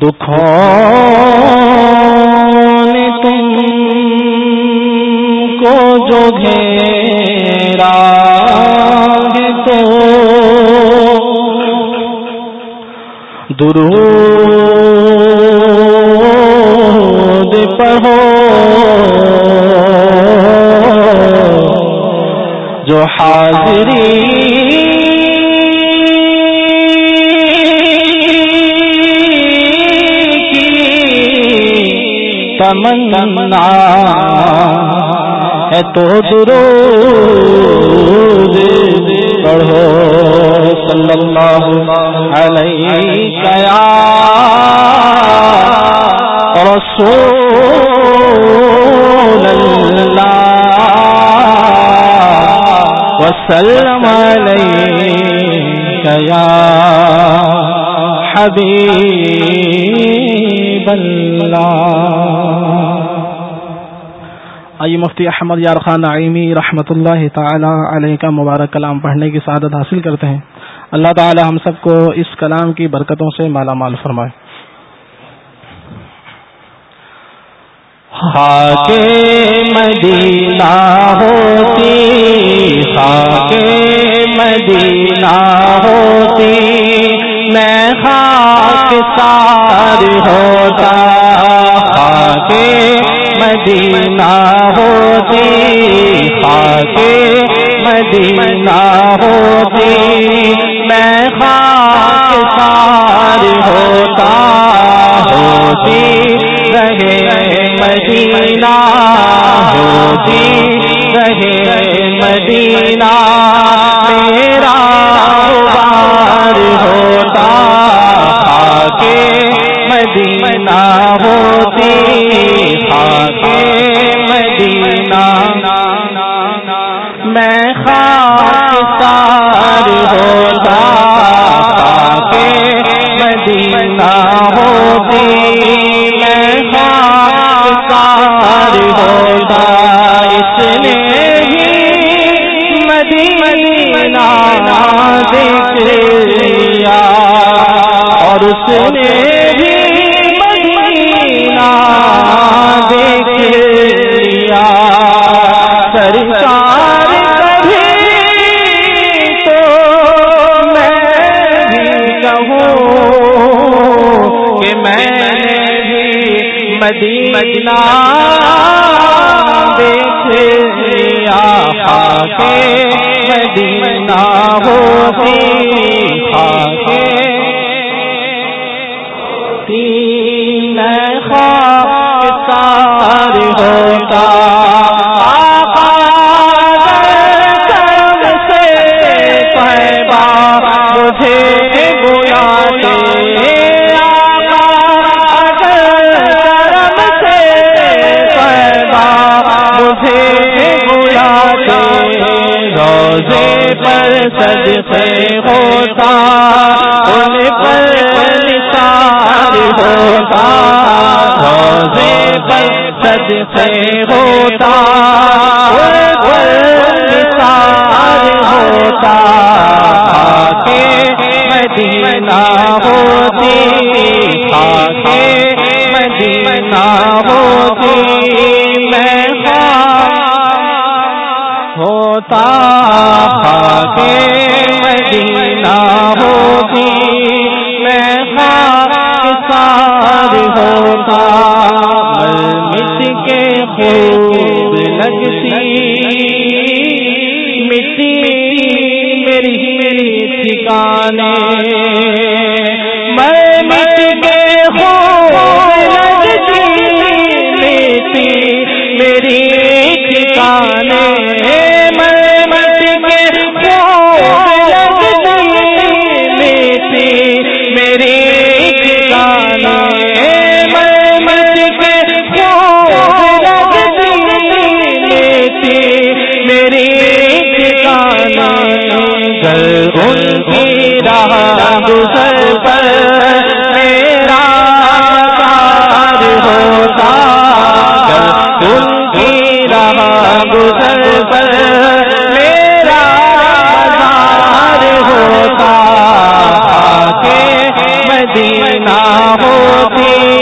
دکھوں تم کو جو گھیرا تو درو ہے تو درود پڑھو صلی اللہ علیہ یا رسول اللہ وسلم علیہ یا حبیب اللہ۔ آئیے مفتی احمد یار خان عیمی رحمۃ اللہ تعالی علیہ کا مبارک کلام پڑھنے کی سعادت حاصل کرتے ہیں۔ اللہ تعالی ہم سب کو اس کلام کی برکتوں سے مالا مال فرمائے۔ خاک مدینہ ہوتی، خاک مدینہ ہوتی، میں خاک سار ہوتا۔ خاک مدینہ ہوتی جی، خاک مدینہ ہوتی جی۔ میں خاک سار ہوتا ہوتی جی، رہے مدینہ ہوتی رہے مدینہ۔ میرا بار ہوتا خاک مدینہ ہوتی میں خاک ہوتا کے مدینہ ہوتی میں خاک ہوتا اس نے ہی مدینہ دیکھ لیا اور اس نے مدینہ دیکھ لیا کے مدینہ ہو صدقے ہوتا ان پر نثار ہوتا، روزے پر صدقے ہوتا ان پر نثار ہوتا کے مدینہ ہوتی کے کے ان کی راہ گزر ہوتا ان کی راہ گزر پر میرا ہوتا مدینہ ہوتی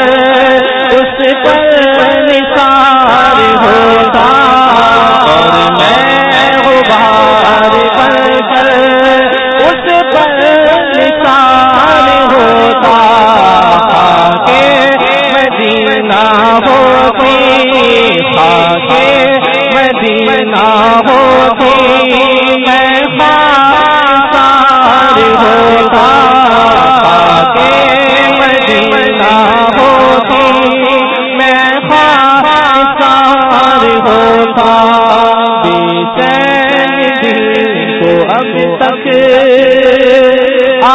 ہوتا اور میں غبار بن کر اس پر نثار ہوتا کہ مدینہ ہوتی خاکے مدینہ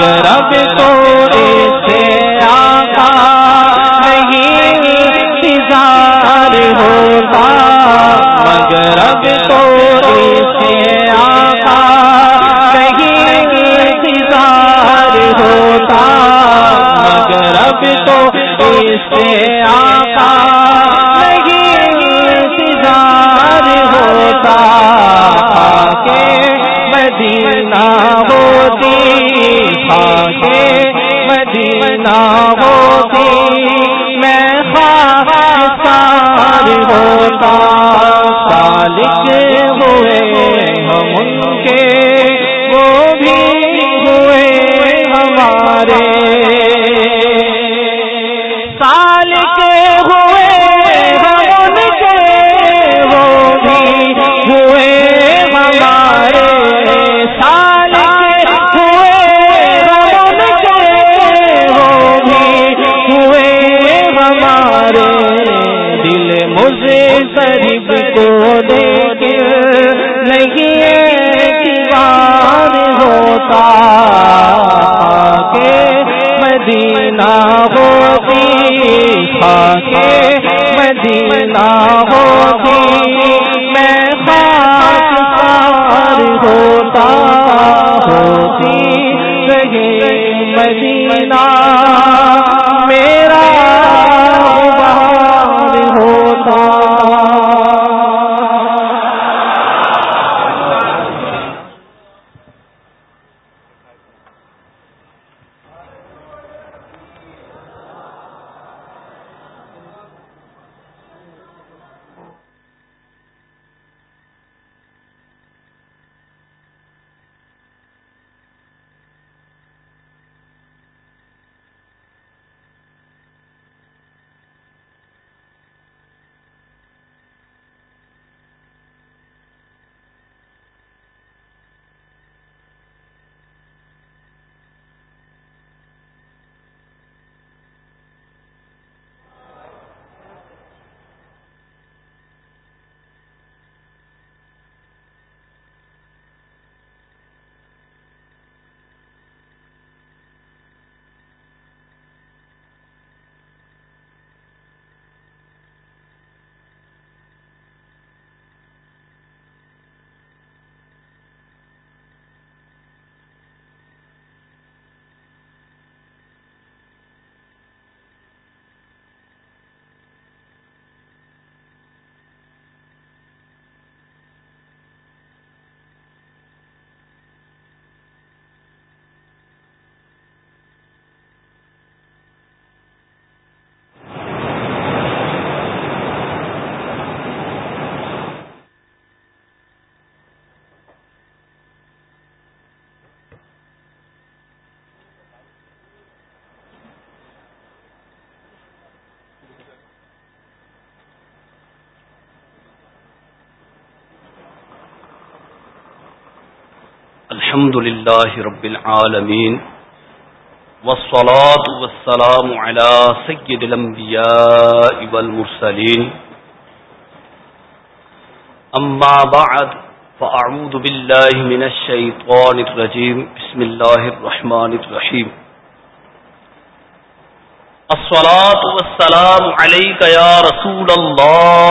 رب تو ایسے آقا نہیں انتظار ہوتا مگر اب تو ایسے آقا نہیں انتظار ہوتا مگر اب تو ایسے آقا نہیں انتظار ہوتا کے مدینہ ہوتی خاک مدینہ ہوتی دل مجھے غریب کو دے کے نہیں ہوتا کہ مدینہ ہوتی کے مدینہ ہوتی، میں پار ہوتا، ہوتی مدینہ الحمد لله رب العالمين والصلاة والسلام على سيد الأنبياء والمرسلين. أما بعد، فأعوذ بالله من الشيطان الرجيم. بسم الله الرحمن الرحيم. الصلاة والسلام عليك يا رسول الله.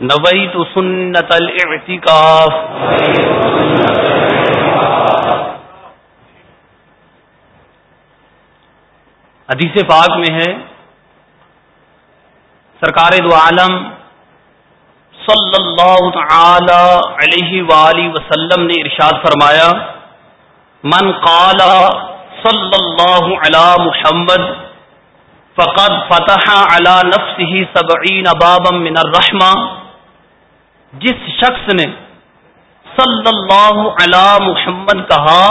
نویت سنت الاعتکاف. حدیث پاک میں ہے، سرکار دو عالم صلی اللہ تعالی علیہ وآلہ وسلم نے ارشاد فرمایا، من قال صلی اللہ علی محمد فقد فتح علی نفسه سبعین بابا من الرحمہ جس شخص نے صلی اللہ علی محمد کہا،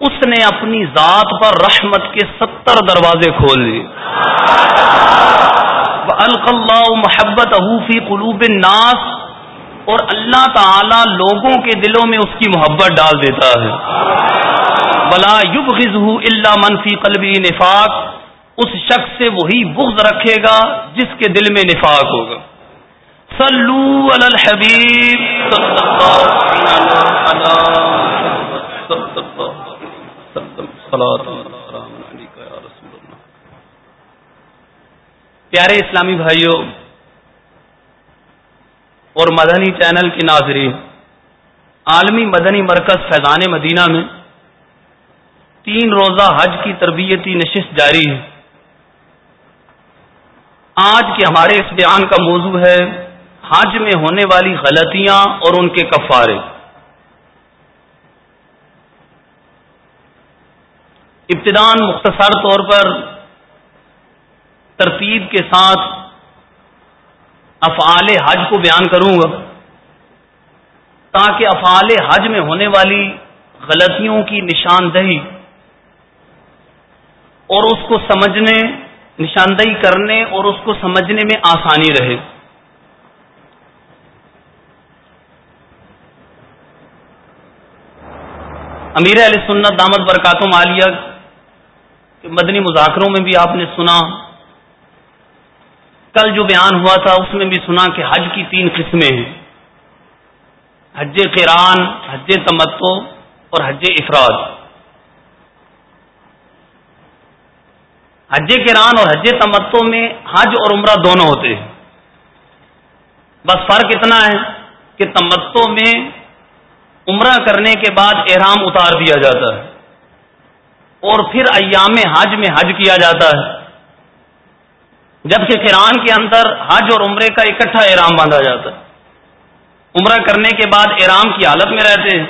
اس نے اپنی ذات پر رحمت کے ستر دروازے کھول دیے۔ اللہ محبت حوفی قلوب الناس، اور اللہ تعالی لوگوں کے دلوں میں اس کی محبت ڈال دیتا ہے۔ بلا یوب اللہ منفی قلبی نفاق، اس شخص سے وہی بغض رکھے گا جس کے دل میں نفاق ہوگا۔ صلو علی الحبیب پیارے اسلامی بھائیوں اور مدنی چینل کی ناظرین، عالمی مدنی مرکز فیضان مدینہ میں تین روزہ حج کی تربیتی نشست جاری ہے۔ آج کے ہمارے اس بیان کا موضوع ہے حج میں ہونے والی غلطیاں اور ان کے کفارے۔ ابتدان مختصر طور پر ترتیب کے ساتھ افعال حج کو بیان کروں گا۔ تاکہ افعال حج میں ہونے والی غلطیوں کی نشاندہی اور اس کو سمجھنے، نشاندہی کرنے اور اس کو سمجھنے میں آسانی رہے۔ امیر علیہ سنت دامد برکاتم عالیہ کے مدنی مذاکروں میں بھی آپ نے سنا۔ کل جو بیان ہوا تھا، اس میں بھی سنا کہ حج کی تین قسمیں ہیں۔ حج قران حج تمتو اور حج افراد۔ حج کران اور حج تمتو میں حج اور عمرہ دونوں ہوتے ہیں۔ بس فرق اتنا ہے کہ تمتو میں عمرہ کرنے کے بعد احرام اتار دیا جاتا ہے اور پھر ایام حج میں حج کیا جاتا ہے۔ جبکہ کران کے اندر حج اور عمرے کا اکٹھا احرام باندھا جاتا ہے۔ عمرہ کرنے کے بعد احرام کی حالت میں رہتے ہیں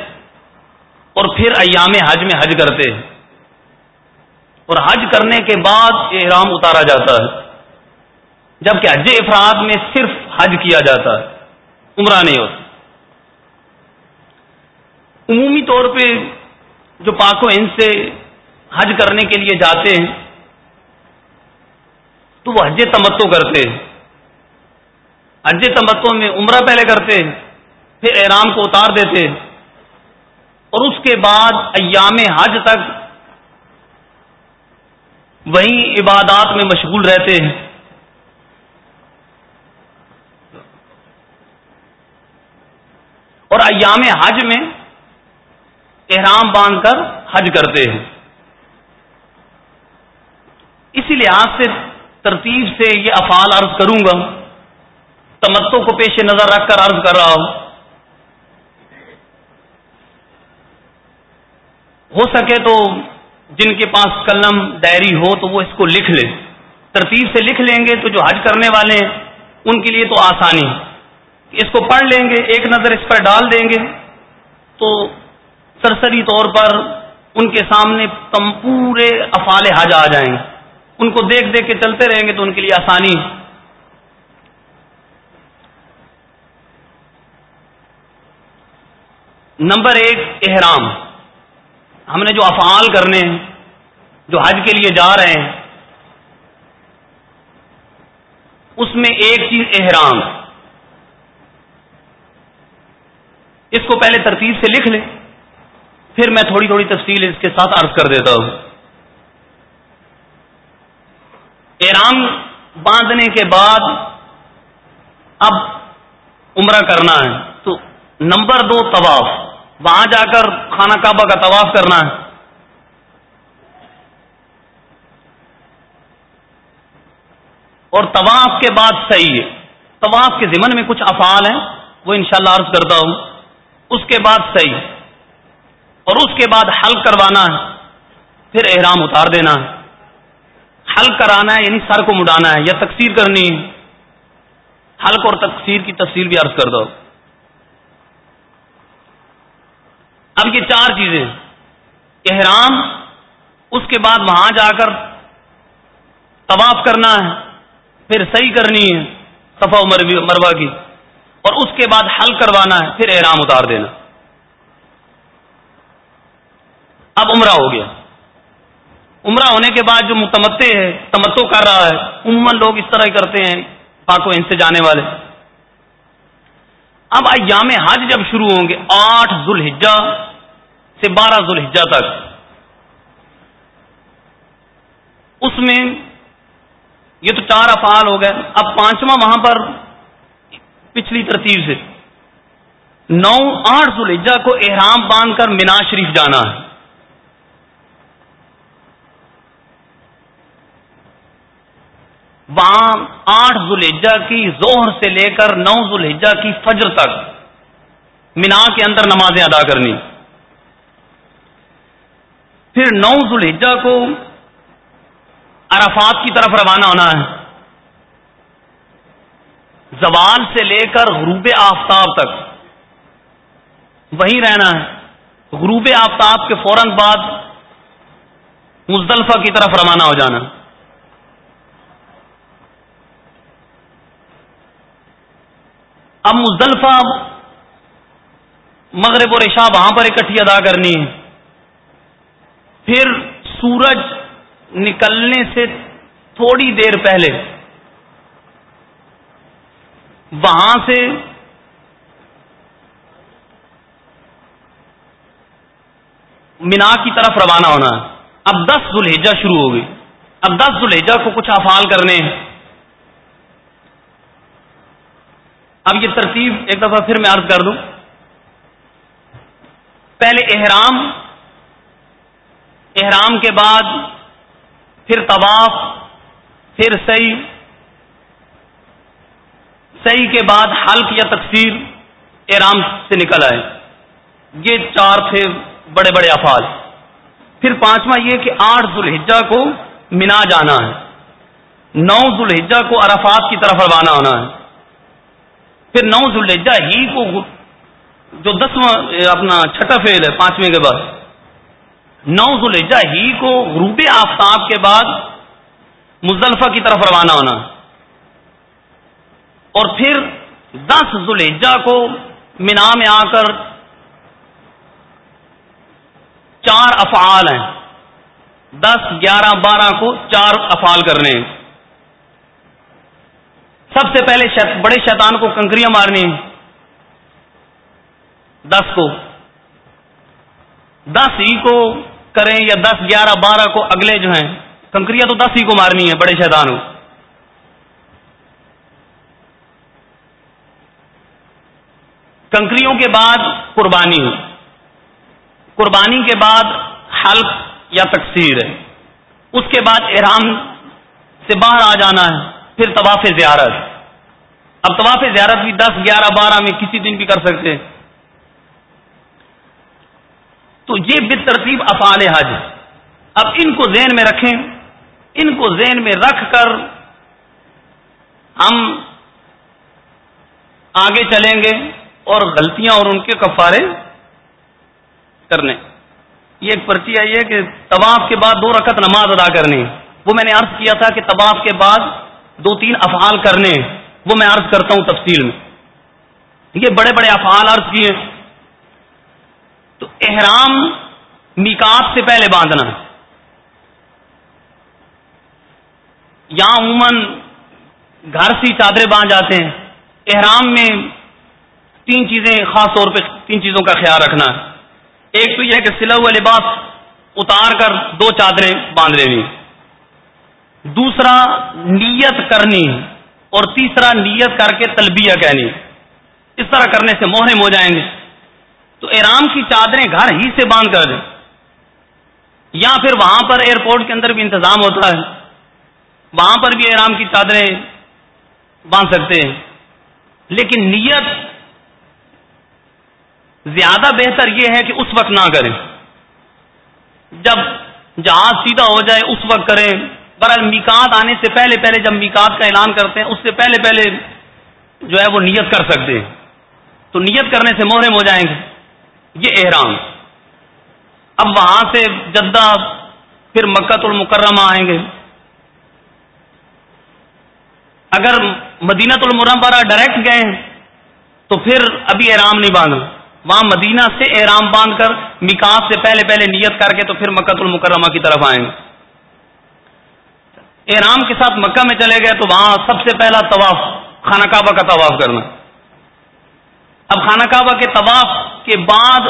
اور پھر ایام حج میں حج کرتے ہیں۔ اور حج کرنے کے بعد احرام اتارا جاتا ہے۔ جبکہ حج افراد میں صرف حج کیا جاتا ہے، عمرہ نہیں ہوتا۔ عمومی طور پہ جو پاک و ہند سے حج کرنے کے لیے جاتے ہیں، تو وہ حج تمتو کرتے ہیں۔ حج تمتو میں عمرہ پہلے کرتے ہیں، پھر احرام کو اتار دیتے ہیں۔ اور اس کے بعد ایام حج تک وہی عبادات میں مشغول رہتے ہیں۔ اور ایام حج میں احرام باندھ کر حج کرتے ہیں۔ اسی لحاظ سے ترتیب سے یہ افعال عرض کروں گا۔ تمتوں کو پیش نظر رکھ کر عرض کر رہا ہوں۔ ہو سکے تو جن کے پاس قلم ڈائری ہو تو وہ اس کو لکھ لیں۔ ترتیب سے لکھ لیں گے تو جو حج کرنے والے ہیں، ان کے لیے تو آسانی اس کو پڑھ لیں گے، ایک نظر اس پر ڈال دیں گے تو سرسری طور پر ان کے سامنے تم پورے افال حج آ جائیں۔ گے ان کو دیکھ دیکھ کے چلتے رہیں گے تو ان کے لیے آسانی نمبر ایک، احرام۔ ہم نے جو افعال کرنے ہیں، جو حج کے لیے جا رہے ہیں، اس میں ایک چیز احرام۔ اس کو پہلے ترتیب سے لکھ لیں۔ پھر میں تھوڑی تھوڑی تفصیل اس کے ساتھ عرض کر دیتا ہوں۔ احرام باندھنے کے بعد اب عمرہ کرنا ہے تو نمبر دو طواف، وہاں جا کر خانہ کعبہ کا طواف کرنا ہے۔ اور طواف کے بعد صحیح ہے۔ طواف کے ذمن میں کچھ افعال ہیں، وہ انشاءاللہ عرض کرتا ہوں۔ اس کے بعد صحیح۔ اور اس کے بعد حل کروانا ہے، پھر احرام اتار دینا ہے۔ حل کرانا ہے یعنی سر کو مڈانا ہے، یا تقسیر کرنی ہے۔ حلق اور تقسیر کی تفصیل بھی عرض کر دو۔ اب یہ چار چیزیں۔ احرام، اس کے بعد وہاں جا کر طواف کرنا ہے، پھر صحیح کرنی ہے، صفا مروا کی۔ اور اس کے بعد حل کروانا ہے، پھر احرام اتار دینا۔ اب عمرہ ہو گیا۔ عمرہ ہونے کے بعد جو متمتے ہے تمتو کر رہا ہے، عموماً لوگ اس طرح ہی کرتے ہیں پاکو ان سے جانے والے۔ اب ایام حج جب شروع ہوں گے، آٹھ ذوالحجہ سے بارہ ذوالحجہ تک۔ اس میں یہ تو چار افعال ہو گئے۔ اب پانچواں وہاں پر پچھلی ترتیب سے۔ نو آٹھ ذوالحجہ کو احرام باندھ کر مینا شریف جانا ہے۔ وہاں آٹھ ذوالحجہ کی زہر سے لے کر نو ذوالحجہ کی فجر تک مینا کے اندر نمازیں ادا کرنی۔ پھر نو ذوالحجہ کو عرفات کی طرف روانہ ہونا ہے۔ زوال سے لے کر غروب آفتاب تک۔ وہیں رہنا ہے۔ غروب آفتاب کے فوراً بعد مزدلفہ کی طرف روانہ ہو جانا۔ اب مزدلفہ مغرب اور عشاء وہاں پر اکٹھی ادا کرنی ہے۔ پھر سورج نکلنے سے تھوڑی دیر پہلے وہاں سے مینا کی طرف روانہ ہونا۔ ہے اب دس ذوالحجہ شروع ہو گئی۔ اب دس ذوالحجہ کو کچھ افعال کرنے ہیں۔ اب یہ ترتیب ایک دفعہ پھر میں عرض کر دوں۔ پہلے احرام احرام کے بعد پھر طواف، پھر سعی سعی کے بعد حلق یا تقسیر احرام سے نکل آئے۔ یہ چار تھے بڑے بڑے افعال۔ پھر پانچواں یہ کہ آٹھ ذوالحجہ کو منا جانا ہے۔ نو ذوالحجہ کو عرفات کی طرف روانہ ہونا ہے۔ پھر نو ذوالحجہ ہی کو جو دسواں اپنا چھٹا فیل ہے، پانچویں کے بعد۔ نو ذوالحجہ ہی کو غروب آفتاب کے بعد مزدلفہ کی طرف روانہ ہونا۔ اور پھر دس ذوالحجہ کو مینا میں آ کر چار افعال ہیں۔ دس، گیارہ، بارہ کو چار افعال کرنے ہیں۔ سب سے پہلے بڑے شیطان کو کنکریاں مارنی دس کو۔ دس ہی کو کریں یا دس، گیارہ، بارہ کو اگلے جو ہیں، کنکریاں تو دس ہی کو مارنی ہے بڑے شیطان کو۔ کنکریوں کے بعد قربانی۔ قربانی کے بعد حلق یا تقسیر ہے اس کے بعد احرام سے باہر آ جانا ہے، پھر طواف زیارت۔ اب طواف زیارت بھی دس، گیارہ، بارہ میں کسی دن بھی کر سکتے تو یہ بے ترتیب افعال حج اب ان کو ذہن میں رکھیں، ان کو ذہن میں رکھ کر ہم آگے چلیں گے اور غلطیاں اور ان کے کفارے کرنے یہ ایک پرچی آئی ہے کہ طواف کے بعد دو رکعت نماز ادا کرنی وہ میں نے عرض کیا تھا کہ طواف کے بعد دو تین افعال کرنے وہ میں عرض کرتا ہوں تفصیل میں۔ یہ بڑے بڑے افعال عرض کیے تو احرام میکات سے پہلے باندھنا۔ یہاں عموماً گھر سی چادریں باندھ جاتے ہیں۔ احرام میں تین چیزیں خاص طور پہ تین چیزوں کا خیال رکھنا۔ ہے ایک تو یہ ہے کہ سلا ہوا لباس اتار کر دو چادریں باندھ لینی۔ دوسرا نیت کرنی۔ اور تیسرا نیت کر کے تلبیہ کہنی۔ اس طرح کرنے سے محرم ہو جائیں گے۔ تو احرام کی چادریں گھر ہی سے باندھ کر دیں۔ یا پھر وہاں پر ایئرپورٹ کے اندر بھی انتظام ہوتا ہے۔ وہاں پر بھی احرام کی چادریں باندھ سکتے ہیں۔ لیکن نیت زیادہ بہتر یہ ہے کہ اس وقت نہ کریں۔ جب جہاز سیدھا ہو جائے، اس وقت کریں۔ برحال میکات آنے سے پہلے پہلے جب میکات کا اعلان کرتے ہیں، اس سے پہلے پہلے جو ہے وہ نیت کر سکتے ہیں۔ تو نیت کرنے سے محرم ہو جائیں گے۔ یہ احرام۔ اب وہاں سے جدہ پھر مکت المکرمہ آئیں گے۔ اگر مدینہ المرمبرہ ڈائریکٹ گئے تو پھر ابھی احرام نہیں باندھا وہاں مدینہ سے احرام باندھ کر مکاس سے پہلے پہلے نیت کر کے تو پھر مکت المکرمہ کی طرف آئیں گے۔ احرام کے ساتھ مکہ میں چلے گئے تو وہاں سب سے پہلا طواف خانہ کعبہ کا طواف کرنا۔ اب خانہ کعبہ کے طواف کے بعد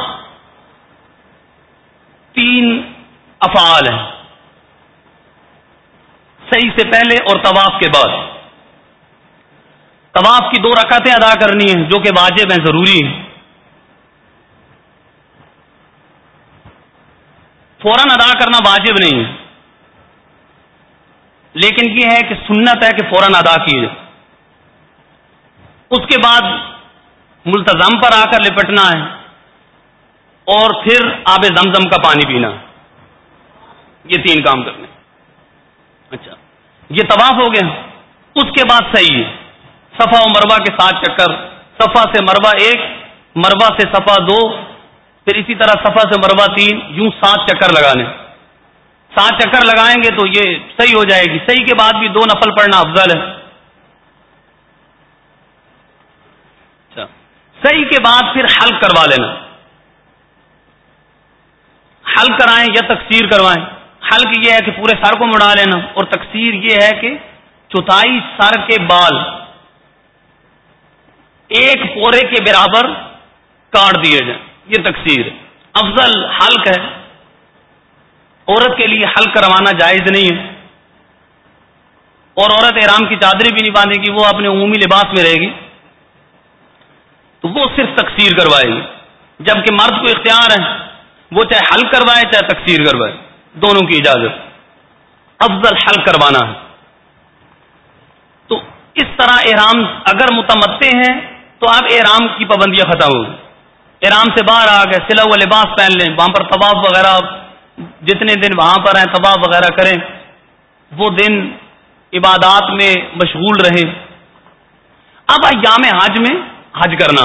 تین افعال ہیں۔ صحیح سے پہلے اور طواف کے بعد۔ طواف کی دو رکعتیں ادا کرنی ہیں جو کہ واجب ہیں، ضروری ہیں۔ فوراً ادا کرنا واجب نہیں ہے۔ لیکن یہ ہے کہ سنت ہے کہ فوراً ادا کیجیے اس کے بعد ملتظم پر آ کر لپٹنا ہے اور پھر آب زمزم کا پانی پینا۔ یہ تین کام کرنے۔ اچھا۔ یہ طواف ہو گیا۔ اس کے بعد صحیح ہے۔ صفا و مربع کے ساتھ چکر۔ صفا سے مربع ایک مربع سے صفا دو۔ پھر اسی طرح صفا سے مربع تین، یوں سات چکر لگانے۔ سات چکر لگائیں گے تو یہ صحیح ہو جائے گی۔ صحیح کے بعد بھی دو نفل پڑھنا افضل ہے۔ اچھا۔ صحیح کے بعد پھر حلق کروا لینا۔ حلق کرائیں یا تقسیر کروائیں۔ حلق یہ ہے کہ پورے سر کو مڑا لینا۔ اور تقسیر یہ ہے کہ چوتھائی سر کے بال ایک پورے کے برابر کاٹ دیے جائیں۔ یہ تقسیر افضل حلق ہے۔ عورت کے لیے حل کروانا جائز نہیں ہے۔ اور عورت احرام کی چادری بھی نہیں باندھے گی، وہ اپنے عمومی لباس میں رہے گی۔ تو وہ صرف تقسیر کروائے گی۔ جبکہ مرد کو اختیار ہے، وہ چاہے حل کروائے، چاہے تقسیر کروائے۔ دونوں کی اجازت۔ افضل حل کروانا ہے۔ تو اس طرح احرام اگر متمتے ہیں، تو آپ احرام کی پابندیاں ختم ہوگی احرام سے باہر آ گئے، سلا ہوا لباس پہن لیں، وہاں پر طواف وغیرہ جتنے دن وہاں پر ہیں، تباہ وغیرہ کریں، وہ دن عبادات میں مشغول رہے اب ایام حج میں حج کرنا،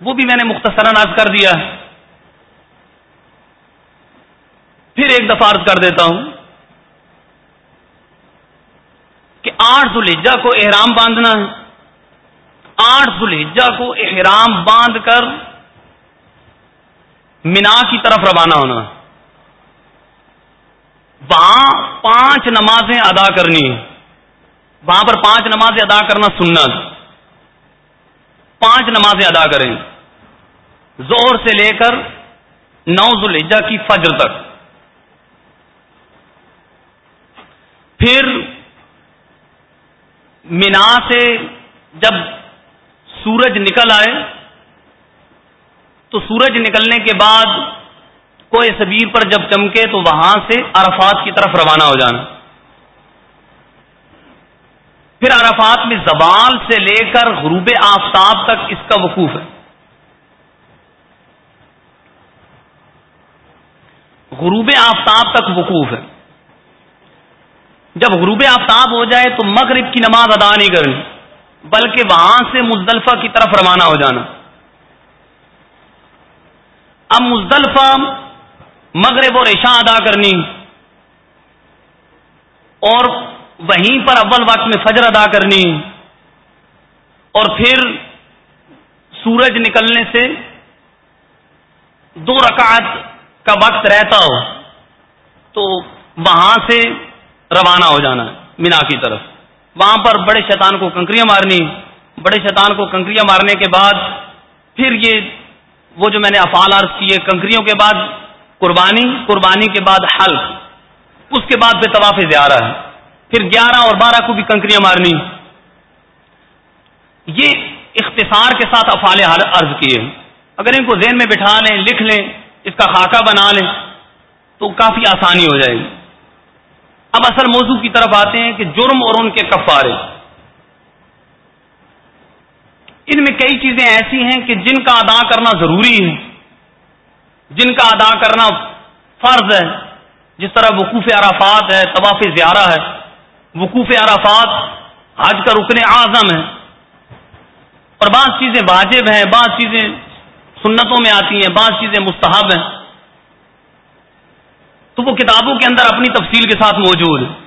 وہ بھی میں نے مختصراً عرض کر دیا پھر ایک دفعہ عرض کر دیتا ہوں کہ آٹھ ذوالحجہ کو احرام باندھنا ہے۔ آٹھ ذوالحجہ کو احرام باندھ کر مینا کی طرف روانہ ہونا۔ ہے وہاں پانچ نمازیں ادا کرنی وہاں پر پانچ نمازیں ادا کرنا سننا پانچ نمازیں ادا کریں۔ زور سے لے کر نو ذوالحجہ کی فجر تک۔ پھر مینا سے جب سورج نکل آئے، تو سورج نکلنے کے بعد کوئی صبیر پر جب چمکے تو وہاں سے عرفات کی طرف روانہ ہو جانا۔ پھر عرفات میں زوال سے لے کر غروب آفتاب تک اس کا وقوف ہے۔ غروب آفتاب تک وقوف ہے۔ جب غروب آفتاب ہو جائے تو مغرب کی نماز ادا نہیں کرنی، بلکہ وہاں سے مزدلفہ کی طرف روانہ ہو جانا۔ اب مزدلفہ مغرب اور عشاء ادا کرنی۔ اور وہیں پر اول وقت میں فجر ادا کرنی۔ اور پھر سورج نکلنے سے دو رکعت کا وقت رہتا ہو، تو وہاں سے روانہ ہو جانا، مینا کی طرف۔ وہاں پر بڑے شیطان کو کنکریاں مارنی۔ بڑے شیطان کو کنکریاں مارنے کے بعد پھر یہ وہ جو میں نے افعال عرض کیے، کنکریوں کے بعد قربانی قربانی کے بعد حلق، اس کے بعد پہ طواف زیارہ ہے۔ پھر گیارہ اور بارہ کو بھی کنکریاں مارنی۔ یہ اختصار کے ساتھ افعال عرض کیے اگر ان کو ذہن میں بٹھا لیں، لکھ لیں، اس کا خاکہ بنا لیں، تو کافی آسانی ہو جائے گی۔ اب اصل موضوع کی طرف آتے ہیں کہ جرم اور ان کے کفارے۔ ان میں کئی چیزیں ایسی ہیں کہ جن کا ادا کرنا ضروری ہے۔ جن کا ادا کرنا فرض ہے، جس طرح وقوف عرفات ہے، طواف زیارہ ہے۔ وقوف عرفات حج کا رکن اعظم ہے۔ اور بعض چیزیں واجب ہیں، بعض چیزیں سنتوں میں آتی ہیں، بعض چیزیں مستحب ہیں۔ تو وہ کتابوں کے اندر اپنی تفصیل کے ساتھ موجود ہے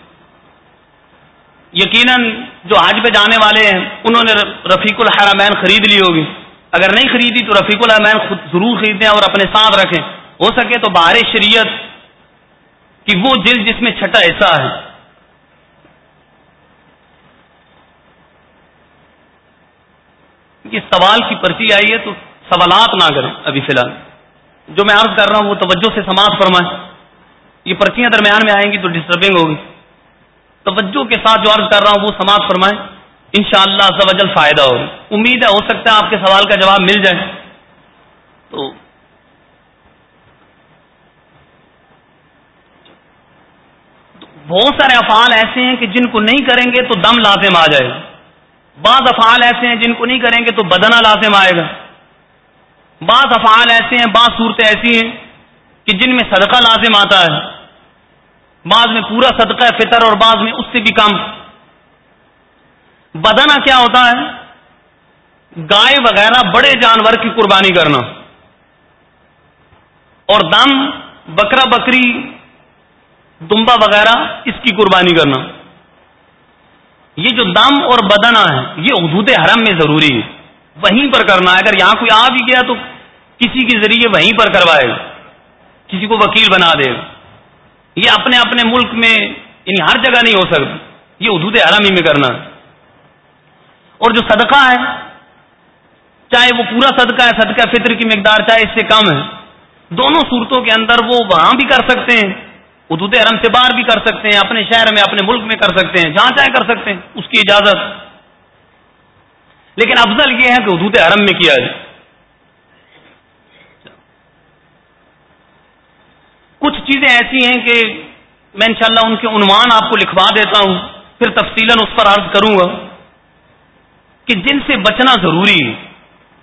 یقیناً جو حج پہ جانے والے ہیں، انہوں نے رفیق الحرمین خرید لی ہوگی۔ اگر نہیں خریدی تو رفیق الحرمین خود ضرور خریدیں اور اپنے ساتھ رکھیں۔ ہو سکے تو بار شریعت کی وہ جلد جس میں چھٹا ایسا ہے۔ یہ سوال کی پرچی آئی ہے تو سوالات نہ کریں ابھی فی الحال۔ جو میں عرض کر رہا ہوں وہ توجہ سے سماعت فرمائیں۔ یہ پرچیاں درمیان میں آئیں گی تو ڈسٹربنگ ہوگی۔ توجہ کے ساتھ جو عرض کر رہا ہوں وہ سماعت فرمائیں۔ ان شاء اللہ فائدہ ہوگا امید ہے ہو سکتا ہے آپ کے سوال کا جواب مل جائے۔ تو بہت سارے افعال ایسے ہیں کہ جن کو نہیں کریں گے تو دم لازم آ جائے گا۔ بعض افعال ایسے ہیں جن کو نہیں کریں گے تو بدنا لازم آئے گا۔ بعض افعال ایسے ہیں، بعض صورتیں ایسی ہیں کہ جن میں صدقہ لازم آتا ہے۔ بعض میں پورا صدقہ فطر اور بعض میں اس سے بھی کم۔ بدنا کیا ہوتا ہے؟ گائے وغیرہ بڑے جانور کی قربانی کرنا۔ اور دم، بکرا بکری، دمبا وغیرہ، اس کی قربانی کرنا۔ یہ جو دم اور بدنا ہے، یہ حدود حرم میں ضروری ہے۔ وہیں پر کرنا ہے۔ اگر یہاں کوئی آ بھی گیا تو کسی کے ذریعے وہیں پر کروائے۔ گا کسی کو وکیل بنا دے۔ گا یہ اپنے اپنے ملک میں یعنی ہر جگہ نہیں ہو سکتا۔ یہ حدود حرم ہی میں کرنا۔ ہے اور جو صدقہ ہے، چاہے وہ پورا صدقہ ہے، صدقہ فطر کی مقدار چاہے اس سے کم ہے، دونوں صورتوں کے اندر وہ وہاں بھی کر سکتے ہیں، حدود حرم سے باہر بھی کر سکتے ہیں، اپنے شہر میں، اپنے ملک میں کر سکتے ہیں، جہاں چاہے کر سکتے ہیں، اس کی اجازت۔ لیکن افضل یہ ہے کہ حدود حرم میں کیا جائے۔ کچھ چیزیں ایسی ہیں کہ میں انشاءاللہ ان کے عنوان آپ کو لکھوا دیتا ہوں، پھر تفصیل اس پر عرض کروں گا۔ کہ جن سے بچنا ضروری ہے،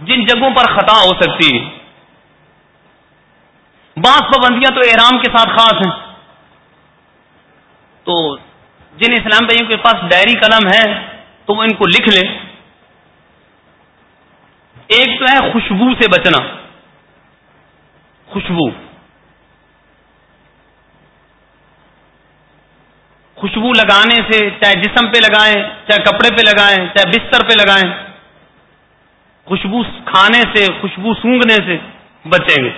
جن جگہوں پر خطا ہو سکتی ہے۔ بعض پابندیاں تو احرام کے ساتھ خاص ہیں۔ تو جن اسلام بھائیوں کے پاس ڈائری قلم ہے، تو وہ ان کو لکھ لیں۔ ایک تو ہے خوشبو سے بچنا۔ خوشبو۔ خوشبو لگانے سے چاہے جسم پہ لگائیں، چاہے کپڑے پہ لگائیں، چاہے بستر پہ لگائیں، خوشبو کھانے سے، خوشبو سونگنے سے بچیں گے۔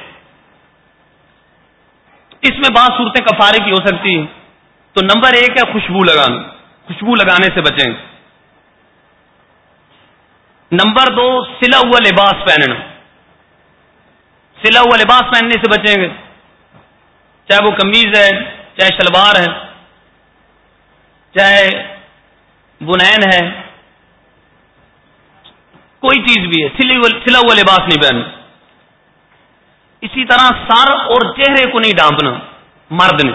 اس میں بعض صورتیں کفارے کی ہو سکتی ہیں۔ تو نمبر ایک ہے خوشبو لگانا۔ خوشبو لگانے سے بچیں گے۔ نمبر دو، سلا ہوا لباس پہننا۔ سلا ہوا لباس پہننے سے بچیں گے۔ چاہے وہ کمیز ہے، چاہے شلوار ہے۔ چاہے بنین ہے، کوئی چیز بھی ہے سلا ہوا لباس نہیں پہننا۔ اسی طرح سر اور چہرے کو نہیں ڈانپنا، مرد نے۔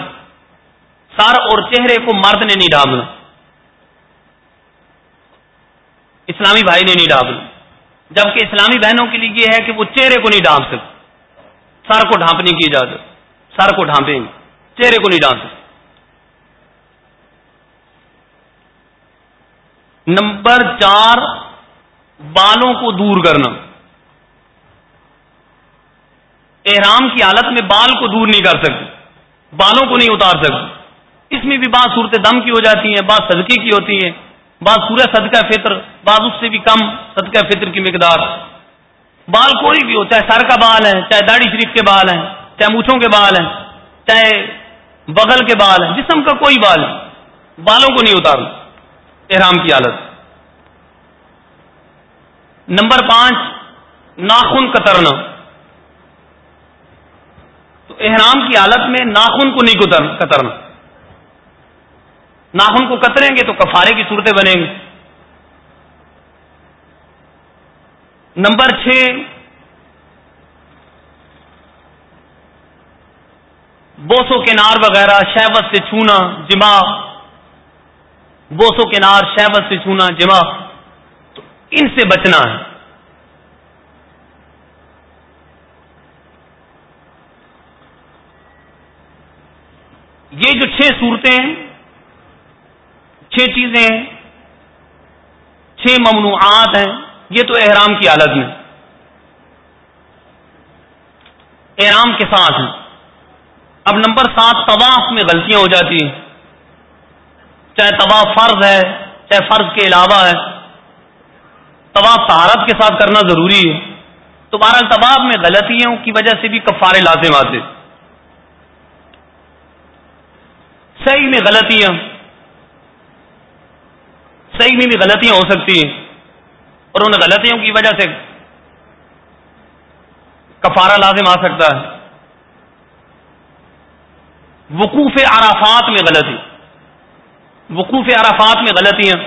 سر اور چہرے کو مرد نے نہیں ڈانپنا۔ اسلامی بھائی نے نہیں ڈانپنا۔ جبکہ اسلامی بہنوں کے لیے یہ ہے کہ وہ چہرے کو نہیں ڈانپ سکتے۔ سر کو ڈھانپنے کی اجازت۔ سر کو ڈھانپیں گے۔ چہرے کو نہیں ڈانپ سکتے۔ نمبر چار، بالوں کو دور کرنا۔ احرام کی حالت میں بال کو دور نہیں کر سکتے، بالوں کو نہیں اتار سکتے۔ اس میں بھی بعض صورت دم کی ہو جاتی ہیں، بعض صدقے کی ہوتی ہیں۔ بعض سورہ صدقہ فطر، بعض اس سے بھی کم صدقہ فطر کی مقدار۔ بال کوئی بھی ہو، چاہے سر کا بال ہے، چاہے داڑھی شریف کے بال ہیں، چاہے مونچھوں کے بال ہیں، چاہے بغل کے بال ہیں، جسم کا کوئی بال ہے بالوں کو نہیں اتارنا احرام کی حالت۔ نمبر پانچ، ناخن کترنا۔ تو احرام کی حالت میں ناخن کو نہیں کترنا۔ ناخن کو کتریں گے تو کفارے کی صورتیں بنیں گی۔ نمبر چھ بوسو کنار وغیرہ شہبت سے چھونا جمع بوسو کنار شہبت سے چھونا جمع۔ تو ان سے بچنا ہے۔ یہ جو چھ صورتیں ہیں، چھ چیزیں ہیں، چھ ممنوعات ہیں، یہ تو احرام کی حالت میں احرام کے ساتھ ہیں۔ اب نمبر سات، طواف میں غلطیاں ہو جاتی ہیں۔ چاہے طواف فرض ہے، چاہے فرض کے علاوہ ہے۔ طواف طہارت کے ساتھ کرنا ضروری ہے۔ تو بہرحال طواف میں غلطیوں کی وجہ سے بھی کفارے لازم آتے صحیح میں غلطیاں۔ صحیح میں بھی غلطیاں ہو سکتی ہیں۔ اور ان غلطیوں کی وجہ سے کفارہ لازم آ سکتا ہے۔ وقوف عرفات میں غلطی۔ وقوف عرفات میں غلطیاں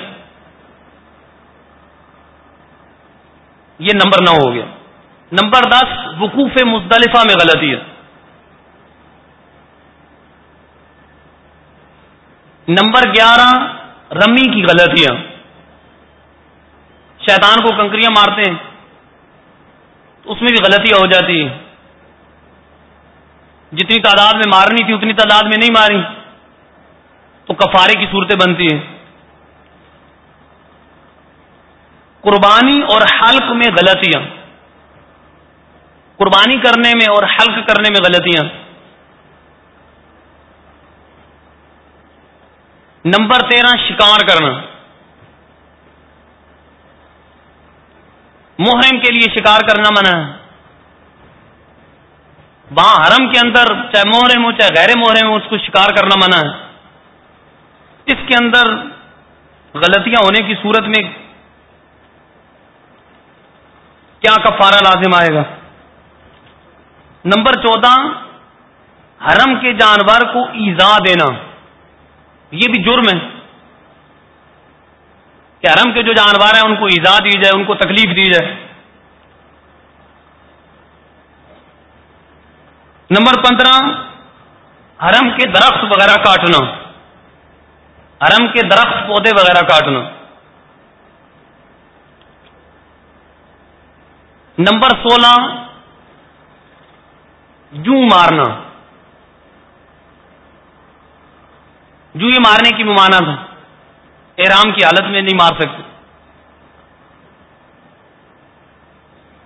یہ نمبر نو ہو گیا۔ نمبر دس، وقوف مزدلفہ میں غلطی ہے نمبر گیارہ، رمی کی غلطیاں شیطان کو کنکریاں مارتے ہیں۔ تو اس میں بھی غلطیاں ہو جاتی ہیں جتنی تعداد میں مارنی تھی، اتنی تعداد میں نہیں ماری تو کفارے کی صورتیں بنتی ہیں۔ قربانی اور حلق میں غلطیاں۔ قربانی کرنے میں اور حلق کرنے میں غلطیاں۔ نمبر تیرہ، شکار کرنا۔ محرم کے لیے شکار کرنا منع ہے۔ وہاں حرم کے اندر، چاہے محرم ہو، چاہے غیر محرم ہو، اس کو شکار کرنا منع ہے۔ اس کے اندر غلطیاں ہونے کی صورت میں کیا کفارہ لازم آئے گا؟ نمبر چودہ، حرم کے جانور کو ایزا دینا۔ یہ بھی جرم ہے کہ حرم کے جو جانور ہیں ان کو ایزا دی جائے، ان کو تکلیف دی جائے۔ نمبر پندرہ، حرم کے درخت وغیرہ کاٹنا۔ حرم کے درخت پودے وغیرہ کاٹنا۔ نمبر سولہ جو مارنا۔ جو یہ مارنے کی ممانت ہے احرام کی حالت میں نہیں مار سکتے۔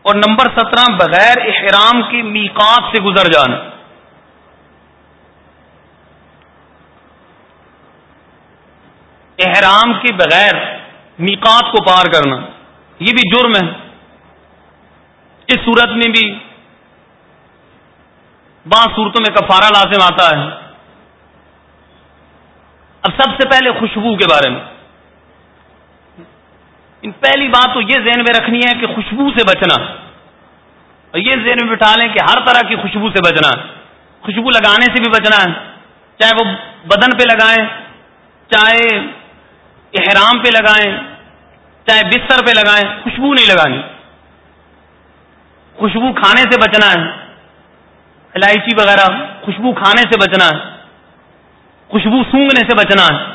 اور نمبر سترہ، بغیر احرام کے میقات سے گزر جانا۔ احرام کے بغیر میقات کو پار کرنا، یہ بھی جرم ہے۔ اس صورت میں بھی بعض صورتوں میں کفارہ لازم آتا ہے۔ اب سب سے پہلے خوشبو کے بارے میں۔ ان پہلی بات تو یہ ذہن میں رکھنی ہے کہ خوشبو سے بچنا۔ اور یہ ذہن میں بٹھا لیں کہ ہر طرح کی خوشبو سے بچنا۔ ہے خوشبو لگانے سے بھی بچنا ہے۔ چاہے وہ بدن پہ لگائیں، چاہے احرام پہ لگائیں، چاہے بستر پہ لگائیں، خوشبو نہیں لگانی۔ خوشبو کھانے سے بچنا ہے۔ الائچی وغیرہ خوشبو کھانے سے بچنا ہے۔ خوشبو سونگنے سے بچنا ہے۔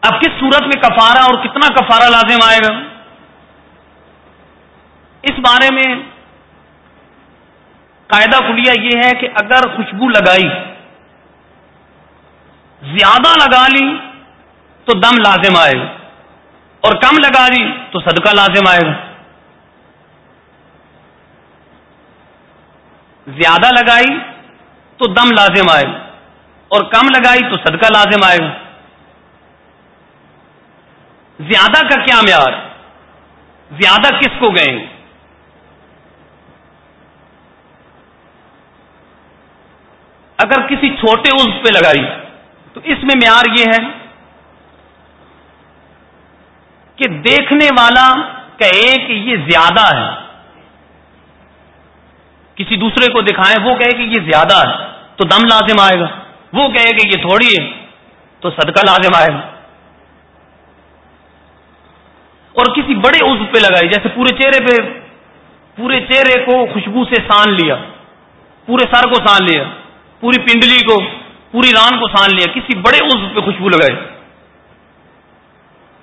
اب کس صورت میں کفارہ اور کتنا کفارہ لازم آئے گا؟ اس بارے میں قاعدہ کلیا یہ ہے کہ اگر خوشبو لگائی زیادہ لگا لی تو دم لازم آئے گا۔ اور کم لگا دی تو صدقہ لازم آئے گا۔ زیادہ لگائی تو دم لازم آئے گا۔ اور کم لگائی تو صدقہ لازم آئے گا۔ زیادہ کا کیا معیار؟ زیادہ کس کو گئے؟ اگر کسی چھوٹے عز پہ لگائی۔ تو اس میں معیار یہ ہے کہ دیکھنے والا کہے کہ یہ زیادہ ہے۔ کسی دوسرے کو دکھائیں، وہ کہے کہ یہ زیادہ ہے، تو دم لازم آئے گا۔ وہ کہے کہ یہ تھوڑی ہے، تو صدقہ لازم آئے گا۔ اور کسی بڑے عزو پہ لگائی، جیسے پورے چہرے پہ، پورے چہرے کو خوشبو سے سان لیا، پورے سر کو سان لیا، پوری پنڈلی کو پوری ران کو سان لیا، کسی بڑے عزو پہ خوشبو لگائی۔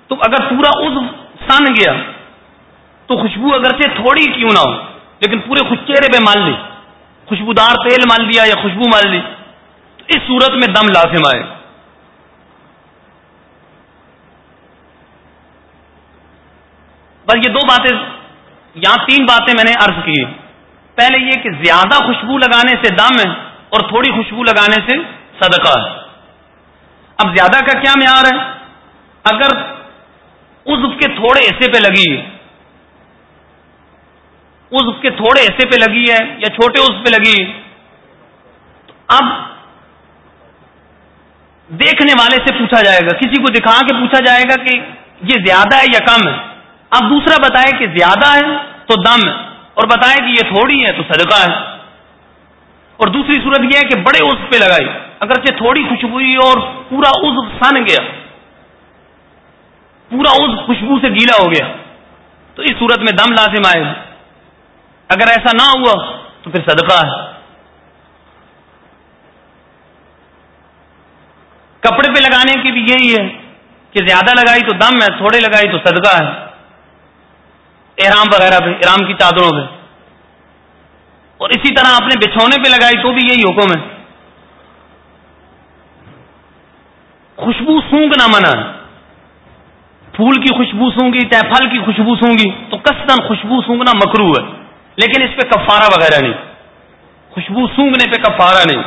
تو اگر پورا عزو سن گیا، تو خوشبو اگرچہ تھوڑی کیوں نہ ہو، لیکن پورے خوش چہرے پہ مال لی۔ خوشبودار تیل مال دیا یا خوشبو مال لی، تو اس صورت میں دم لازم آئے۔ بس یہ دو باتیں، یہاں تین باتیں میں نے عرض کی۔ پہلے یہ کہ زیادہ خوشبو لگانے سے دم ہے اور تھوڑی خوشبو لگانے سے صدقہ ہے۔ اب زیادہ کا کیا معیار ہے؟ اگر اس کے تھوڑے حصے پہ لگی ہے اس کے تھوڑے حصے پہ لگی ہے یا چھوٹے اس پہ لگی، تو اب دیکھنے والے سے پوچھا جائے گا، کسی کو دکھا کے پوچھا جائے گا کہ یہ زیادہ ہے یا کم ہے۔ اب دوسرا بتائے کہ زیادہ ہے تو دم ہے، اور بتائے کہ یہ تھوڑی ہے تو صدقہ ہے۔ اور دوسری صورت یہ ہے کہ بڑے اس پہ لگائی۔ اگرچہ تھوڑی خوشبوئی اور پورا عزو سن گیا، پورا اس خوشبو سے گیلا ہو گیا۔ تو اس صورت میں دم لازم آئے۔ گا اگر ایسا نہ ہوا تو پھر صدقہ ہے۔ کپڑے پہ لگانے کی بھی یہی ہے کہ زیادہ لگائی تو دم ہے، تھوڑے لگائی تو صدقہ ہے۔ احرام وغیرہ پہ، احرام کی چادروں پہ۔ اور اسی طرح اپنے بچھونے پہ لگائی تو بھی یہی حکم ہے۔ خوشبو سونگ نہ منع پھول کی خوشبو سونگی چاہے پھل کی خوشبو سونگی تو کسدن خوشبو سونگنا مکرو ہے۔ لیکن اس پہ کفارہ وغیرہ نہیں۔ خوشبو سونگنے پہ کفارہ نہیں۔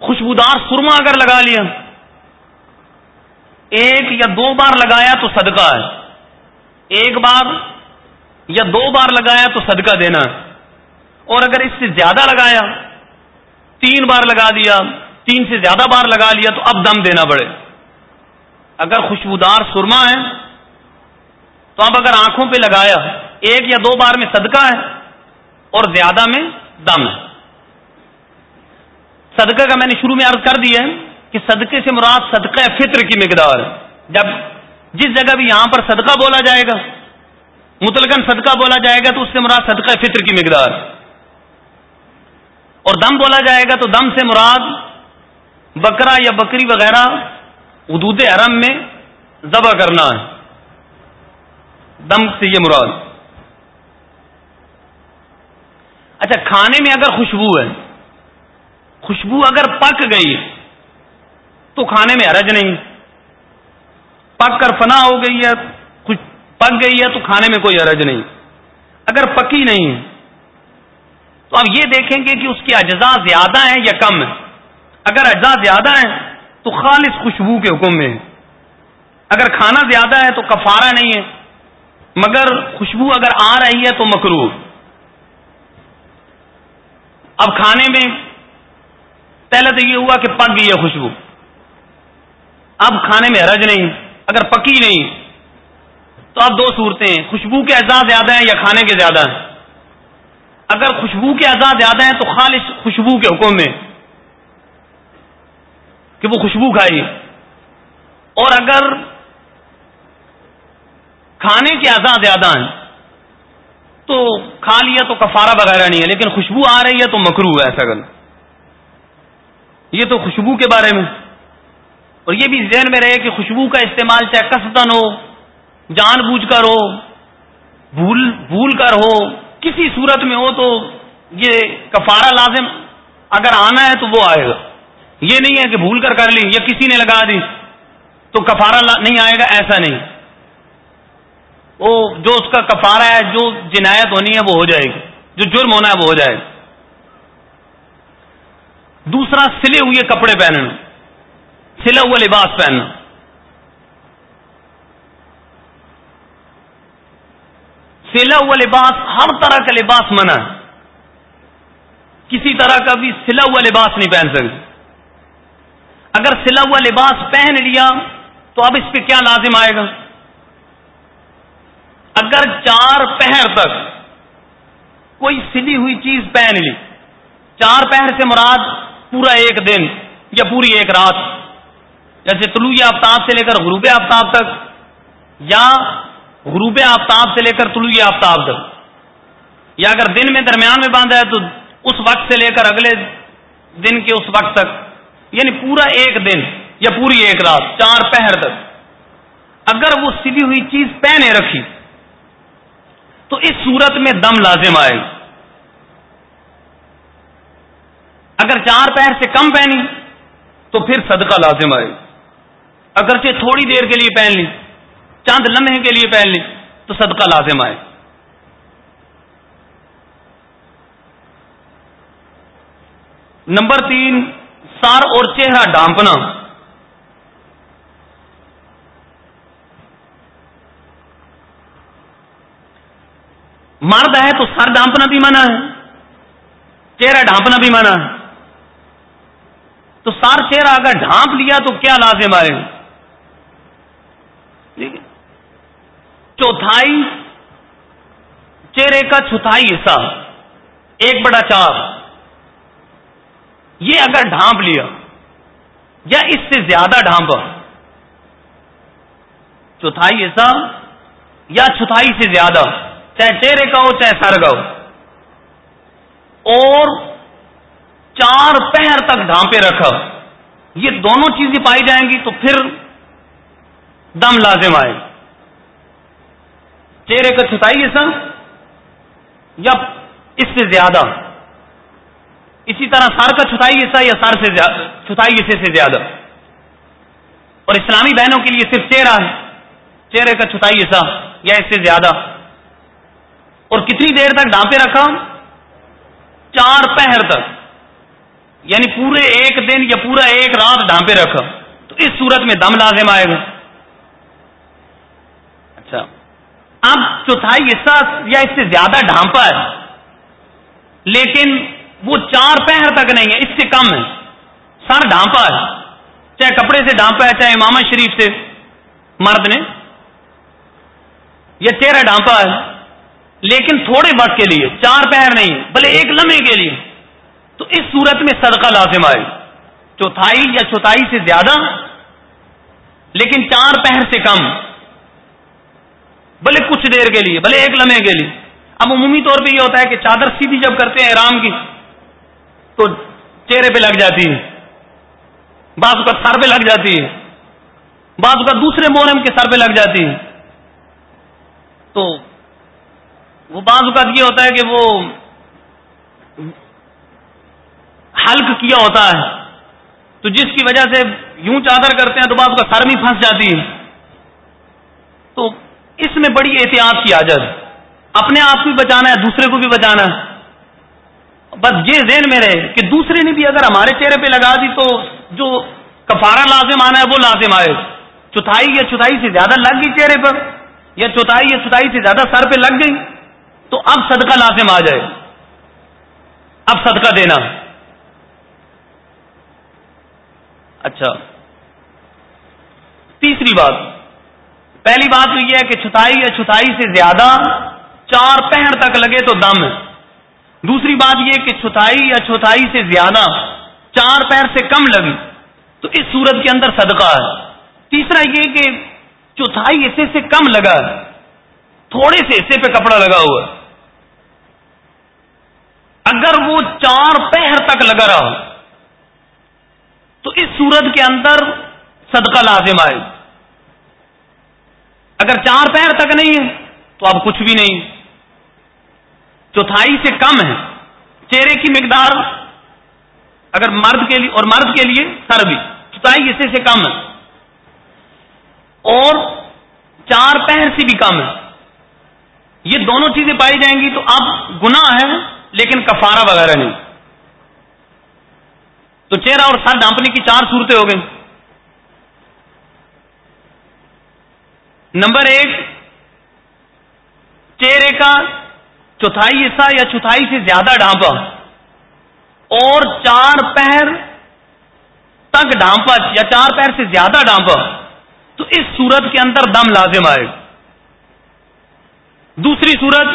خوشبودار سرما اگر لگا لیا، ایک یا دو بار لگایا تو صدقہ ہے۔ ایک بار یا دو بار لگایا تو صدقہ دینا۔ ہے اور اگر اس سے زیادہ لگایا تین بار لگا دیا، تین سے زیادہ بار لگا لیا تو اب دم دینا پڑے۔ اگر خوشبودار سرما ہے، تو اب اگر آنکھوں پہ لگایا ایک یا دو بار میں صدقہ ہے اور زیادہ میں دم ہے۔ صدقہ کا میں نے شروع میں عرض کر دیا ہے کہ صدقے سے مراد صدقہ فطر کی مقدار ہے۔ جب جس جگہ بھی یہاں پر صدقہ بولا جائے گا متلقن صدقہ بولا جائے گا تو اس سے مراد صدقہ فطر کی مقدار اور دم بولا جائے گا تو دم سے مراد بکرا یا بکری وغیرہ حدود حرم میں ذبح کرنا ہے۔ دم سے یہ مراد۔ اچھا کھانے میں اگر خوشبو ہے، خوشبو اگر پک گئی تو کھانے میں حرج نہیں۔ پک کر فنا ہو گئی ہے پک گئی ہے تو کھانے میں کوئی حرج نہیں۔ اگر پکی نہیں ہے تو آپ یہ دیکھیں گے کہ اس کی اجزاء زیادہ ہیں یا کم ہے اگر اجزاء زیادہ ہیں تو خالص خوشبو کے حکم میں ہے اگر کھانا زیادہ ہے تو کفارہ نہیں ہے۔ مگر خوشبو اگر آ رہی ہے تو مکرو اب کھانے میں پہلے تو یہ ہوا کہ پک گئی ہے خوشبو۔ اب کھانے میں حرج نہیں، اگر پکی نہیں تو اب دو صورتیں ہیں۔ خوشبو کے اجزاء زیادہ ہیں یا کھانے کے زیادہ ہیں؟ اگر خوشبو کے اجزاء زیادہ ہیں تو خالص خوشبو کے حکم میں کہ وہ خوشبو کھائی اور اگر کھانے کے اعضا زیادہ ہیں تو کھا لیا تو کفارہ وغیرہ نہیں ہے، لیکن خوشبو آ رہی ہے تو مکرو ہے ایسا کرنا یہ تو خوشبو کے بارے میں۔ اور یہ بھی ذہن میں رہے کہ خوشبو کا استعمال چاہے کسدن ہو، جان بوجھ کر ہو، بھول بھول کر ہو کسی صورت میں ہو تو یہ کفارہ لازم اگر آنا ہے تو وہ آئے گا۔ یہ نہیں ہے کہ بھول کر کر لی یا کسی نے لگا دی تو کفارہ نہیں آئے گا، ایسا نہیں۔ وہ جو اس کا کفارہ ہے، جو جنایت ہونی ہے، وہ ہو جائے گی۔ جو جرم ہونا ہے، وہ ہو جائے گا دوسرا، سلے ہوئے کپڑے پہننا۔ سلا ہوا لباس پہننا۔ سلا ہوا لباس، ہر طرح کا لباس منع ہے۔ کسی طرح کا بھی سلا ہوا لباس نہیں پہن سکتے۔ اگر سلا ہوا لباس پہن لیا، تو اب اس پہ کیا لازم آئے گا؟ اگر چار پہر تک کوئی سلی ہوئی چیز پہن لی، چار پہر سے مراد پورا ایک دن یا پوری ایک رات، جیسے طلوع آفتاب سے لے کر غروب آفتاب تک، یا غروب آفتاب سے لے کر طلوع آفتاب تک۔ یا اگر دن میں درمیان میں باندھا ہے تو اس وقت سے لے کر اگلے دن کے اس وقت تک۔ یعنی پورا ایک دن یا پوری ایک رات، چار پہر تک۔ اگر وہ سلی ہوئی چیز پہنے رکھی، تو اس صورت میں دم لازم آئے اگر چار پہر سے کم پہنی، تو پھر صدقہ لازم آئے اگرچہ تھوڑی دیر کے لیے پہن لی۔ چاند لمحے کے لیے پہن لی، تو صدقہ لازم آئے۔ نمبر تین، سار اور چہرہ ڈانپنا مرد ہے تو سر ڈانپنا بھی منع ہے، چہرہ ڈھانپنا بھی منع ہے۔ تو سار چہرہ اگر ڈھانپ لیا تو کیا لازم آئے؟ چوتھائی، چہرے کا چوتھائی حصہ، ایک بڑا چار۔ یہ اگر ڈھانپ لیا، یا اس سے زیادہ ڈھانپا، چوتھائی حصہ یا چوتھائی سے زیادہ، چاہے چہرے کا ہو، چاہے سر کا ہو، اور چار پہر تک ڈھانپے رکھا، یہ دونوں چیزیں پائی جائیں گی تو پھر دم لازم آئے۔ چہرے کا چوتھائی حصہ یا اس سے زیادہ؟ اسی طرح سر کا چھتائی حصہ یا سر سے چھتائی حصے سے زیادہ؟ اور اسلامی بہنوں کے لیے صرف چہرہ ہے۔ چہرے کا چھتائی حصہ یا اس سے زیادہ؟ اور کتنی دیر تک ڈانپے رکھا؟ چار پہر تک۔ یعنی پورے ایک دن یا پورا ایک رات ڈانپے رکھا۔ تو اس صورت میں دم لازم آئے گا اچھا اب چوتھائی حصہ یا اس سے زیادہ ڈھانپا ہے لیکن وہ چار پہر تک نہیں ہے، اس سے کم ہے۔ سر ڈھانپا ہے چاہے کپڑے سے ڈھانپا ہے چاہے امام شریف سے۔ مرد نے یا چہرہ ڈھانپا ہے لیکن تھوڑے وقت کے لیے، چار پہر نہیں بھلے ایک لمحے کے لیے۔ تو اس صورت میں صدقہ لازم آئے۔ چوتھائی یا چوتھائی سے زیادہ، لیکن چار پہر سے کم۔ بھلے کچھ دیر کے لیے، بھلے ایک لمحے کے لیے۔ اب عمومی طور پہ یہ ہوتا ہے کہ چادر سیدھی جب کرتے ہیں احرام کی، تو چہرے پہ لگ جاتی ہے۔ بعض کا سر پہ لگ جاتی ہے۔ بعض کا دوسرے محرم کے سر پہ لگ جاتی ہے۔ تو وہ بعض اوقات یہ ہوتا ہے کہ وہ حلق کیا ہوتا ہے۔ تو جس کی وجہ سے یوں چادر کرتے ہیں تو بعض کا سر بھی پھنس جاتی ہے۔ تو اس میں بڑی احتیاط کی آجت اپنے آپ کو بھی بچانا ہے، دوسرے کو بھی بچانا ہے۔ بس یہ ذہن میں رہے کہ دوسرے نے بھی اگر ہمارے چہرے پہ لگا دی تو جو کفارہ لازم آنا ہے وہ لازم آئے۔ چوتھائی یا چوتھائی سے زیادہ لگ گئی چہرے پر، یا چوتھائی یا چوتھائی سے زیادہ سر پہ لگ گئی تو اب صدقہ لازم آ جائے۔ اب صدقہ دینا۔ اچھا۔ تیسری بات۔ پہلی بات تو یہ ہے کہ چوتھائی یا چوتھائی سے زیادہ چار پہر تک لگے تو دم۔ ہے دوسری بات یہ کہ چوتھائی یا چوتھائی سے زیادہ چار پیر سے کم لگی۔ تو اس صورت کے اندر صدقہ ہے۔ تیسرا یہ کہ چوتھائی حصے سے کم لگا۔ ہے تھوڑے سے حصے پہ کپڑا لگا ہوا۔ ہے اگر وہ چار پہر تک لگا رہا تو اس صورت کے اندر صدقہ لازم آئے۔ اگر چار پہر تک نہیں ہے تو اب کچھ بھی نہیں۔ چوتھائی سے کم ہے چہرے کی مقدار اگر مرد کے لیے اور مرد کے لیے سر بھی۔ چوتھائی حصے سے کم ہے۔ اور چار پہر سے بھی کم ہے۔ یہ دونوں چیزیں پائی جائیں گی تو اب گناہ ہے لیکن کفارہ وغیرہ نہیں۔ تو چہرہ اور سر ڈانپنے کی چار صورتیں ہو گئی نمبر ایک، چہرے کا چوتھائی حصہ یا چوتھائی سے زیادہ ڈھانپا، اور چار پیر تک ڈھانپا، یا چار پیر سے زیادہ ڈھانپا، تو اس صورت کے اندر دم لازم آئے۔ دوسری صورت،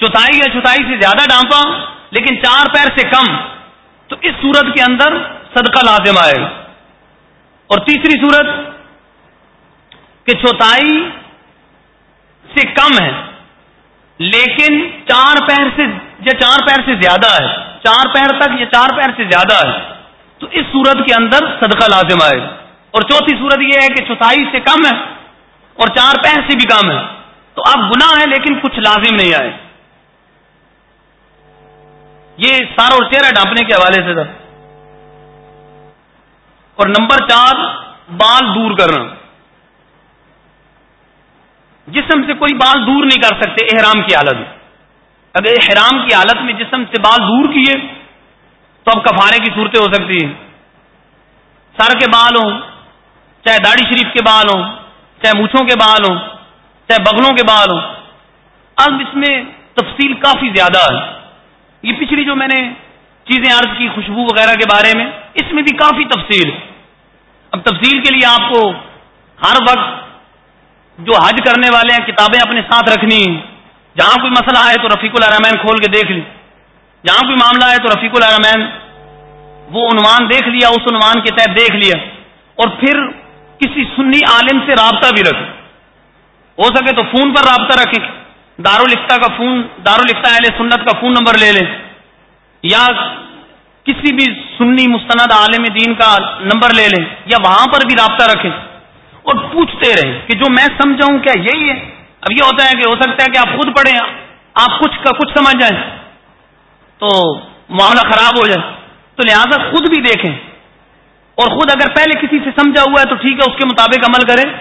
چوتھائی یا چوتھائی سے زیادہ ڈانپا لیکن چار پیر سے کم، تو اس صورت کے اندر صدقہ لازم آئے۔ اور تیسری صورت چوتھائی سے کم ہے۔ لیکن چار پیر سے یا چار پیر سے زیادہ ہے۔ چار پیر تک یا چار پیر سے زیادہ ہے۔ تو اس صورت کے اندر صدقہ لازم آئے۔ اور چوتھی صورت یہ ہے کہ چوتھائی سے کم ہے اور چار پیر سے بھی کم ہے۔ تو اب گناہ ہے لیکن کچھ لازم نہیں آئے۔ یہ سارا اور چہرہ ڈھانپنے کے حوالے سے تھا۔ اور نمبر چار، بال دور کرنا۔ جسم سے کوئی بال دور نہیں کر سکتے، احرام کی حالت میں۔ اگر احرام کی حالت میں جسم سے بال دور کیے، تو اب کفارے کی صورتیں ہو سکتی ہیں۔ سر کے بال ہوں، چاہے داڑھی شریف کے بال ہوں، چاہے مونچھوں کے بال ہوں، چاہے بغلوں کے بال ہوں۔ اب اس میں تفصیل کافی زیادہ ہے۔ یہ پچھلی جو میں نے چیزیں عرض کی خوشبو وغیرہ کے بارے میں، اس میں بھی کافی تفصیل اب تفصیل کے لیے آپ کو ہر وقت جو حج کرنے والے ہیں، کتابیں اپنے ساتھ رکھنی ہیں۔ جہاں کوئی مسئلہ آئے تو رفیق الرحمین کھول کے دیکھ لی جہاں کوئی معاملہ آئے تو رفیق الرحمین وہ عنوان دیکھ لیا، اس عنوان کے تحت دیکھ لیا۔ اور پھر کسی سنی عالم سے رابطہ بھی رکھ ہو سکے تو فون پر رابطہ رکھیں۔ دارو لکھتا کا فون دارو لکھتا اہل سنت کا فون نمبر لے لیں۔ یا کسی بھی سنی مستند عالم دین کا نمبر لے لیں۔ یا وہاں پر بھی رابطہ رکھیں۔ اور پوچھتے رہیں کہ جو میں سمجھاؤں کیا یہی ہے؟ اب یہ ہوتا ہے کہ ہو سکتا ہے کہ آپ خود پڑھیں، آپ کچھ کا کچھ سمجھ جائیں تو معاملہ خراب ہو جائے۔ تو لہذا خود بھی دیکھیں۔ اور خود اگر پہلے کسی سے سمجھا ہوا ہے تو ٹھیک ہے، اس کے مطابق عمل کریں۔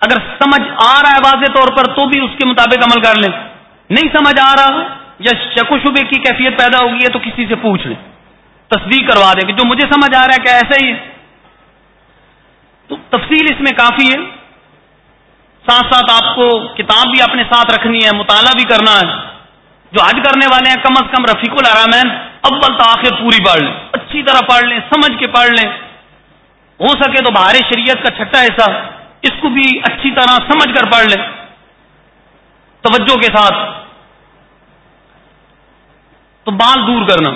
اگر سمجھ آ رہا ہے واضح طور پر تو بھی اس کے مطابق عمل کر لیں۔ نہیں سمجھ آ رہا یا شک و شبے کی کیفیت پیدا ہوگی ہے تو کسی سے پوچھ لیں۔ تصدیق کروا دیں کہ جو مجھے سمجھ آ رہا ہے کیا ایسا ہی ہے۔ تو تفصیل اس میں کافی ہے۔ ساتھ ساتھ آپ کو کتاب بھی اپنے ساتھ رکھنی ہے، مطالعہ بھی کرنا ہے۔ جو حج کرنے والے ہیں، کم از کم رفیق الرحمین اول تاخیر پوری پڑھ لیں۔ اچھی طرح پڑھ لیں، سمجھ کے پڑھ لیں۔ ہو سکے تو بہار شریعت کا چھٹا حصہ اس کو بھی اچھی طرح سمجھ کر پڑھ لیں۔ توجہ کے ساتھ۔ تو بال دور کرنا۔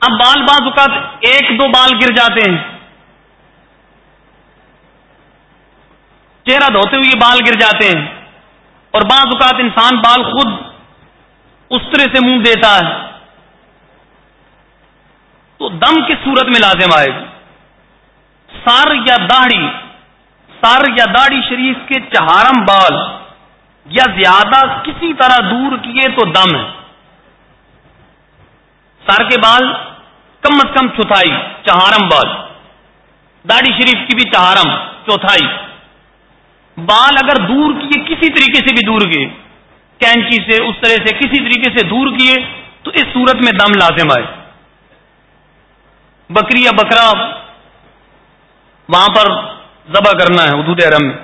اب بال بعض اوقات ایک دو بال گر جاتے ہیں۔ چہرہ دھوتے ہوئے بال گر جاتے ہیں اور بعض اوقات انسان بال خود اس طرح سے منہ دیتا ہے۔ تو دم کس صورت میں لازم آئے گا سار یا داڑھی؟ سار یا داڑھی شریف کے چہارم بال یا زیادہ کسی طرح دور کیے تو دم ہے۔ سار کے بال کم از کم چوتھائی، چہارم بال۔ داڑھی شریف کی بھی چہارم، چوتھائی۔ بال اگر دور کیے، کسی طریقے سے بھی دور کیے، کینچی سے، اس طرح سے، کسی طریقے سے دور کیے، تو اس صورت میں دم لازم آئے۔ بکری یا بکرا وہاں پر ذبح کرنا ہے، حدود حرم میں۔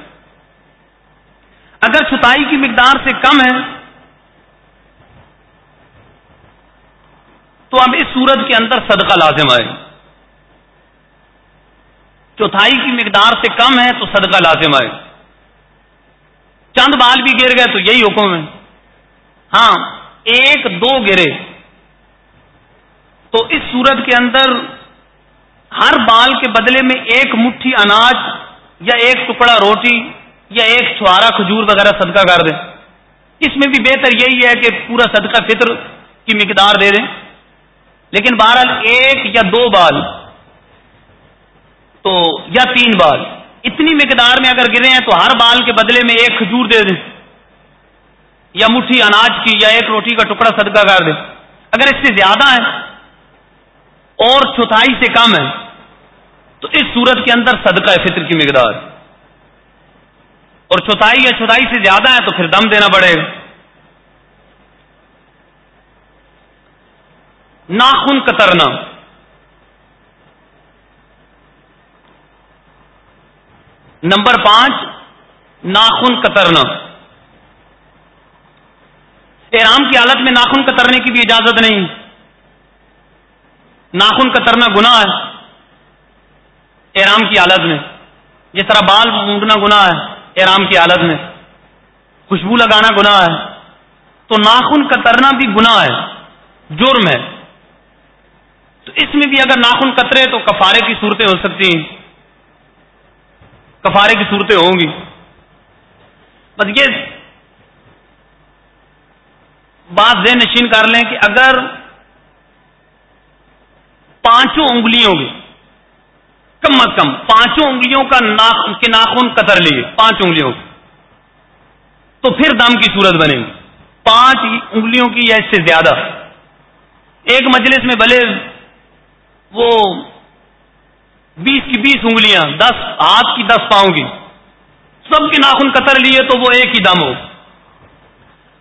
اگر چھتائی کی مقدار سے کم ہے، تو اب اس صورت کے اندر صدقہ لازم آئے۔ چوتھائی کی مقدار سے کم ہے، تو صدقہ لازم آئے۔ چند بال بھی گر گئے تو یہی حکم ہے۔ ہاں ایک دو گرے۔ تو اس صورت کے اندر ہر بال کے بدلے میں ایک مٹھی اناج یا ایک ٹکڑا روٹی یا ایک چھوارا کھجور وغیرہ صدقہ کر دیں۔ اس میں بھی بہتر یہی ہے کہ پورا صدقہ فطر کی مقدار دے دیں۔ لیکن بہرحال ایک یا دو بال تو یا تین بال۔ اتنی مقدار میں اگر گرے ہیں تو ہر بال کے بدلے میں ایک کھجور دے دیں یا مٹھی اناج کی یا ایک روٹی کا ٹکڑا صدقہ کر دیں۔ اگر اس سے زیادہ ہے اور چوتھائی سے کم ہے تو اس صورت کے اندر صدقہ فطر کی مقدار۔ اور چوتھائی یا چوتھائی سے زیادہ ہے تو پھر دم دینا پڑے گا۔ ناخن کترنا۔ نمبر پانچ، ناخن کترنا۔ احرام کی حالت میں ناخن کترنے کی بھی اجازت نہیں۔ ناخن کترنا گنا ہے۔ احرام کی حالت میں۔ جس طرح بال مونڈنا گنا ہے، احرام کی حالت میں۔ خوشبو لگانا گنا ہے۔ تو ناخن کترنا بھی گنا ہے۔ جرم ہے۔ تو اس میں بھی اگر ناخن کترے تو کفارے کی صورتیں ہو سکتی ہیں۔ کفارے کی صورتیں ہوں گی۔ بس یہ بات ذہن نشین کر لیں کہ اگر پانچوں انگلیوں کے کم از کم پانچوں انگلیوں کا کے ناخن قطر لیے پانچ انگلیوں تو پھر دم کی صورت بنے گی۔ پانچ انگلیوں کی یا اس سے زیادہ۔ ایک مجلس میں بھلے وہ بیس کی بیس انگلیاں، دس، ہاتھ کی دس پاؤں کی۔ سب کے ناخن قطر لیے تو وہ ایک ہی دم ہو۔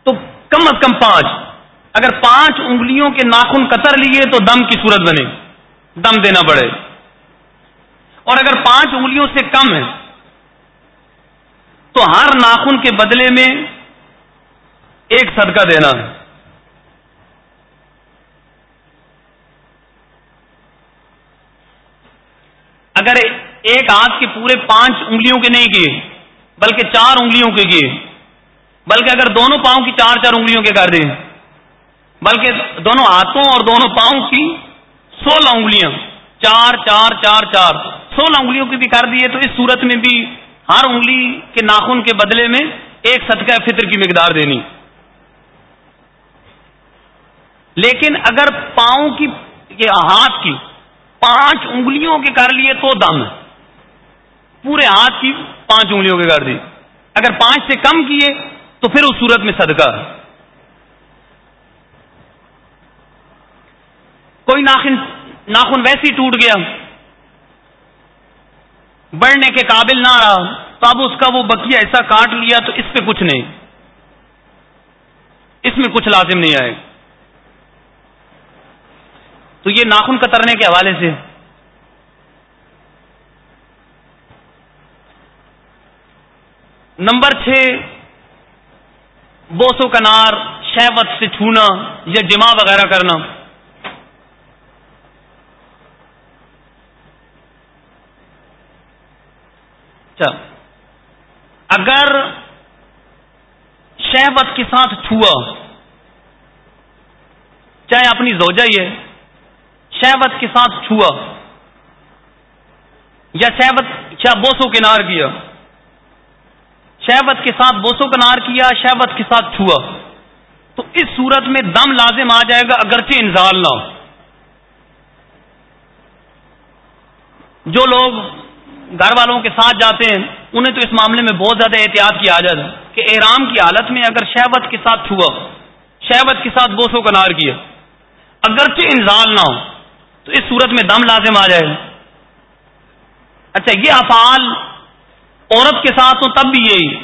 تو کم از کم پانچ۔ اگر پانچ انگلیوں کے ناخن قطر لیے تو دم کی صورت بنے۔ دم دینا پڑے۔ اور اگر پانچ انگلیوں سے کم ہے، تو ہر ناخن کے بدلے میں ایک صدقہ دینا۔ ہے اگر ایک ہاتھ کے پورے پانچ انگلیوں کے نہیں کیے، بلکہ چار انگلیوں کے کیے، بلکہ اگر دونوں پاؤں کی چار چار انگلیوں کے کر دیں، بلکہ دونوں ہاتھوں اور دونوں پاؤں کی سولہ انگلیاں، چار چار چار چار، سولہ انگلیوں کی بھی کر دیے، تو اس صورت میں بھی ہر انگلی کے ناخن کے بدلے میں ایک صدقہ فطر کی مقدار دینی۔ لیکن اگر پاؤں کی ہاتھ کی پانچ انگلیوں کے کر لیے تو دم۔ پورے ہاتھ کی پانچ انگلیوں کے کر دی۔ اگر پانچ سے کم کیے تو پھر اس صورت میں صدقہ۔ کوئی ناخن ناخن ویسے ہی ٹوٹ گیا۔ بڑھنے کے قابل نہ رہا۔ تو اب اس کا وہ بکیا ایسا کاٹ لیا تو اس پہ کچھ نہیں۔ اس میں کچھ لازم نہیں آئے۔ تو یہ ناخن کترنے کے حوالے سے نمبر چھ بوسو کنار شہوت سے چھونا یا جمع وغیرہ کرنا۔ اچھا۔ اگر شہوت کے ساتھ چھوا، چاہے اپنی زوجہ ہی ہے شہوت کے ساتھ چھوا۔ یا شہوت کیا بوسو کنار کیا۔ شہوت کے ساتھ بوسو کنار کیا شہوت کے ساتھ چھوا۔ تو اس صورت میں دم لازم آ جائے گا اگرچہ انزال نہ ہو۔ جو لوگ گھر والوں کے ساتھ جاتے ہیں، انہیں تو اس معاملے میں بہت زیادہ احتیاط کی عادت ہے کہ احرام کی حالت میں اگر شہبت کے ساتھ چھوا شہبت کے ساتھ بوسو کا نار کیا، اگرچہ انزال نہ ہو۔ تو اس صورت میں دم لازم آ جائے اچھا یہ افعال عورت کے ساتھ ہو تب بھی یہی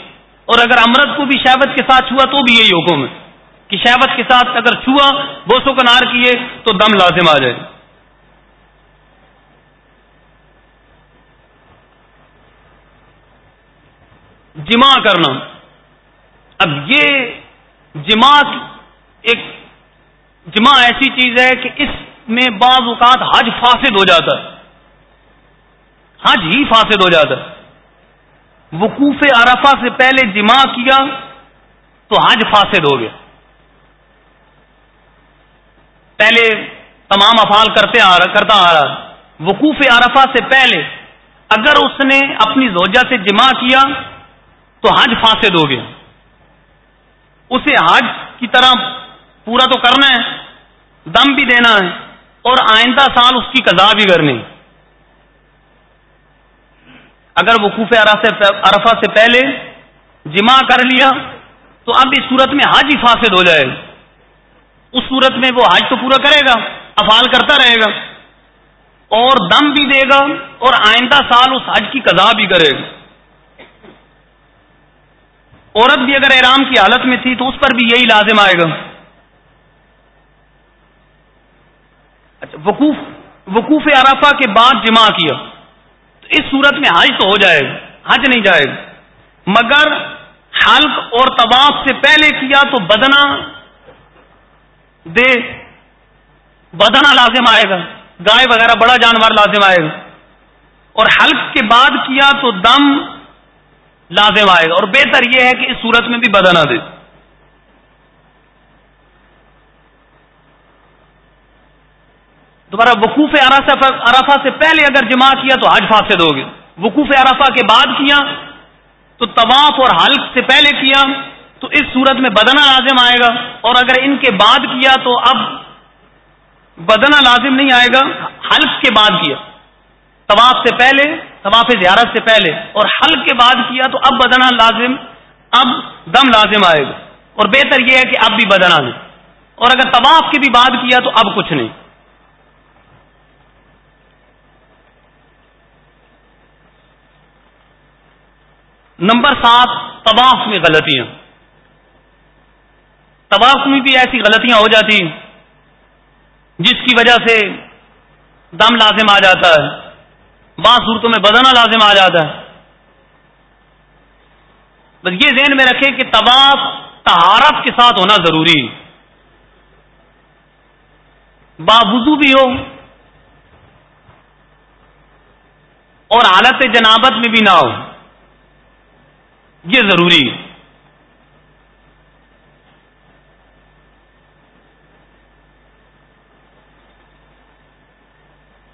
اور اگر امرت کو بھی شہبت کے ساتھ چھوا تو بھی یہی حکم ہے۔ کہ شہبت کے ساتھ اگر چھوا بوسو کا نار کیے تو دم لازم آ جائے۔ جمع کرنا۔ اب یہ جمع ایک جمع ایسی چیز ہے کہ اس میں بعض اوقات حج فاسد ہو جاتا ہے۔ حج ہی فاسد ہو جاتا ہے۔ وقوف عرفہ سے پہلے جمع کیا تو حج فاسد ہو گیا۔ پہلے تمام افعال کرتے آ رہا کرتا آ رہا۔ وقوف عرفہ سے پہلے اگر اس نے اپنی زوجہ سے جمع کیا تو حج فاسد ہو گیا۔ اسے حج کی طرح پورا تو کرنا ہے، دم بھی دینا ہے۔ اور آئندہ سال اس کی قضا بھی کرنی۔ اگر وقوف عرفہ سے پہلے جمع کر لیا، تو اب اس صورت میں حج ہی فاسد ہو جائے۔ گا اس صورت میں وہ حج تو پورا کرے گا، افعال کرتا رہے گا۔ اور دم بھی دے گا اور آئندہ سال اس حج کی قضا بھی کرے گا۔ عورت بھی اگر احرام کی حالت میں تھی تو اس پر بھی یہی لازم آئے گا۔ اچھا وقوف وقوف عرفہ کے بعد جمع کیا۔ تو اس صورت میں حج تو ہو جائے گا، حج نہیں جائے گا۔ مگر حلق اور طواف سے پہلے کیا تو بدنا دے بدنا لازم آئے گا۔ گائے وغیرہ، بڑا جانور لازم آئے گا۔ اور حلق کے بعد کیا تو دم لازم آئے گا۔ اور بہتر یہ ہے کہ اس صورت میں بھی بدنا دے۔ دوبارہ وقوف ارافا سے پہلے اگر جمع کیا تو حج فاسد ہوگی۔ وقوف ارافا کے بعد کیا تو طواف اور حلق سے پہلے کیا تو اس صورت میں بدنا لازم آئے گا۔ اور اگر ان کے بعد کیا تو اب بدنا لازم نہیں آئے گا۔ حلق کے بعد کیا۔ طواف سے پہلے، طواف زیارت سے پہلے اور حلق کے بعد کیا تو اب بدنا لازم، اب دم لازم آئے گا۔ اور بہتر یہ ہے کہ اب بھی بدنا نہیں۔ اور اگر طواف کی بھی بات کیا تو اب کچھ نہیں۔ نمبر سات، طواف میں غلطیاں۔ طواف میں بھی ایسی غلطیاں ہو جاتی جس کی وجہ سے دم لازم آ جاتا ہے، بعض صورتوں میں بدنا لازم آ جاتا ہے۔ بس یہ ذہن میں رکھے کہ طواف تہارت کے ساتھ ہونا ضروری باوضو بھی ہو اور حالت جنابت میں بھی نہ ہو۔ یہ ضروری ہے۔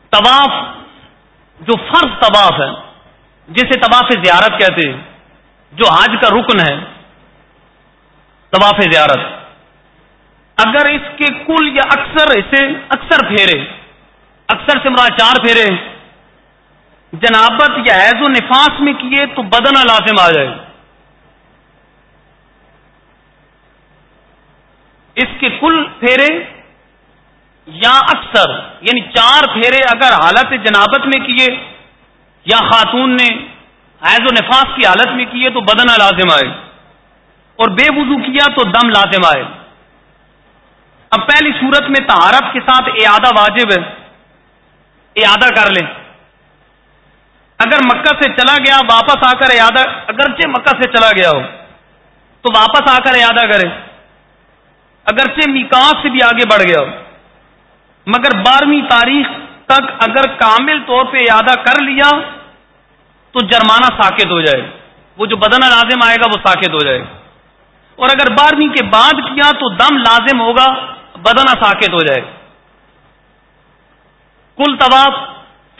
طواف، جو فرض طواف ہے، جسے طواف زیارت کہتے ہیں، جو حج کا رکن ہے، طواف زیارت۔ اگر اس کے کل یا اکثر اسے اکثر پھیرے، اکثر سے مراد چار پھیرے جنابت یا حیض و نفاس میں کیے تو بدن لازم آ جائے۔ اس کے کل پھیرے یا اکثر یعنی چار پھیرے اگر حالت جنابت میں کیے یا خاتون نے حیض و نفاس کی حالت میں کیے تو بدن لازم آئے، اور بے وضو کیا تو دم لازم آئے۔ اب پہلی صورت میں تہارت کے ساتھ اعادہ واجب ہے، اعادہ کر لیں۔ اگر مکہ سے چلا گیا، واپس آ کر اعادہ، اگرچہ مکہ سے چلا گیا ہو، تو واپس آ کر اعادہ کرے اگرچہ میکاس سے بھی آگے بڑھ گیا مگر بارہویں تاریخ تک اگر کامل طور پہ اعادہ کر لیا تو جرمانہ ساکت ہو جائے، وہ جو بدن لازم آئے گا وہ ساکت ہو جائے۔ اور اگر بارہویں کے بعد کیا تو دم لازم ہوگا بدن ساکت ہو جائے۔ کل طواف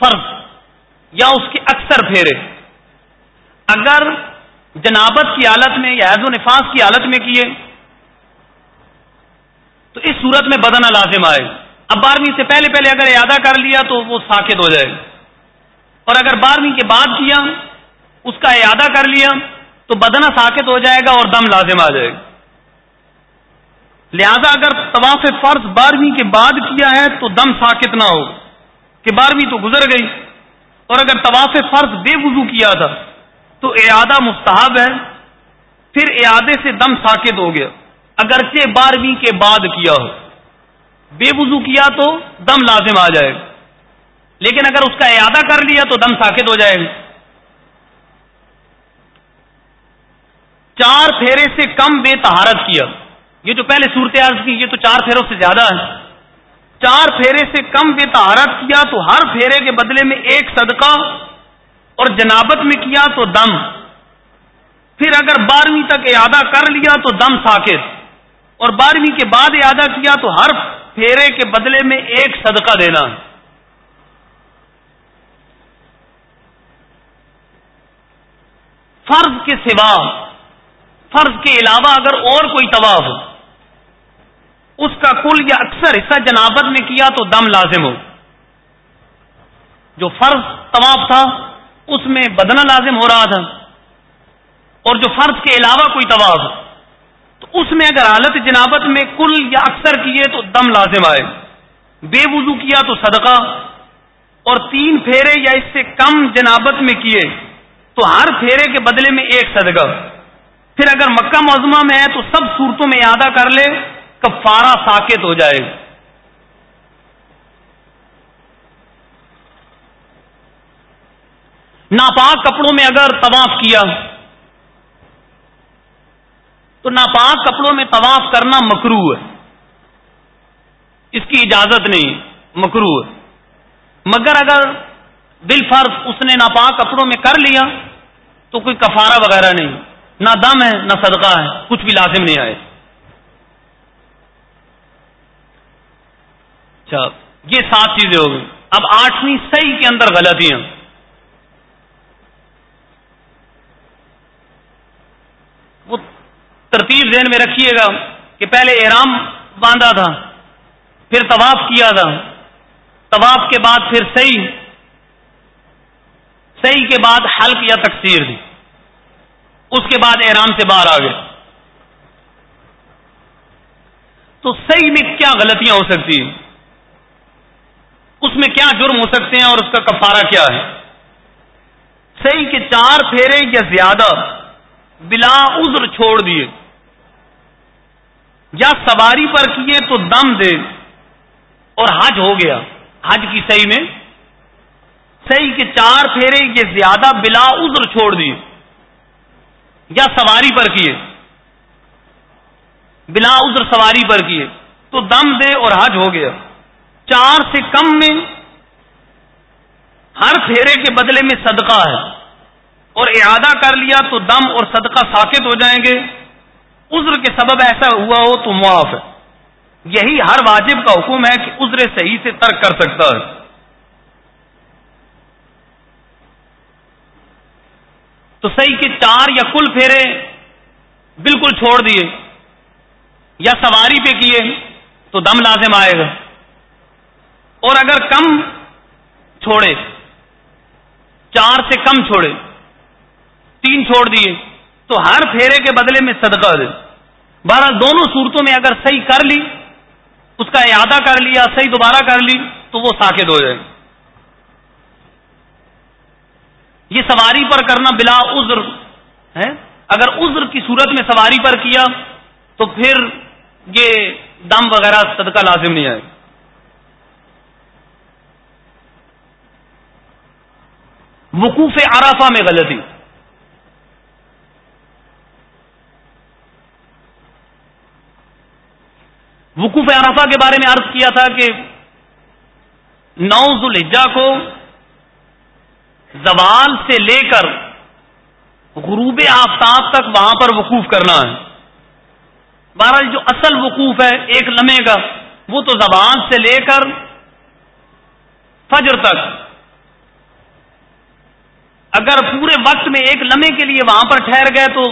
فرض یا اس کے اکثر پھیرے۔ اگر جنابت کی حالت میں یا حیض و نفاس کی حالت میں کیے تو اس صورت میں بدن لازم آئے۔ اب بارہویں سے پہلے پہلے اگر اعادہ کر لیا تو وہ ساکت ہو جائے۔ اور اگر بارہویں کے بعد کیا، اس کا اعادہ کر لیا تو بدنا ساکت ہو جائے گا اور دم لازم آ جائے گا۔ لہذا اگر طواف فرض بارہویں کے بعد کیا ہے تو دم ساکت نہ ہو، کہ بارہویں تو گزر گئی۔ اور اگر طواف فرض بے وضو کیا تھا تو اعادہ مستحب ہے، پھر اعادے سے دم ساکت ہو گیا۔ اگرچہ بارہویں کے بعد کیا ہو۔ بے وضو کیا تو دم لازم آ جائے۔ گا لیکن اگر اس کا اعادہ کر لیا تو دم ساکت ہو جائے۔ گا چار پھیرے سے کم بے تہارت کیا۔ یہ جو پہلے صورت کی، یہ تو چار پھیروں سے زیادہ ہے۔ چار پھیرے سے کم بے تہارت کیا تو ہر پھیرے کے بدلے میں ایک صدقہ اور جنابت میں کیا تو دم۔ پھر اگر بارہویں تک اعادہ کر لیا تو دم ساکت۔ اور بارہویں کے بعد اعادہ کیا تو ہر پھیرے کے بدلے میں ایک صدقہ دینا۔ فرض کے سوا، فرض کے علاوہ اگر اور کوئی طواف، اس کا کل یا اکثر حصہ جنابت میں کیا تو دم لازم ہو۔ جو فرض طواف تھا، اس میں بدنا لازم ہو رہا تھا۔ اور جو فرض کے علاوہ کوئی طواف تو اس میں اگر حالت جنابت میں کل یا اکثر کیے تو دم لازم آئے۔ بے وضو کیا تو صدقہ۔ اور تین پھیرے یا اس سے کم جنابت میں کیے تو ہر پھیرے کے بدلے میں ایک صدقہ۔ پھر اگر مکہ معظمہ میں ہے تو سب صورتوں میں یادہ کر لے، کفارہ ساکت ہو جائے۔ ناپاک کپڑوں میں اگر طواف کیا۔ تو ناپاک کپڑوں میں طواف کرنا مکرو ہے۔ اس کی اجازت نہیں مکرو ہے۔ مگر اگر دل فرض اس نے ناپاک کپڑوں میں کر لیا، تو کوئی کفارہ وغیرہ نہیں۔ نہ دم ہے، نہ صدقہ ہے، کچھ بھی لازم نہیں آئے۔ اچھا یہ سات چیزیں ہو گئی اب آٹھویں صحیح کے اندر غلطیاں وہ ترتیب ذہن میں رکھیے گا کہ پہلے احرام باندھا تھا، پھر طواف کیا تھا۔ طواف کے بعد پھر صحیح صحیح کے بعد حلق یا تقسیر دی۔ اس کے بعد احرام سے باہر آ گئے۔ تو صحیح میں کیا غلطیاں ہو سکتی ہیں؟ اس میں کیا جرم ہو سکتے ہیں اور اس کا کفارہ کیا ہے؟ صحیح کے چار پھیرے یا زیادہ بلا عذر چھوڑ دیے۔ یا سواری پر کیے تو دم دے اور حج ہو گیا۔ حج کی صحیح میں۔ صحیح کے چار پھیرے یہ زیادہ بلا عذر چھوڑ دیے۔ یا سواری پر کیے۔ بلا عذر سواری پر کیے۔ تو دم دے اور حج ہو گیا۔ چار سے کم میں ہر پھیرے کے بدلے میں صدقہ ہے۔ اور اعادہ کر لیا تو دم اور صدقہ ساکت ہو جائیں گے۔ عذر کے سبب ایسا ہوا ہو تو معاف ہے۔ یہی ہر واجب کا حکم ہے کہ عذر صحیح سے ترک کر سکتا ہے۔ تو صحیح کے چار یا کل پھیرے بالکل چھوڑ دیے۔ یا سواری پہ کیے تو دم لازم آئے گا۔ اور اگر کم چھوڑے، چار سے کم چھوڑے، تین چھوڑ دیے، تو ہر پھیرے کے بدلے میں صدقہ دے۔ بہرحال دونوں صورتوں میں اگر صحیح کر لی، اس کا اعادہ کر لیا، صحیح دوبارہ کر لی، تو وہ ساکت ہو جائے یہ سواری پر کرنا بلا عذر ہے۔ اگر عذر کی صورت میں سواری پر کیا، تو پھر یہ دم وغیرہ صدقہ لازم نہیں آئے۔ وقوف عرفہ میں غلطی۔ وقوف عرفہ کے بارے میں عرض کیا تھا کہ نو ذوالحجہ کو زوال سے لے کر غروب آفتاب تک وہاں پر وقوف کرنا ہے۔ بہرحال جو اصل وقوف ہے ایک لمحے کا، وہ تو زبان سے لے کر فجر تک۔ اگر پورے وقت میں ایک لمحے کے لیے وہاں پر ٹھہر گئے تو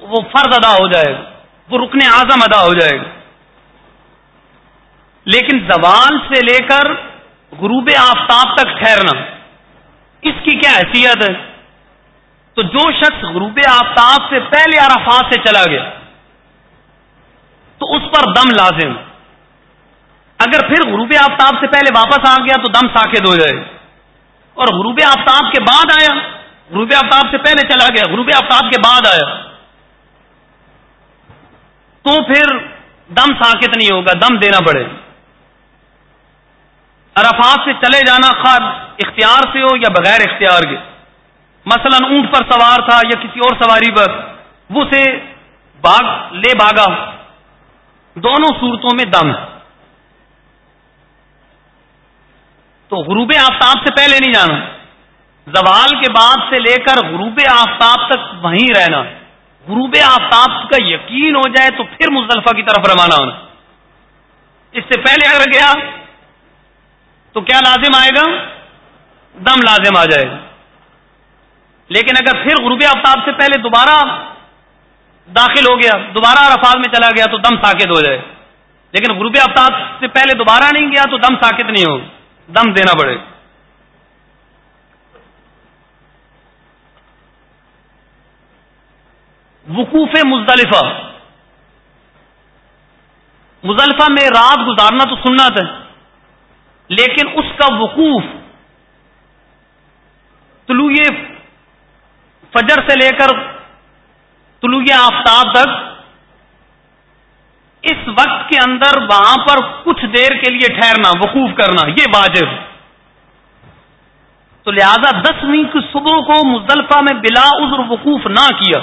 وہ فرض ادا ہو جائے گا، وہ رکن اعظم ادا ہو جائے گا۔ لیکن زوال سے لے کر غروب آفتاب تک ٹھہرنا اس کی کیا حیثیت ہے؟ تو جو شخص غروب آفتاب سے پہلے عرفات سے چلا گیا، تو اس پر دم لازم۔ اگر پھر غروب آفتاب سے پہلے واپس آ گیا، تو دم ساکت ہو جائے۔ اور غروب آفتاب کے بعد آیا، غروب آفتاب سے پہلے چلا گیا، غروب آفتاب کے بعد آیا۔ تو پھر دم ساکت نہیں ہوگا، دم دینا پڑے۔ عرفات سے چلے جانا خواب اختیار سے ہو یا بغیر اختیار کے۔ مثلا اونٹ پر سوار تھا یا کسی اور سواری پر، وہ سے باغ، لے بھاگا دونوں صورتوں میں دم۔ تو غروب آفتاب سے پہلے نہیں جانا۔ زوال کے بعد سے لے کر غروب آفتاب تک وہیں رہنا۔ غروب آفتاب کا یقین ہو جائے تو پھر مزدلفہ کی طرف روانہ ہونا۔ اس سے پہلے اگر گیا تو کیا لازم آئے گا؟ دم لازم آ جائے گا۔ لیکن اگر پھر غروب آفتاب سے پہلے دوبارہ داخل ہو گیا، دوبارہ عرفات میں چلا گیا تو دم ساکت ہو جائے۔ لیکن غروب آفتاب سے پہلے دوبارہ نہیں گیا تو دم ساکت نہیں ہو۔ دم دینا پڑے۔ وقوف مزدلفہ۔ مزدلفہ میں رات گزارنا تو سننا تھا لیکن اس کا وقوف طلوع فجر سے لے کر طلوع آفتاب تک اس وقت کے اندر وہاں پر کچھ دیر کے لیے ٹھہرنا، وقوف کرنا، یہ واجب۔ تو لہذا دسویں کی صبح کو مزدلفہ میں بلا عذر وقوف نہ کیا،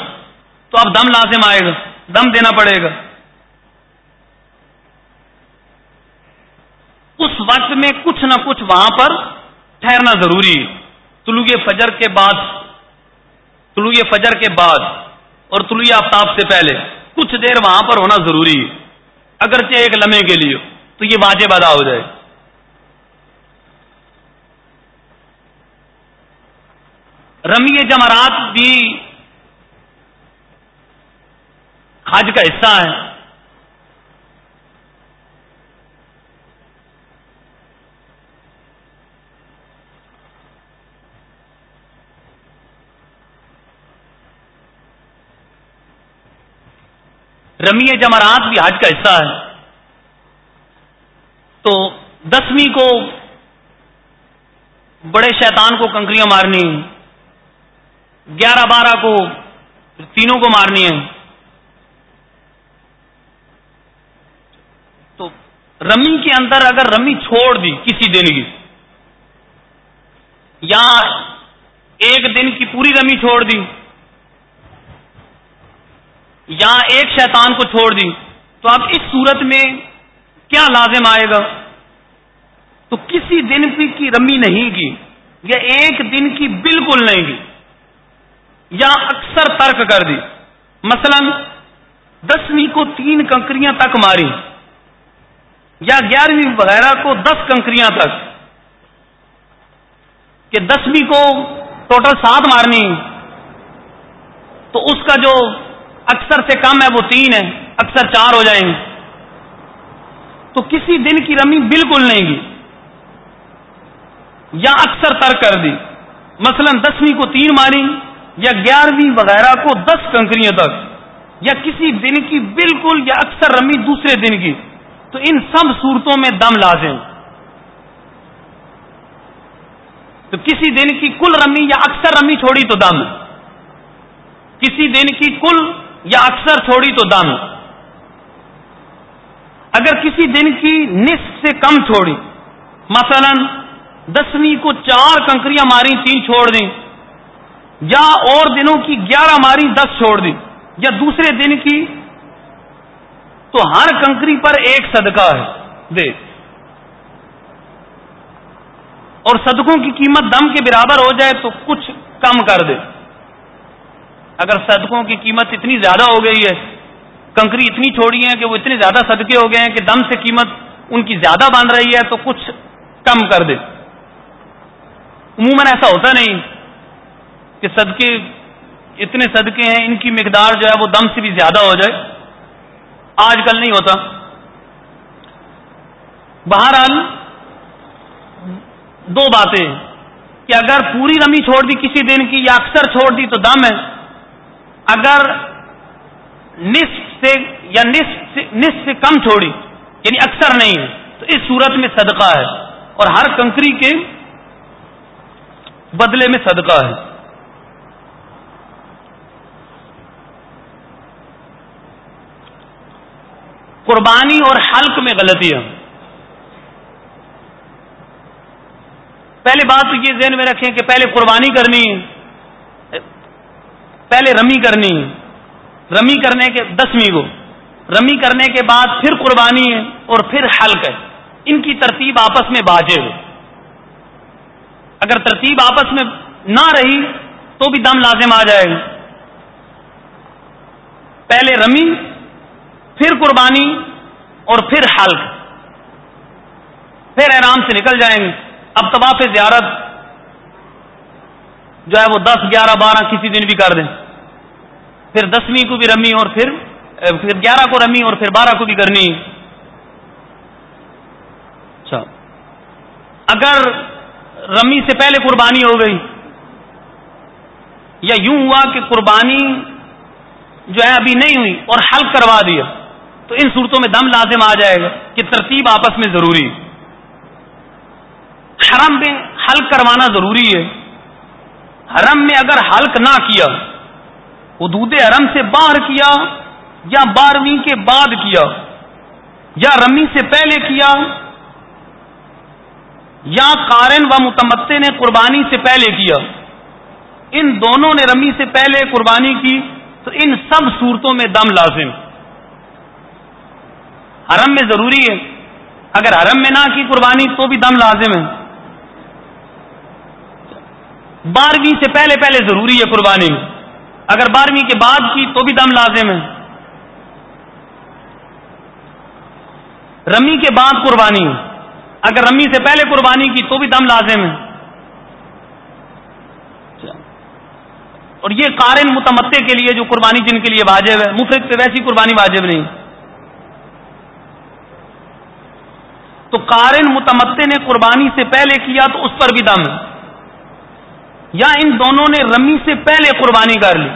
تو اب دم لازم آئے گا، دم دینا پڑے گا۔ اس وقت میں کچھ نہ کچھ وہاں پر ٹھہرنا ضروری ہے۔ طلوع فجر کے بعد، طلوع فجر کے بعد اور طلوع آفتاب سے پہلے کچھ دیر وہاں پر ہونا ضروری ہے۔ اگرچہ ایک لمحے کے لیے تو یہ واجب ادا ہو جائے۔ رمی جمرات بھی حج کا حصہ ہے رمی جمرات بھی حج کا حصہ ہے۔ تو دسویں کو بڑے شیطان کو کنکریاں مارنی گیارہ بارہ کو تینوں کو مارنی ہے تو رمی کے اندر اگر رمی چھوڑ دی کسی دن کی یا ایک دن کی پوری رمی چھوڑ دی یا ایک شیطان کو چھوڑ دی، تو اب اس صورت میں کیا لازم آئے گا؟ تو کسی دن کی رمی نہیں کی یا ایک دن کی بالکل نہیں کی یا اکثر ترک کر دی۔ مثلا دسویں کو تین کنکریاں تک ماری، یا گیارہویں وغیرہ کو دس کنکریاں تک، کہ دسویں کو ٹوٹل سات مارنی۔ تو اس کا جو اکثر سے کم ہے، وہ تین ہے اکثر چار ہو جائیں گے۔ تو کسی دن کی رمی بالکل نہیں گی۔ یا اکثر تر کر دی۔ مثلا دسویں کو تین ماری، یا گیارہویں وغیرہ کو دس کنکریوں تک۔ یا کسی دن کی بالکل یا اکثر رمی دوسرے دن کی۔ تو ان سب صورتوں میں دم لازم۔ تو کسی دن کی کل رمی یا اکثر رمی چھوڑی تو دم۔ کسی دن کی کل یا اکثر چھوڑی تو دم اگر کسی دن کی نصف سے کم چھوڑی مثلا دسویں کو چار کنکریاں ماری تین چھوڑ دیں، یا اور دنوں کی گیارہ ماری دس چھوڑ دی یا دوسرے دن کی، تو ہر کنکری پر ایک صدقہ ہے، دے۔ اور صدقوں کی قیمت دم کے برابر ہو جائے تو کچھ کم کر دے۔ اگر صدقوں کی قیمت اتنی زیادہ ہو گئی ہے، کنکری اتنی چھوڑی ہے کہ وہ اتنے زیادہ صدقے ہو گئے ہیں کہ دم سے قیمت ان کی زیادہ بن رہی ہے، تو کچھ کم کر دے۔ عموماً ایسا ہوتا نہیں کہ صدقے، اتنے صدقے ہیں، ان کی مقدار جو ہے وہ دم سے بھی زیادہ ہو جائے۔ آج کل نہیں ہوتا۔ بہرحال، دو باتیں۔ کہ اگر پوری نمی چھوڑ دی کسی دن کی یا اکثر چھوڑ دی تو دم ہے۔ اگر نصف سے یا نصف نصف سے کم چھوڑی یعنی اکثر نہیں ہے تو اس صورت میں صدقہ ہے۔ اور ہر کنکری کے بدلے میں صدقہ ہے۔ قربانی اور حلق میں غلطیاں پہلی بات تو یہ ذہن میں رکھیں کہ پہلے قربانی کرنی ہے۔ پہلے رمی کرنی ہے۔ رمی کرنے کے دسویں کو رمی کرنے کے بعد پھر قربانی ہے اور پھر حلق ہے۔ ان کی ترتیب آپس میں باجے ہو۔ اگر ترتیب آپس میں نہ رہی تو بھی دم لازم آ جائے گا۔ پہلے رمی، پھر قربانی اور پھر حلق۔ پھر آرام سے نکل جائیں گے۔ اب طواف زیارت جو ہے وہ دس، گیارہ، بارہ کسی دن بھی کر دیں۔ پھر دسویں کو بھی رمی اور پھر پھر گیارہ کو رمی اور پھر بارہ کو بھی کرنی۔ اچھا۔ اگر رمی سے پہلے قربانی ہو گئی، یا یوں ہوا کہ قربانی جو ہے ابھی نہیں ہوئی اور حل کروا دیا، تو ان صورتوں میں دم لازم آ جائے گا کہ ترتیب آپس میں ضروری ہے۔ حرم میں حل کروانا ضروری ہے۔ حرم میں اگر حلق نہ کیا، حدود حرم سے باہر کیا، یا بارہویں کے بعد کیا، یا رمی سے پہلے کیا، یا کارن و متمتے نے قربانی سے پہلے کیا، ان دونوں نے رمی سے پہلے قربانی کی، تو ان سب صورتوں میں دم لازم۔ حرم میں ضروری ہے، اگر حرم میں نہ کی قربانی تو بھی دم لازم ہے۔ بارہویں سے پہلے پہلے ضروری ہے قربانی۔ اگر بارہویں کے بعد کی تو بھی دم لازم ہے۔ رمی کے بعد قربانی۔ اگر رمی سے پہلے قربانی کی تو بھی دم لازم ہے۔ اور یہ قارن متمتے کے لیے جو قربانی جن کے لیے واجب ہے مفرق سے ویسی قربانی واجب نہیں۔ تو قارن متمتے نے قربانی سے پہلے کیا تو اس پر بھی دم۔ ہے یا ان دونوں نے رمی سے پہلے قربانی کر لی،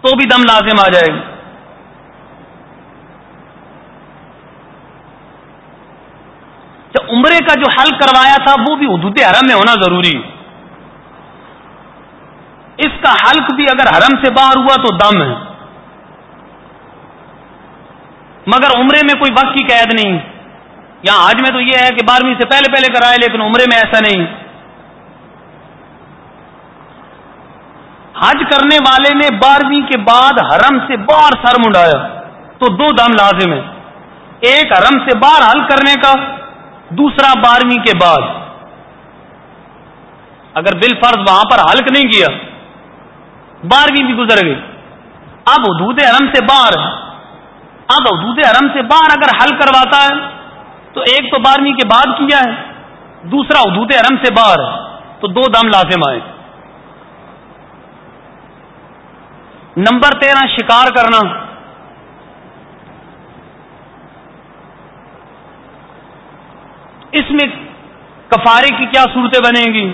تو بھی دم لازم آ جائے گا اچھا، عمرے کا جو حل کروایا تھا، وہ بھی حدود حرم میں ہونا ضروری اس کا حلق بھی اگر حرم سے باہر ہوا تو دم ہے۔ مگر عمرے میں کوئی وقت کی قید نہیں۔ یہاں آج میں تو یہ ہے کہ بارہویں سے پہلے پہلے کرائے، لیکن عمرے میں ایسا نہیں۔ حج کرنے والے نے بارہویں کے بعد حرم سے باہر سر منڈایا تو دو دم لازم ہے ایک حرم سے باہر حل کرنے کا، دوسرا بارہویں کے بعد۔ اگر بل فرض وہاں پر حلق نہیں کیا، بارہویں بھی گزر گئی۔ اب حدود حرم سے باہر اب حدود حرم سے باہر اگر حل کرواتا ہے، تو ایک تو بارہویں کے بعد کیا ہے، دوسرا حدود حرم سے باہر تو دو دم لازم آئے۔ نمبر تیرہ، شکار کرنا۔ اس میں کفارے کی کیا صورتیں بنیں گی؟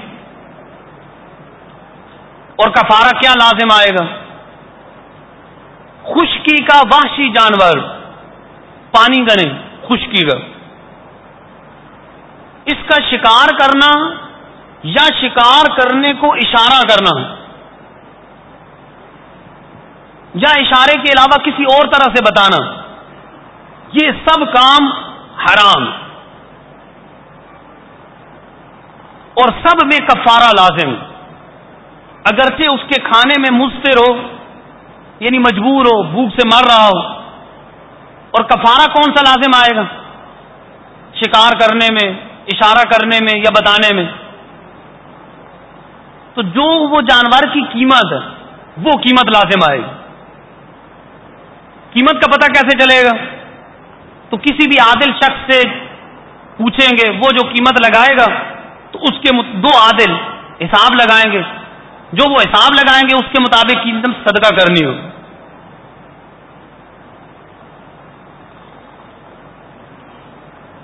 اور کفارہ کیا لازم آئے گا؟ خشکی کا وحشی جانور، پانی کا نہیں خشکی کا۔ اس کا شکار کرنا یا شکار کرنے کو اشارہ کرنا۔ یا اشارے کے علاوہ کسی اور طرح سے بتانا، یہ سب کام حرام۔ اور سب میں کفارہ لازم۔ اگرچہ اس کے کھانے میں مستر ہو یعنی مجبور ہو، بھوک سے مر رہا ہو، اور کفارہ کون سا لازم آئے گا؟ شکار کرنے میں، اشارہ کرنے میں یا بتانے میں۔ تو جو وہ جانور کی قیمت ہے، وہ قیمت لازم آئے گی۔ قیمت کا پتہ کیسے چلے گا؟ تو کسی بھی عادل شخص سے پوچھیں گے، وہ جو قیمت لگائے گا، تو اس کے دو عادل حساب لگائیں گے۔ جو وہ حساب لگائیں گے، اس کے مطابق قیمت صدقہ کرنی ہوگی۔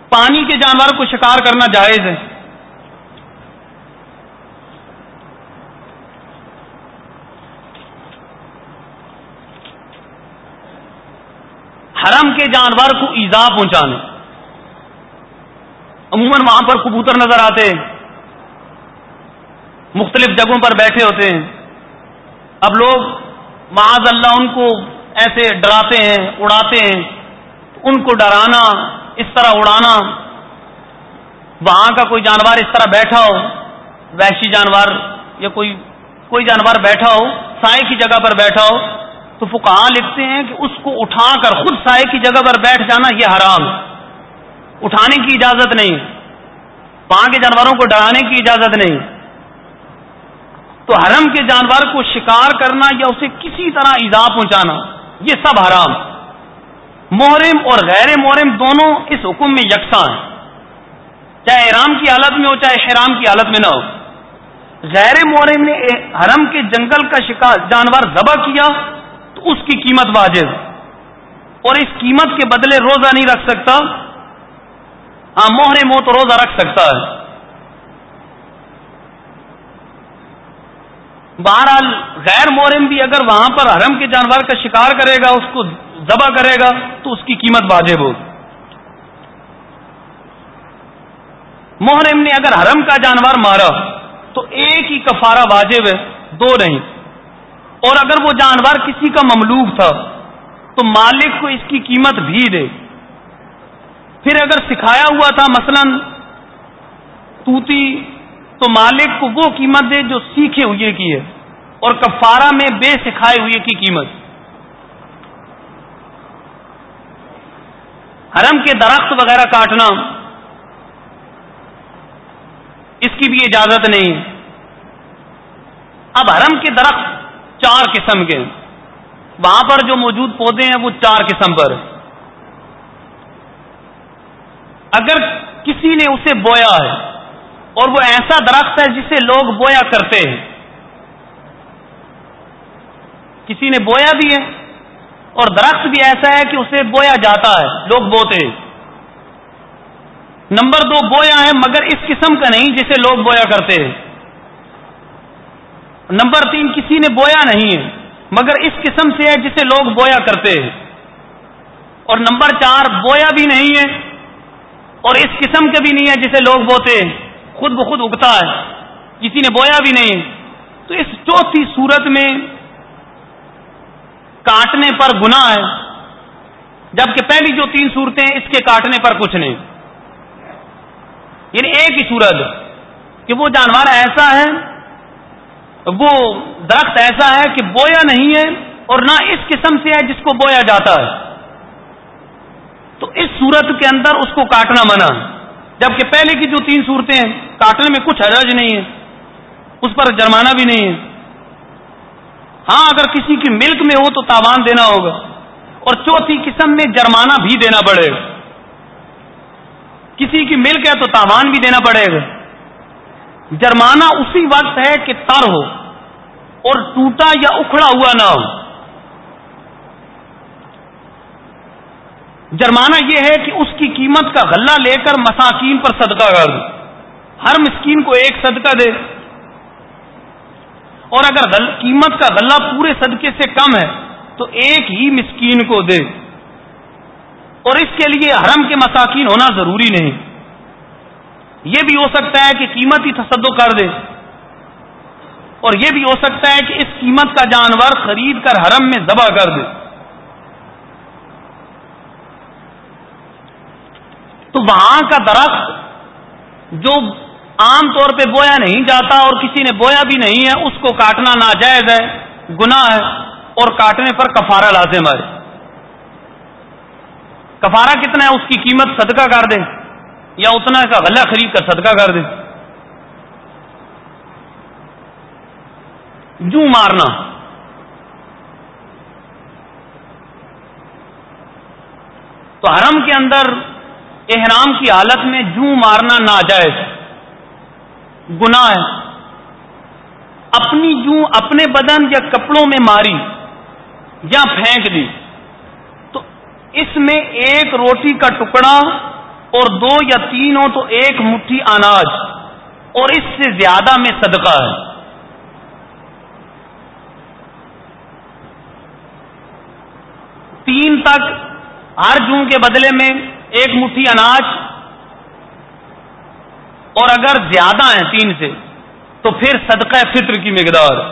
پانی کے جانور کو شکار کرنا جائز ہے۔ حرم کے جانور کو ایزا پہنچانے۔ عموماً وہاں پر کبوتر نظر آتے مختلف جگہوں پر بیٹھے ہوتے ہیں۔ اب لوگ معاذ اللہ ان کو ایسے ڈراتے ہیں، اڑاتے ہیں۔ ان کو ڈرانا، اس طرح اڑانا۔ وہاں کا کوئی جانور اس طرح بیٹھا ہو ویشی جانور یا کوئی کوئی جانور بیٹھا ہو، سائے کی جگہ پر بیٹھا ہو تو فکا لکھتے ہیں کہ اس کو اٹھا کر خود سائے کی جگہ پر بیٹھ جانا یہ حرام۔ اٹھانے کی اجازت نہیں۔ وہاں کے جانوروں کو ڈرانے کی اجازت نہیں۔ تو حرم کے جانور کو شکار کرنا یا اسے کسی طرح ایزا پہنچانا، یہ سب حرام۔ محرم اور غیر محرم دونوں اس حکم میں یکساں ہیں۔ چاہے احرام کی حالت میں ہو، چاہے حرام کی حالت میں نہ ہو۔ غیر محرم نے حرم کے جنگل کا شکار، جانور ذبح کیا تو اس کی قیمت واجب. اور اس قیمت کے بدلے روزہ نہیں رکھ سکتا. ہاں محرم ہو تو روزہ رکھ سکتا ہے. بہرحال غیر محرم بھی اگر وہاں پر حرم کے جانور کا شکار کرے گا، اس کو ذبح کرے گا، تو اس کی قیمت واجب ہوگی. محرم نے اگر حرم کا جانور مارا، تو ایک ہی کفارہ واجب ہے، دو نہیں. اور اگر وہ جانور کسی کا مملوک تھا، تو مالک کو اس کی قیمت بھی دے۔ پھر اگر سکھایا ہوا تھا، مثلا توتی تو مالک کو وہ قیمت دے جو سیکھے ہوئے کی ہے، اور کفارہ میں بے سکھائے ہوئے کی قیمت۔ حرم کے درخت وغیرہ کاٹنا، اس کی بھی اجازت نہیں۔ ہے اب حرم کے درخت چار قسم کے۔ وہاں پر جو موجود پودے ہیں وہ چار قسم پر۔ اگر کسی نے اسے بویا ہے اور وہ ایسا درخت ہے جسے لوگ بویا کرتے ہیں۔ کسی نے بویا بھی ہے اور درخت بھی ایسا ہے کہ اسے بویا جاتا ہے، لوگ بوتے ہیں۔ نمبر دو، بویا ہے مگر اس قسم کا نہیں جسے لوگ بویا کرتے ہیں۔ نمبر تین، کسی نے بویا نہیں ہے، مگر اس قسم سے ہے جسے لوگ بویا کرتے ہیں۔ اور نمبر چار، بویا بھی نہیں ہے، اور اس قسم کا بھی نہیں ہے جسے لوگ بوتے ہیں۔ خود بخود اگتا ہے، کسی نے بویا بھی نہیں ہے۔ تو اس چوتھی صورت میں کاٹنے پر گنا ہے، جبکہ پہلی جو تین صورتیں اس کے کاٹنے پر کچھ نہیں۔ یعنی ایک ہی صورت، کہ وہ جانور ایسا ہے وہ درخت ایسا ہے کہ بویا نہیں ہے اور نہ اس قسم سے ہے جس کو بویا جاتا ہے۔ تو اس صورت کے اندر اس کو کاٹنا منع۔ جبکہ پہلے کی جو تین صورتیں ہیں، کاٹنے میں کچھ حرج نہیں ہے، اس پر جرمانہ بھی نہیں ہے۔ ہاں اگر کسی کی ملک میں ہو تو تاوان دینا ہوگا، اور چوتھی قسم میں جرمانہ بھی دینا پڑے گا۔ کسی کی ملک ہے تو تاوان بھی دینا پڑے گا۔ جرمانہ اسی وقت ہے کہ تر ہو اور ٹوٹا یا اکھڑا ہوا نہ ہو۔ جرمانہ یہ ہے کہ اس کی قیمت کا غلہ لے کر مساکین پر صدقہ کر۔ دے ہر مسکین کو ایک صدقہ دے۔ اور اگر قیمت کا غلہ پورے صدقے سے کم ہے تو ایک ہی مسکین کو دے۔ اور اس کے لیے حرم کے مساکین ہونا ضروری نہیں۔ یہ بھی ہو سکتا ہے کہ قیمت ہی تصدق کر دے اور یہ بھی ہو سکتا ہے کہ اس قیمت کا جانور خرید کر حرم میں ذبح کر دے۔ تو وہاں کا درخت جو عام طور پہ بویا نہیں جاتا اور کسی نے بویا بھی نہیں ہے، اس کو کاٹنا ناجائز ہے، گناہ ہے اور کاٹنے پر کفارہ لازم ہے۔ کفارہ کتنا ہے؟ اس کی قیمت صدقہ کر دے۔ یا اتنا کا غلہ خرید کر صدقہ کر دے۔ جو مارنا۔ تو حرم کے اندر احرام کی حالت میں جو مارنا ناجائز۔ گناہ ہے۔ اپنی جو اپنے بدن یا کپڑوں میں ماری یا پھینک دی۔ تو اس میں ایک روٹی کا ٹکڑا اور دو یا تین ہو تو ایک مٹھی اناج اور اس سے زیادہ میں صدقہ ہے۔ تین تک ہر جون کے بدلے میں ایک مٹھی اناج اور اگر زیادہ ہیں تین سے تو پھر صدقہ فطر کی مقدار،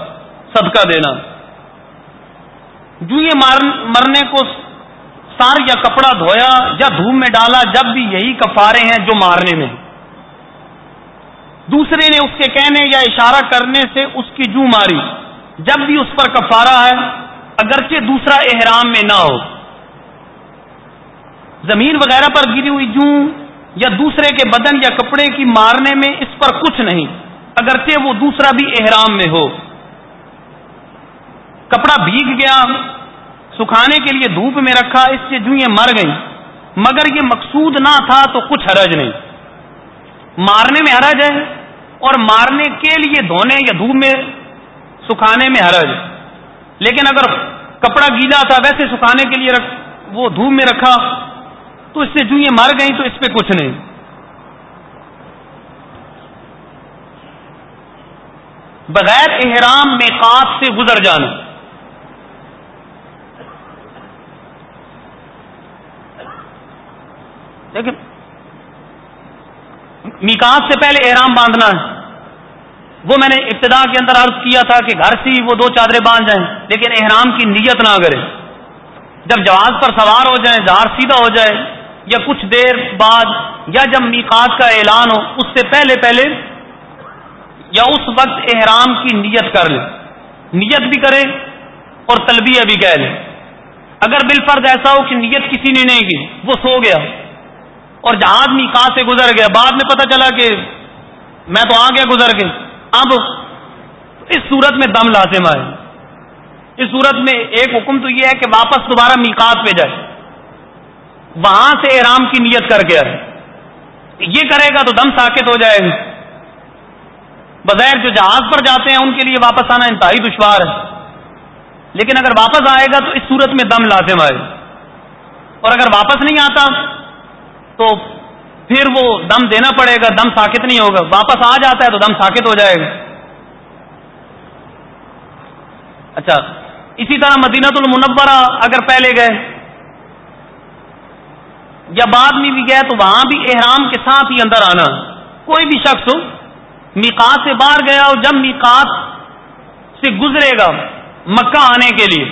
صدقہ دینا۔ جو یہ مرنے کو سار یا کپڑا دھویا یا دھوم میں ڈالا، جب بھی یہی کفارے ہیں جو مارنے میں۔ دوسرے نے اس کے کہنے یا اشارہ کرنے سے اس کی جو ماری۔ جب بھی اس پر کفارہ ہے، اگرچہ دوسرا احرام میں نہ ہو۔ زمین وغیرہ پر گری ہوئی جو یا دوسرے کے بدن یا کپڑے کی مارنے میں اس پر کچھ نہیں، اگرچہ وہ دوسرا بھی احرام میں ہو۔ کپڑا بھیگ گیا سکھانے کے لیے دھوپ میں رکھا، اس سے جو یہ مر گئی مگر یہ مقصود نہ تھا تو کچھ حرج نہیں۔ مارنے میں حرج ہے اور مارنے کے لیے دھونے یا دھوپ میں سکھانے میں حرج۔ لیکن اگر کپڑا گیلا تھا، ویسے سکھانے کے لیے رکھ، وہ دھوپ میں رکھا، تو اس سے جو یہ مر گئی تو اس پہ کچھ نہیں۔ بغیر احرام میں سے گزر جانا۔ لیکن میکات سے پہلے احرام باندھنا ہے۔ وہ میں نے ابتدا کے اندر عرض کیا تھا کہ گھر سے وہ دو چادریں باندھ جائیں، لیکن احرام کی نیت نہ کریں۔ جب جواز پر سوار ہو جائیں، جہاز سیدھا ہو جائے، یا کچھ دیر بعد، یا جب میقات کا اعلان ہو، اس سے پہلے پہلے یا اس وقت احرام کی نیت کر لیں۔ نیت بھی کریں اور تلبیہ بھی کہہ لیں۔ اگر بال فرض ایسا ہو کہ نیت کسی نے نہیں کی، وہ سو گیا۔ اور جہاز میقات سے گزر گیا۔ بعد میں پتہ چلا کہ میں تو آ گیا گزر کے۔ اب اس صورت میں دم لازم آئے۔ اس صورت میں ایک حکم تو یہ ہے کہ واپس دوبارہ میقات پہ جائے۔ وہاں سے احرام کی نیت کر کے آئے۔ یہ کرے گا تو دم ساکت ہو جائے گا۔ بظاہر جو جہاز پر جاتے ہیں ان کے لیے واپس آنا انتہائی دشوار ہے۔ لیکن اگر واپس آئے گا تو اس صورت میں دم لازم آئے۔ اور اگر واپس نہیں آتا تو پھر وہ دم دینا پڑے گا، دم ساکت نہیں ہوگا۔ واپس آ جاتا ہے تو دم ساکت ہو جائے گا۔ اچھا اسی طرح مدینہ المنورہ اگر پہلے گئے یا بعد میں بھی گئے تو وہاں بھی احرام کے ساتھ ہی اندر آنا۔ کوئی بھی شخص ہو میقات سے باہر گیا اور جب میقات سے گزرے گا مکہ آنے کے لیے،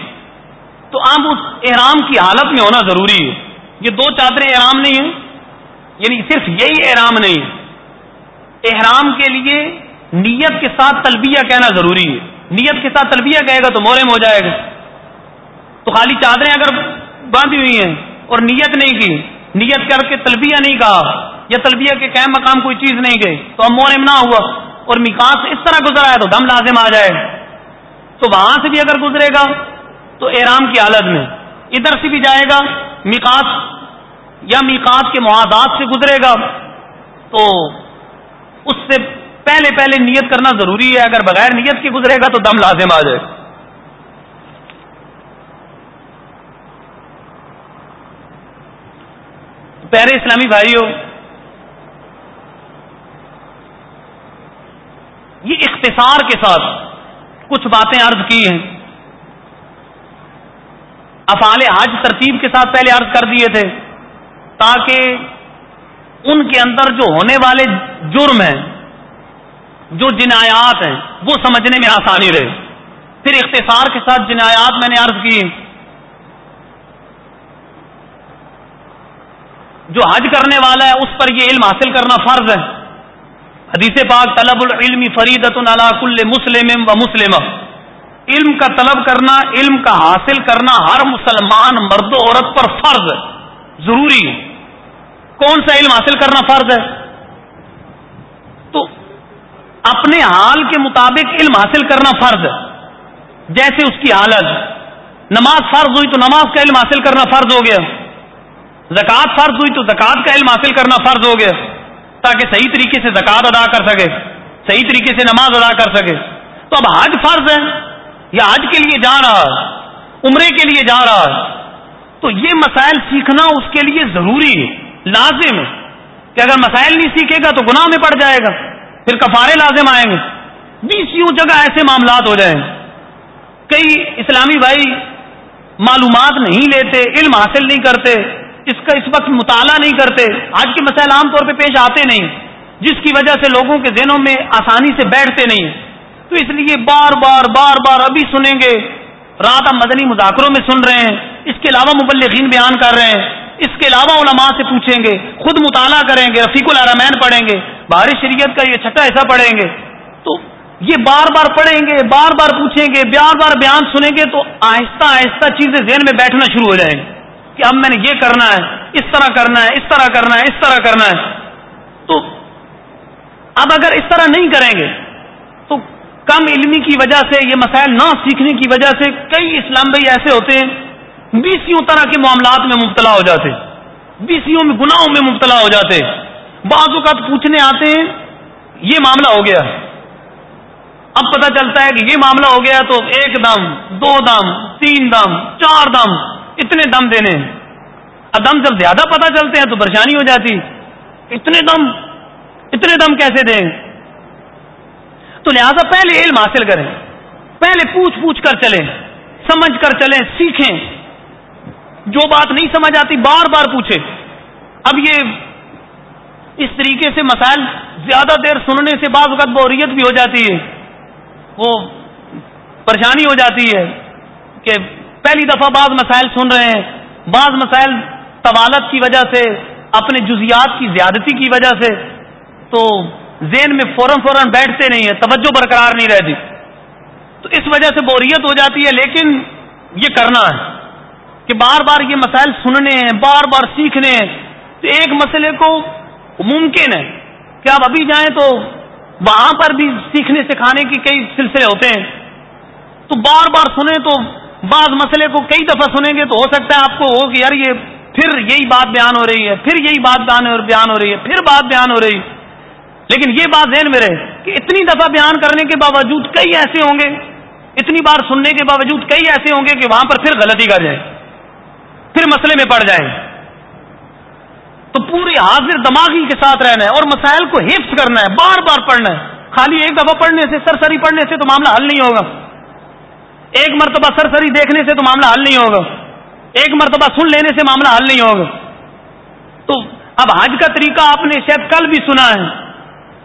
تو اب اس احرام کی حالت میں ہونا ضروری ہے۔ یہ دو چادریں احرام نہیں ہیں۔ یعنی صرف یہی احرام نہیں احرام کے لیے نیت کے ساتھ تلبیہ کہنا ضروری ہے۔ نیت کے ساتھ تلبیہ کہے گا تو مورم ہو جائے گا۔ تو خالی چادریں اگر باندھی ہوئی ہیں اور نیت نہیں کی، نیت کر کے تلبیہ نہیں کہا یا تلبیہ کے قیم مقام کوئی چیز نہیں گئی تو اب مورم نہ ہوا اور مکاس اس طرح گزرا ہے تو دم لازم آ جائے۔ تو وہاں سے بھی اگر گزرے گا تو احرام کی حالت میں۔ ادھر سے بھی جائے گا مکاس یا میقات کے معادات سے گزرے گا، تو اس سے پہلے پہلے نیت کرنا ضروری ہے۔ اگر بغیر نیت کے گزرے گا تو دم لازم آ جائے پہلے اسلامی بھائیوں یہ اختصار کے ساتھ کچھ باتیں عرض کی ہیں۔ افعال حج ترتیب کے ساتھ پہلے عرض کر دیے تھے۔ تاکہ ان کے اندر جو ہونے والے جرم ہیں، جو جنایات ہیں، وہ سمجھنے میں آسانی رہے۔ پھر اختصار کے ساتھ جنایات میں نے عرض کی۔ جو حج کرنے والا ہے، اس پر یہ علم حاصل کرنا فرض ہے۔ حدیث پاک، طلب العلم فریدت کل مسلم و مسلم علم کا طلب کرنا، علم کا حاصل کرنا ہر مسلمان مرد و عورت پر فرض ضروری ہے۔ کون سا علم حاصل کرنا فرض ہے؟ تو اپنے حال کے مطابق علم حاصل کرنا فرض ہے۔ جیسے اس کی حالت، نماز فرض ہوئی تو نماز کا علم حاصل کرنا فرض ہو گیا۔ زکوٰۃ فرض ہوئی تو زکوٰۃ کا علم حاصل کرنا فرض ہو گیا۔ تاکہ صحیح طریقے سے زکوٰۃ ادا کر سکے، صحیح طریقے سے نماز ادا کر سکے۔ تو اب حج فرض ہے یا حج کے لیے جا رہا ہے؟ عمرے کے لیے جا رہا ہے؟ تو یہ مسائل سیکھنا اس کے لیے ضروری ہے۔ لازم ہے کہ اگر مسائل نہیں سیکھے گا تو گناہ میں پڑ جائے گا، پھر کفارے لازم آئیں گے۔ بیس یوں جگہ ایسے معاملات ہو جائیں۔ کئی اسلامی بھائی معلومات نہیں لیتے، علم حاصل نہیں کرتے، اس کا اس وقت مطالعہ نہیں کرتے۔ آج کے مسائل عام طور پہ پیش آتے نہیں، جس کی وجہ سے لوگوں کے ذہنوں میں آسانی سے بیٹھتے نہیں۔ تو اس لیے بار بار بار بار ابھی سنیں گے۔ رات ہم مدنی مذاکروں میں سن رہے ہیں، اس کے علاوہ مبلغین بیان کر رہے ہیں۔ اس کے علاوہ علماء سے پوچھیں گے، خود مطالعہ کریں گے، رفیق العرمین پڑھیں گے بھاری شریعت کا یہ چھٹا ایسا پڑھیں گے۔ تو یہ بار بار پڑھیں گے، بار بار پوچھیں گے، بار بار بیان سنیں گے تو آہستہ آہستہ چیزیں ذہن میں بیٹھنا شروع ہو جائیں گے کہ اب میں نے یہ کرنا ہے، اس طرح کرنا ہے، اس طرح کرنا ہے، اس طرح کرنا ہے۔ تو اب اگر اس طرح نہیں کریں گے تو کم علمی کی وجہ سے، یہ مسائل نہ سیکھنے کی وجہ سے کئی اسلام بھائی ایسے ہوتے ہیں بیسوں طرح کے معاملات میں مبتلا ہو جاتے بیسوں میں گناہوں میں مبتلا ہو جاتے۔ بعض اوقات پوچھنے آتے ہیں، یہ معاملہ ہو گیا۔ اب پتہ چلتا ہے کہ یہ معاملہ ہو گیا تو ایک دم، دو دم، تین دم، چار دم، اتنے دم دینے اب دم جب زیادہ پتہ چلتے ہیں تو پریشانی ہو جاتی۔ اتنے دم اتنے دم کیسے دیں؟ تو لہذا پہلے علم حاصل کریں، پہلے پوچھ پوچھ کر چلیں، سمجھ کر چلیں، سیکھیں۔ جو بات نہیں سمجھ آتی، بار بار پوچھے۔ اب یہ اس طریقے سے مسائل زیادہ دیر سننے سے بعض وقت بوریت بھی ہو جاتی ہے۔ وہ پریشانی ہو جاتی ہے کہ پہلی دفعہ بعض مسائل سن رہے ہیں۔ بعض مسائل طوالت کی وجہ سے، اپنے جزیات کی زیادتی کی وجہ سے۔ تو ذہن میں فوراً فوراً بیٹھتے نہیں ہیں، توجہ برقرار نہیں رہتی۔ تو اس وجہ سے بوریت ہو جاتی ہے، لیکن یہ کرنا ہے۔ کہ بار بار یہ مسائل سننے ہیں بار بار سیکھنے ہیں تو ایک مسئلے کو ممکن ہے کہ آپ ابھی جائیں تو وہاں پر بھی سیکھنے، سکھانے کے کئی سلسلے ہوتے ہیں۔ تو بار بار سنیں تو بعض مسئلے کو کئی دفعہ سنیں گے تو ہو سکتا ہے آپ کو ہو کہ یار یہ پھر یہی بات بیان ہو رہی ہے، پھر یہی بات بیان ہو رہی ہے، پھر بات بیان ہو رہی۔ ہے لیکن یہ بات ذہن میں رہے کہ اتنی دفعہ بیان کرنے کے باوجود کئی ایسے ہوں گے، اتنی بار سننے کے باوجود کئی ایسے ہوں گے کہ وہاں پر پھر غلطی کر جائیں پھر مسئلے میں پڑ جائیں۔ تو پوری حاضر دماغی کے ساتھ رہنا ہے اور مسائل کو حفظ کرنا ہے، بار بار پڑھنا ہے۔ خالی ایک دفعہ پڑھنے سے، سرسری پڑھنے سے تو معاملہ حل نہیں ہوگا۔ ایک مرتبہ سرسری دیکھنے سے تو معاملہ حل نہیں ہوگا۔ ایک مرتبہ سن لینے سے معاملہ حل نہیں ہوگا۔ تو اب حج کا طریقہ آپ نے شاید کل بھی سنا ہے۔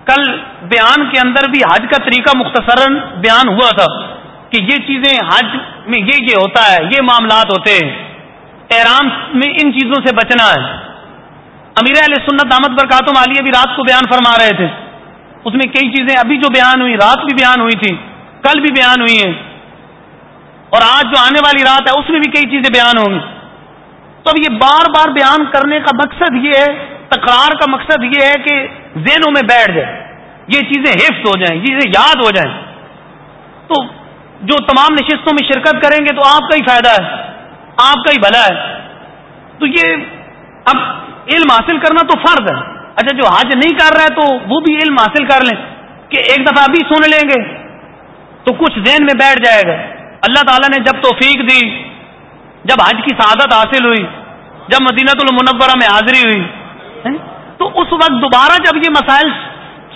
کل بیان کے اندر بھی حج کا طریقہ مختصراً بیان ہوا تھا کہ یہ چیزیں حج میں یہ یہ ہوتا ہے، یہ معاملات ہوتے ہیں۔ احرام میں ان چیزوں سے بچنا ہے۔ امیر علیہ سنت احمد برکاتم علی ابھی رات کو بیان فرما رہے تھے۔ اس میں کئی چیزیں ابھی جو بیان ہوئی، رات بھی بیان ہوئی تھی، کل بھی بیان ہوئی ہیں۔ اور آج جو آنے والی رات ہے، اس میں بھی کئی چیزیں بیان ہوں گی۔ تو اب یہ بار بار بیان کرنے کا مقصد یہ ہے، تکرار کا مقصد یہ ہے کہ ذہنوں میں بیٹھ جائے۔ یہ چیزیں حفظ ہو جائیں، یہ چیزیں یاد ہو جائیں۔ تو جو تمام نشستوں میں شرکت کریں گے تو آپ کا ہی فائدہ ہے۔ آپ کا ہی بھلا ہے۔ تو یہ اب علم حاصل کرنا تو فرض ہے۔ اچھا جو حج نہیں کر رہا ہے تو وہ بھی علم حاصل کر لیں کہ ایک دفعہ ابھی سن لیں گے۔ تو کچھ ذہن میں بیٹھ جائے گا۔ اللہ تعالیٰ نے جب توفیق دی، جب حج کی سعادت حاصل ہوئی، جب مدینت المنورہ میں حاضری ہوئی تو اس وقت دوبارہ جب یہ مسائل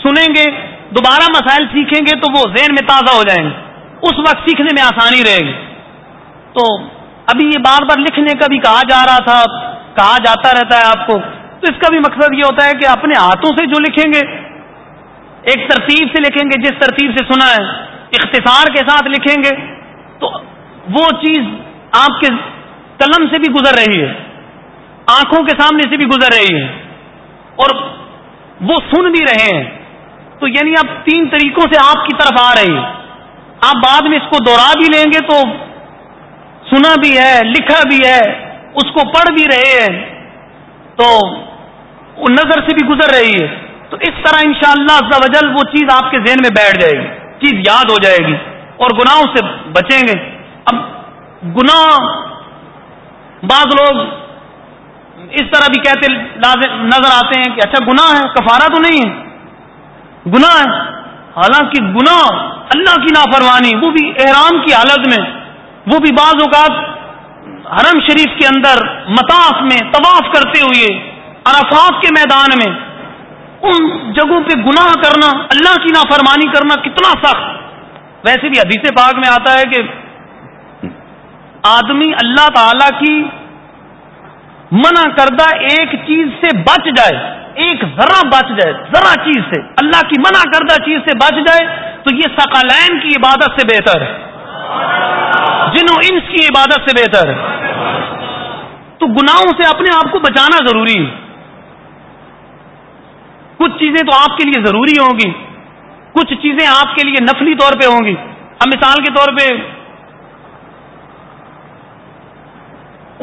سنیں گے، دوبارہ مسائل سیکھیں گے تو وہ ذہن میں تازہ ہو جائیں گے۔ اس وقت سیکھنے میں آسانی رہے گی۔ تو ابھی یہ بار بار لکھنے کا بھی کہا جا رہا تھا، کہا جاتا رہتا ہے آپ کو۔ تو اس کا بھی مقصد یہ ہوتا ہے کہ اپنے ہاتھوں سے جو لکھیں گے، ایک ترتیب سے لکھیں گے، جس ترتیب سے سنا ہے، اختصار کے ساتھ لکھیں گے، تو وہ چیز آپ کے قلم سے بھی گزر رہی ہے، آنکھوں کے سامنے سے بھی گزر رہی ہے، اور وہ سن بھی رہے ہیں۔ تو یعنی اب تین طریقوں سے آپ کی طرف آ رہی ہے۔ آپ بعد میں اس کو دوہرا بھی لیں گے تو سنا بھی ہے، لکھا بھی ہے، اس کو پڑھ بھی رہے ہیں۔ تو نظر سے بھی گزر رہی ہے۔ تو اس طرح انشاءاللہ شاء اللہ وہ چیز آپ کے ذہن میں بیٹھ جائے گی۔ چیز یاد ہو جائے گی۔ اور گناہوں سے بچیں گے۔ اب گناہ، بعض لوگ اس طرح بھی کہتے نظر آتے ہیں کہ اچھا گناہ ہے، کفارہ تو نہیں ہے۔ گناہ ہے۔ حالانکہ گناہ اللہ کی نافرمانی، وہ بھی احرام کی حالت میں وہ بھی بعض اوقات حرم شریف کے اندر متاف میں طواف کرتے ہوئے عرفات کے میدان میں ان جگہوں پہ گناہ کرنا، اللہ کی نافرمانی کرنا کتنا سخت۔ ویسے بھی حدیث پاک میں آتا ہے کہ آدمی اللہ تعالی کی منع کردہ ایک چیز سے بچ جائے، ایک ذرا بچ جائے ذرا چیز سے، اللہ کی منع کردہ چیز سے بچ جائے، تو یہ سقالین کی عبادت سے بہتر ہے۔ جنہوں انس کی عبادت سے بہتر۔ تو گناہوں سے اپنے آپ کو بچانا ضروری کچھ چیزیں تو آپ کے لیے ضروری ہوں گی۔ کچھ چیزیں آپ کے لیے نفلی طور پہ ہوں گی۔ اب مثال کے طور پہ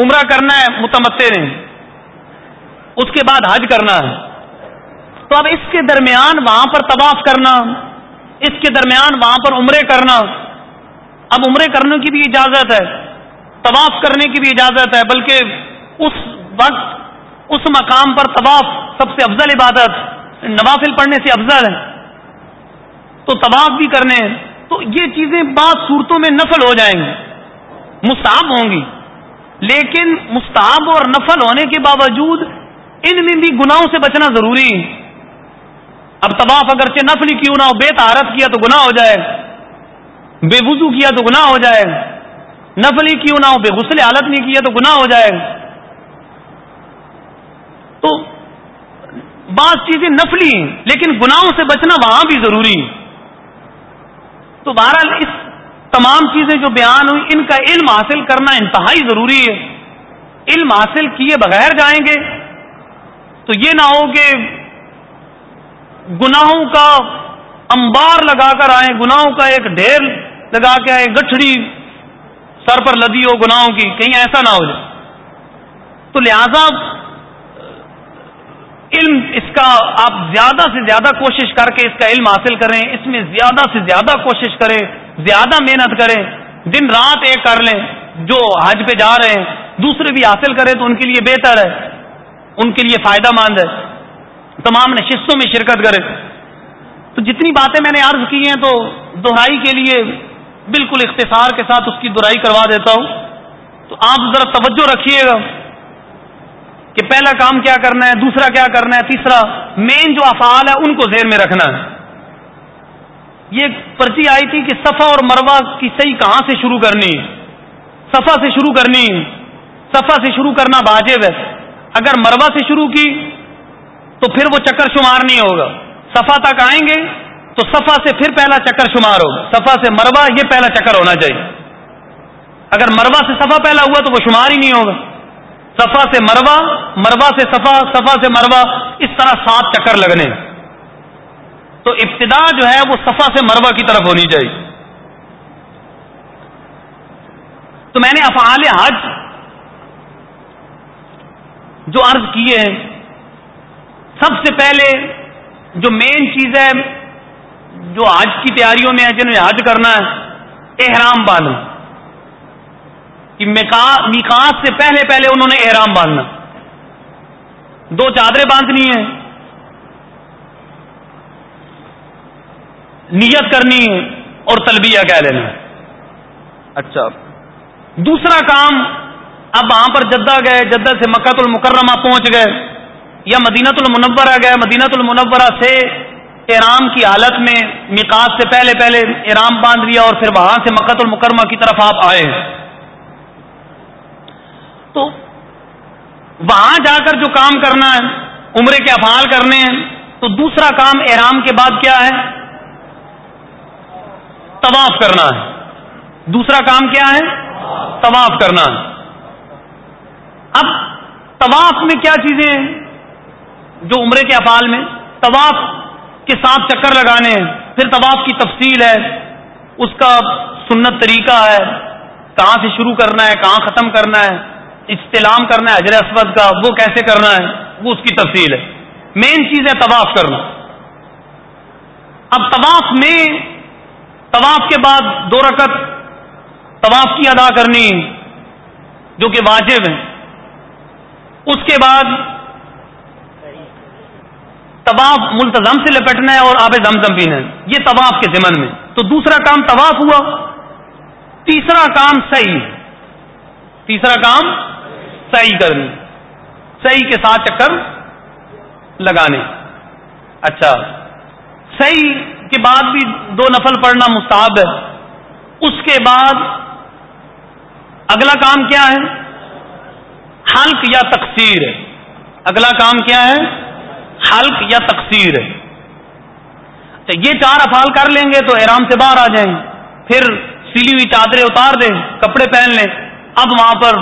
عمرہ کرنا ہے متمتے نے۔ اس کے بعد حج کرنا ہے۔ تو اب اس کے درمیان وہاں پر طواف کرنا۔ اس کے درمیان وہاں پر عمرے کرنا۔ اب عمرے کرنے کی بھی اجازت ہے، طواف کرنے کی بھی اجازت ہے، بلکہ اس وقت، اس مقام پر طواف سب سے افضل عبادت، نوافل پڑھنے سے افضل ہے۔ تو طواف بھی کرنے، تو یہ چیزیں بعض صورتوں میں نفل ہو جائیں گی، مستحب ہوں گی۔ لیکن مستحب اور نفل ہونے کے باوجود ان میں بھی گناہوں سے بچنا ضروری ہے۔ اب طواف اگرچہ نفلی کیوں نہ ہو، بے تہارت کیا تو گناہ ہو جائے۔ بے وضو کیا تو گناہ ہو جائے، نفلی کیوں نہ ہو، بے غسل حالت نہیں کیا تو گناہ ہو جائے۔ تو بعض چیزیں نفلی ہیں، لیکن گناہوں سے بچنا وہاں بھی ضروری ہے۔ تو بہرحال اس تمام چیزیں جو بیان ہوئی، ان کا علم حاصل کرنا انتہائی ضروری ہے۔ علم حاصل کیے بغیر جائیں گے۔ تو یہ نہ ہو کہ گناہوں کا انبار لگا کر آئیں، گناہوں کا ایک ڈھیر لگا کے آئے، گٹھڑی سر پر لدی ہو گناہوں کی، کہیں ایسا نہ ہو جائے۔ تو لہذا علم اس کا، آپ زیادہ سے زیادہ کوشش کر کے اس کا علم حاصل کریں، اس میں زیادہ سے زیادہ کوشش کریں، زیادہ محنت کریں، دن رات ایک کر لیں، جو حج پہ جا رہے ہیں، دوسرے بھی حاصل کریں تو ان کے لیے بہتر ہے، ان کے لیے فائدہ مند ہے۔ تمام نشستوں میں شرکت کریں۔ تو جتنی باتیں میں نے عرض کی ہیں تو دہرائی کے لیے بالکل اختصار کے ساتھ اس کی دہرائی کروا دیتا ہوں۔ تو آپ ذرا توجہ رکھیے گا کہ پہلا کام کیا کرنا ہے، دوسرا کیا کرنا ہے، تیسرا مین جو افعال ہے، ان کو ذہن میں رکھنا ہے۔ یہ پرچی آئی تھی کہ صفا اور مروا کی صحیح کہاں سے شروع کرنی ہے؟ صفا سے شروع کرنی ہے۔ صفا سے شروع کرنا واجب ہے۔ اگر مروا سے شروع کی، تو پھر وہ چکر شمار نہیں ہوگا۔ صفا تک آئیں گے تو صفا سے پھر پہلا چکر شمار ہوگا صفا سے مروا یہ پہلا چکر ہونا چاہیے۔ اگر مروا سے صفا پہلا ہوا تو وہ شمار ہی نہیں ہوگا۔ صفا سے مروا مروا سے صفا صفا سے مروا اس طرح سات چکر لگنے۔ تو ابتدا جو ہے وہ صفا سے مروا کی طرف ہونی چاہیے۔ تو میں نے افعال حج جو عرض کیے ہیں، سب سے پہلے جو مین چیز ہے جو آج کی تیاریوں میں ہے جنہیں حج کرنا ہے، احرام باندھنا کہ سے پہلے پہلے انہوں نے احرام باندھنا۔ دو چادریں باندھنی ہیں۔ نیت کرنی ہے اور تلبیہ کہہ لینا۔ اچھا۔ دوسرا کام، اب وہاں پر جدہ گئے، جدہ سے مکہ المکرمہ پہنچ گئے یا مدینہ المنورہ گئے، مدینہ المنورہ سے احرام کی حالت میں مکاس سے پہلے پہلے احرام باندھ لیا اور پھر وہاں سے مکہ المکرمہ کی طرف آپ آئے ہیں۔ تو وہاں جا کر جو کام کرنا ہے، عمرے کے افعال کرنے ہیں، تو دوسرا کام احرام کے بعد کیا ہے؟ طواف کرنا ہے۔ دوسرا کام کیا ہے؟ طواف کرنا ہے۔ اب طواف میں کیا چیزیں ہیں؟ جو عمرے کے افعال میں، طواف کے ساتھ چکر لگانے ہیں پھر طواف کی تفصیل ہے، اس کا سنت طریقہ ہے، کہاں سے شروع کرنا ہے، کہاں ختم کرنا ہے استلام کرنا ہے حجر اسود کا، وہ کیسے کرنا ہے، وہ اس کی تفصیل ہے۔ مین چیز ہے طواف کرنا۔ اب طواف میں، طواف کے بعد دو رکت طواف کی ادا کرنی جو کہ واجب ہے۔ اس کے بعد طواف ملتظم سے لپٹنا ہے اور آب زمزم پینا ہے۔ یہ طواف کے ذمن میں۔ تو دوسرا کام طواف ہوا۔ تیسرا کام صحیح تیسرا کام صحیح کرنی۔ صحیح کے ساتھ چکر لگانے۔ اچھا۔ صحیح کے بعد بھی دو نفل پڑھنا مستحب ہے۔ اس کے بعد اگلا کام کیا ہے؟ حلق یا تقسیر ہے اگلا کام کیا ہے؟ حلق یا تقسیر ہے۔ اچھا یہ چار افعال کر لیں گے تو احرام سے باہر آ جائیں۔ گے پھر سیلی ہوئی چادریں اتار دیں، کپڑے پہن لیں۔ اب وہاں پر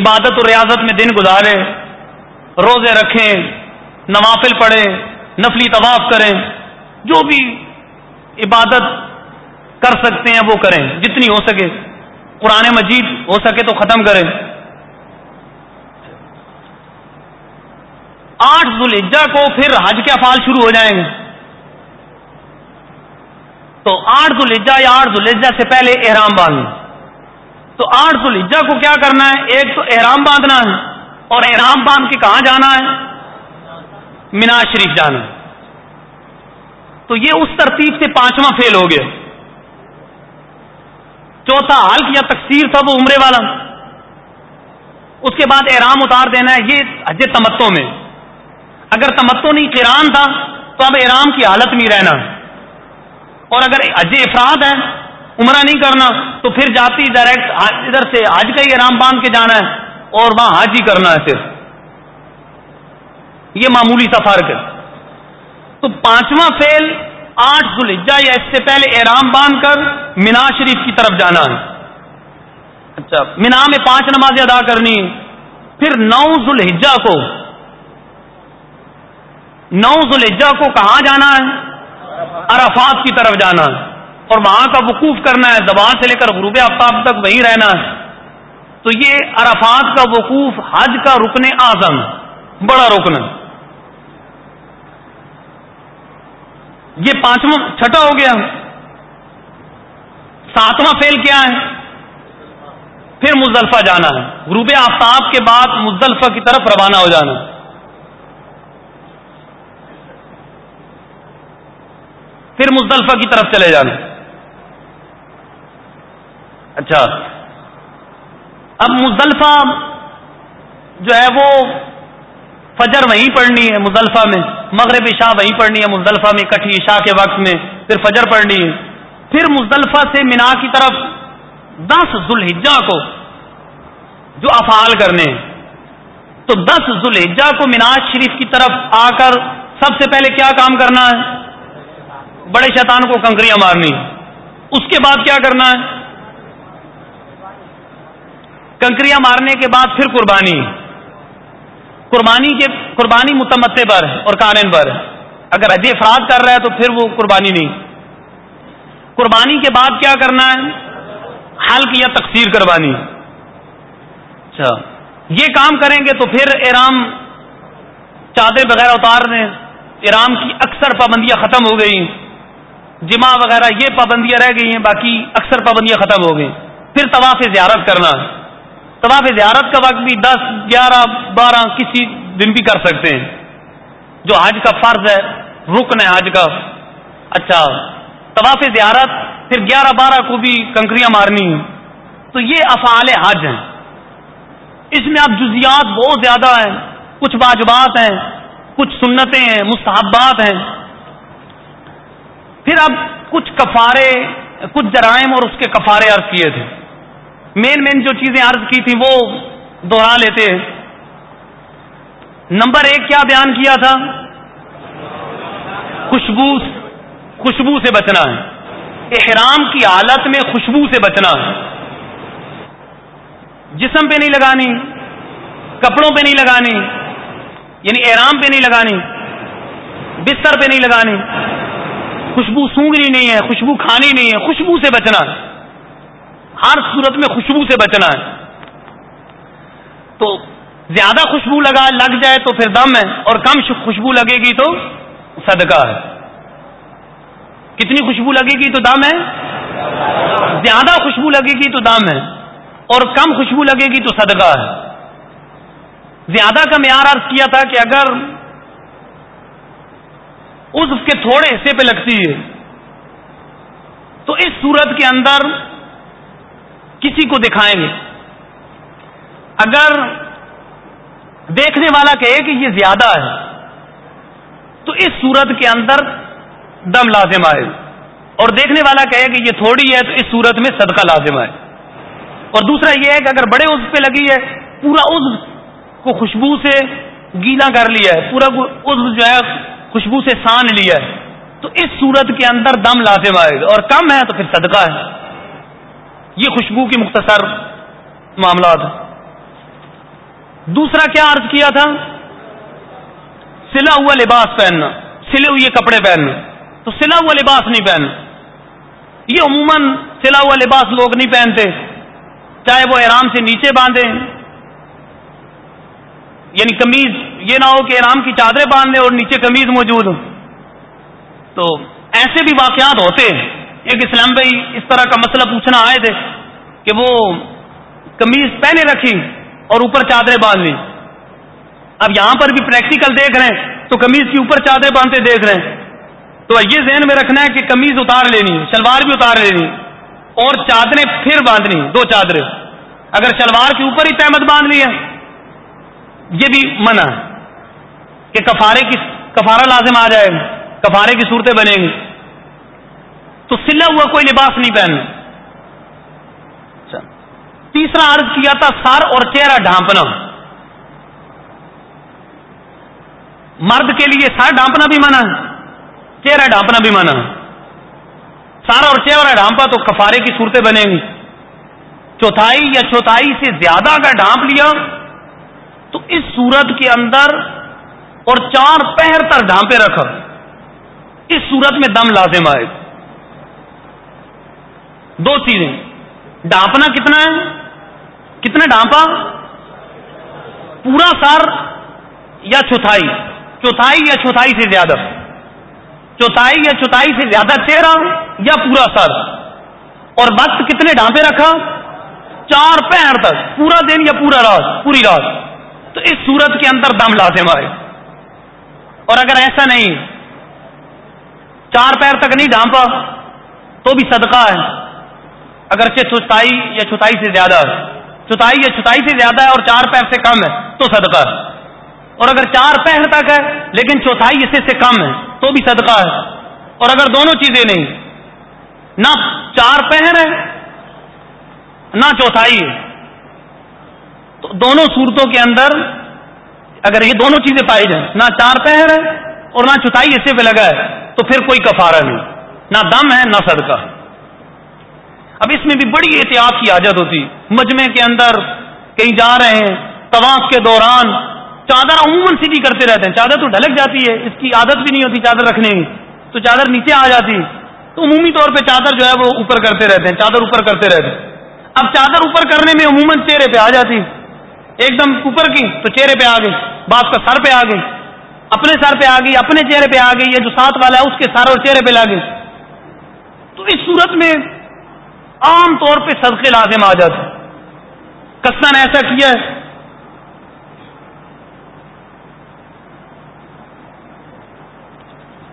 عبادت و ریاضت میں دن گزارے روزے رکھیں، نوافل پڑھیں، نفلی طواف کریں۔ جو بھی عبادت کر سکتے ہیں وہ کریں۔ جتنی ہو سکے۔ قرآن مجید ہو سکے تو ختم کریں۔ آٹھ ذوالحجہ کو پھر حج کے افعال شروع ہو جائیں گے۔ تو آٹھ ذوالحجہ یا آٹھ ذوالحجہ سے پہلے احرام باندھیں تو آٹھ سو کو کیا کرنا ہے؟ ایک تو احرام باندھنا ہے اور احرام باندھ کے کہاں جانا ہے؟ مینا شریف جانا ہے۔ تو یہ اس ترتیب سے پانچواں فیل ہو گیا۔ چوتھا حلق یا تقسیر تھا وہ عمرے والا۔ اس کے بعد احرام اتار دینا ہے۔ یہ حج تمتوں میں۔ اگر تمتو نہیں کران تھا، تو اب احرام کی حالت میں رہنا۔ اور اگر حج افراد ہے، عمرہ نہیں کرنا، تو پھر جاتی ڈائریکٹ ادھر سے حج کا ہی آرام باندھ کے جانا ہے، اور وہاں حج ہی کرنا ہے صرف۔ یہ معمولی سا فرق ہے۔ تو پانچواں فیل آٹھ ذوالحجہ یا اس سے پہلے احرام باندھ کر مینا شریف کی طرف جانا ہے۔ اچھا مینا میں پانچ نمازیں ادا کرنی پھر نو ذوالحجہ کو نو ذوالحجہ کو کہاں جانا ہے؟ عرفات کی طرف جانا ہے۔ اور وہاں کا وقوف کرنا ہے، زبان سے لے کر غروب آفتاب تک وہیں رہنا ہے۔ تو یہ عرفات کا وقوف، حج کا رکن اعظم، بڑا رکن یہ پانچواں، چھٹا ہو گیا۔ ساتواں فیل کیا ہے؟ پھر مزدلفہ جانا ہے۔ غروب آفتاب کے بعد مزدلفہ کی طرف روانہ ہو جانا پھر مزدلفہ کی طرف چلے جانا۔ اچھا۔ اب مزدلفہ جو ہے وہ فجر وہیں پڑھنی ہے مزدلفہ میں، مغرب شاہ وہیں پڑھنی ہے مزدلفہ میں، کٹھی شاہ کے وقت میں، پھر فجر پڑھنی ہے۔ پھر مزدلفہ سے مینا کی طرف دس ذوالحجہ کو جو افعال کرنے ہیں۔ تو دس ذوالحجہ کو میناج شریف کی طرف آ کر سب سے پہلے کیا کام کرنا ہے؟ بڑے شیطان کو کنکریاں مارنی۔ اس کے بعد کیا کرنا ہے؟ کنکریاں مارنے کے بعد پھر قربانی۔ قربانی کے قربانی متمتے پر اور کارن پر اگر حج افراد کر رہا ہے تو پھر وہ قربانی نہیں۔ قربانی کے بعد کیا کرنا ہے؟ حلق یا تقسیر کروانی اچھا۔ یہ کام کریں گے تو پھر ارام چادر وغیرہ اتار دیں ارام کی اکثر پابندیاں ختم ہو گئی جمع وغیرہ یہ پابندیاں رہ گئی ہیں، باقی اکثر پابندیاں ختم ہو گئی پھر طواف زیارت کرنا۔ طواف زیارت کا وقت بھی دس، گیارہ، بارہ کسی دن بھی کر سکتے ہیں۔ جو حج کا فرض ہے، رکن ہے حج کا۔ اچھا طواف زیارت، پھر گیارہ، بارہ کو بھی کنکریاں مارنی تو یہ افعال حج ہیں۔ اس میں اب جزیات بہت زیادہ ہیں۔ کچھ واجبات ہیں، کچھ سنتیں ہیں، مستحبات ہیں۔ پھر اب کچھ کفارے، کچھ جرائم اور اس کے کفارے عرض کیے تھے۔ مین مین جو چیزیں عرض کی تھی وہ دوہرا لیتے ہیں۔ نمبر ایک کیا بیان کیا تھا؟ خوشبو خوشبو سے بچنا ہے۔ احرام کی حالت میں خوشبو سے بچنا ہے۔ جسم پہ نہیں لگانی، کپڑوں پہ نہیں لگانی یعنی احرام پہ نہیں لگانی، بستر پہ نہیں لگانی۔ خوشبو سونگنی نہیں ہے، خوشبو کھانی نہیں ہے، خوشبو سے بچنا ہے۔ ہر صورت میں خوشبو سے بچنا ہے۔ تو زیادہ خوشبو لگا لگ جائے تو پھر دم ہے، اور کم خوشبو لگے گی تو صدقہ ہے۔ کتنی خوشبو لگے گی تو دم ہے؟ زیادہ خوشبو لگے گی تو دم ہے، اور کم خوشبو لگے گی تو صدقہ ہے۔ زیادہ کا معیار عرض کیا تھا کہ اگر اس کے تھوڑے حصے پہ لگتی ہے۔ تو اس صورت کے اندر کسی کو دکھائیں گے۔ اگر دیکھنے والا کہے کہ یہ زیادہ ہے، تو اس صورت کے اندر دم لازم آئے۔ اور دیکھنے والا کہے کہ یہ تھوڑی ہے، تو اس صورت میں صدقہ لازم آئے۔ اور دوسرا یہ ہے کہ اگر بڑے عزب پہ لگی ہے، پورا عزب کو خوشبو سے گیلا کر لیا ہے۔ پورا عزب جو ہے خوشبو سے سان لیا ہے، تو اس صورت کے اندر دم لازم آئے گا۔ اور کم ہے تو پھر صدقہ ہے۔ یہ خوشبو کی مختصر معاملات دوسرا کیا عرض کیا تھا؟ سلا ہوا لباس پہننا۔ سلے ہوئے کپڑے پہننا۔ تو سلا ہوا لباس نہیں پہننا۔ یہ عموماً سلا ہوا لباس لوگ نہیں پہنتے۔ چاہے وہ آرام سے نیچے باندھیں۔ یعنی کمیز یہ نہ ہو کہ آرام کی چادریں باندھ دیں اور نیچے کمیز موجود ہو تو ایسے بھی واقعات ہوتے ہیں۔ ایک اسلام بھائی اس طرح کا مسئلہ پوچھنا آئے تھے کہ وہ کمیز پہنے رکھی اور اوپر چادریں باندھ لی اب یہاں پر بھی پریکٹیکل دیکھ رہے ہیں تو کمیز کی اوپر چادریں باندھتے دیکھ رہے ہیں۔ تو یہ ذہن میں رکھنا ہے کہ کمیز اتار لینی شلوار بھی اتار لینی اور چادریں پھر باندھنی دو چادریں۔ اگر شلوار کے اوپر ہی تحمد باندھ لی ہے یہ بھی منع ہے کہ کفارے کی کفارہ لازم آ جائے گا، کفارے کی صورتیں بنیں گی۔ تو سلا ہوا کوئی لباس نہیں پہننا۔ اچھا۔ تیسرا عرض کیا تھا، سر اور چہرہ ڈھانپنا۔ مرد کے لیے سر ڈھانپنا بھی منع ہے، چہرہ ڈھانپنا بھی منع ہے۔ سارا اور چہرہ ڈھانپا تو کفارے کی صورتیں بنے گی۔ چوتھائی یا چوتھائی سے زیادہ اگر ڈھانپ لیا تو اس صورت کے اندر اور چار پہر تک ڈھانپے رکھا اس صورت میں دم لازم آئے۔ دو چیزیں۔ ڈانپنا کتنا ہے؟ کتنا ڈانپا پورا سر یا چوتھائی؟ چوتھائی یا چوتھائی سے زیادہ؟ چوتھائی یا چوتھائی سے زیادہ چہرہ یا پورا سر؟ اور وقت کتنے ڈھانپے رکھا؟ چار پہر تک۔ پورا دن یا پورا رات؟ پوری رات۔ تو اس صورت کے اندر دم لازم آئے۔ اور اگر ایسا نہیں، چار پیر تک نہیں ڈھانپا، تو بھی صدقہ ہے۔ اگرچہ چوتھائی یا چوتھائی سے زیادہ ہے۔ چوتھائی یا چوتھائی سے زیادہ ہے اور چار پیر سے کم ہے، تو صدقہ ہے۔ اور اگر چار پیر تک ہے، لیکن چوتھائی اسے سے کم ہے، تو بھی صدقہ ہے۔ اور اگر دونوں چیزیں نہیں، نہ چار پہر ہے، نہ چوتھائی ہے۔ تو دونوں صورتوں کے اندر اگر یہ دونوں چیزیں پائی جائیں، نہ چار پہر ہے اور نہ چوتھائی اسے پہ لگا ہے، تو پھر کوئی کفارہ نہیں۔ نہ دم ہے، نہ صدقہ۔ اب اس میں بھی بڑی احتیاط کی حاجت ہوتی۔ مجمع کے اندر کہیں جا رہے ہیں، طواف کے دوران چادر عموماً سیدھی کرتے رہتے ہیں۔ چادر تو ڈھلک جاتی ہے، اس کی عادت بھی نہیں ہوتی چادر رکھنے کی۔ تو چادر نیچے آ جاتی۔ تو عمومی طور پہ چادر جو ہے وہ اوپر کرتے رہتے ہیں، چادر اوپر کرتے رہتے ہیں۔ اب چادر اوپر کرنے میں عموماً چہرے پہ آ جاتی۔ ایک دم اوپر کی تو چہرے پہ آ گئی بعض کا سر پہ آ گئی، اپنے سر پہ آ گئی، اپنے چہرے پہ آ گئی، یہ جو ساتھ والا ہے، اس کے سر اور چہرے پہ لا گئی تو اس صورت میں عام طور پہ صدقے لازم آ جاتے کسن ایسا کیا ہے؟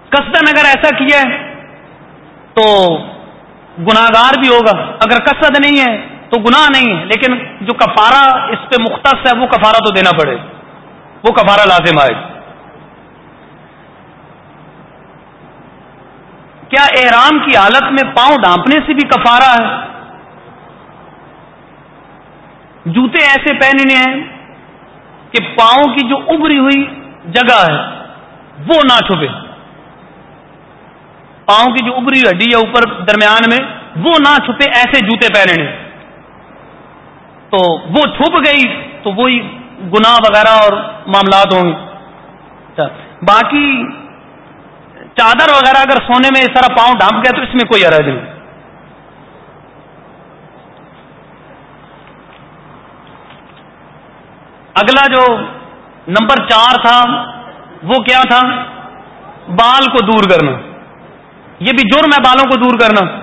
کسن اگر ایسا کیا ہے تو گناگار بھی ہوگا۔ اگر کسد نہیں ہے تو گناہ نہیں ہے، لیکن جو کفارہ اس پہ مختص ہے، وہ کفارہ تو دینا پڑے۔ وہ کفارہ لازم آئے۔ کیا احرام کی حالت میں پاؤں ڈانپنے سے بھی کفارہ ہے؟ جوتے ایسے پہننے ہیں کہ پاؤں کی جو ابری ہوئی جگہ ہے، وہ نہ چھپے۔ پاؤں کی جو ابری ہڈی ہے اوپر درمیان میں، وہ نہ چھپے ایسے جوتے پہننے۔ تو وہ چھپ گئی تو وہی گناہ وغیرہ اور معاملات ہوں گے۔ اچھا۔ باقی چادر وغیرہ اگر سونے میں اس طرح پاؤں ڈھانپ گیا تو اس میں کوئی عرض نہیں۔ اگلا جو نمبر چار تھا، وہ کیا تھا؟ بال کو دور کرنا۔ یہ بھی جرم ہے بالوں کو دور کرنا۔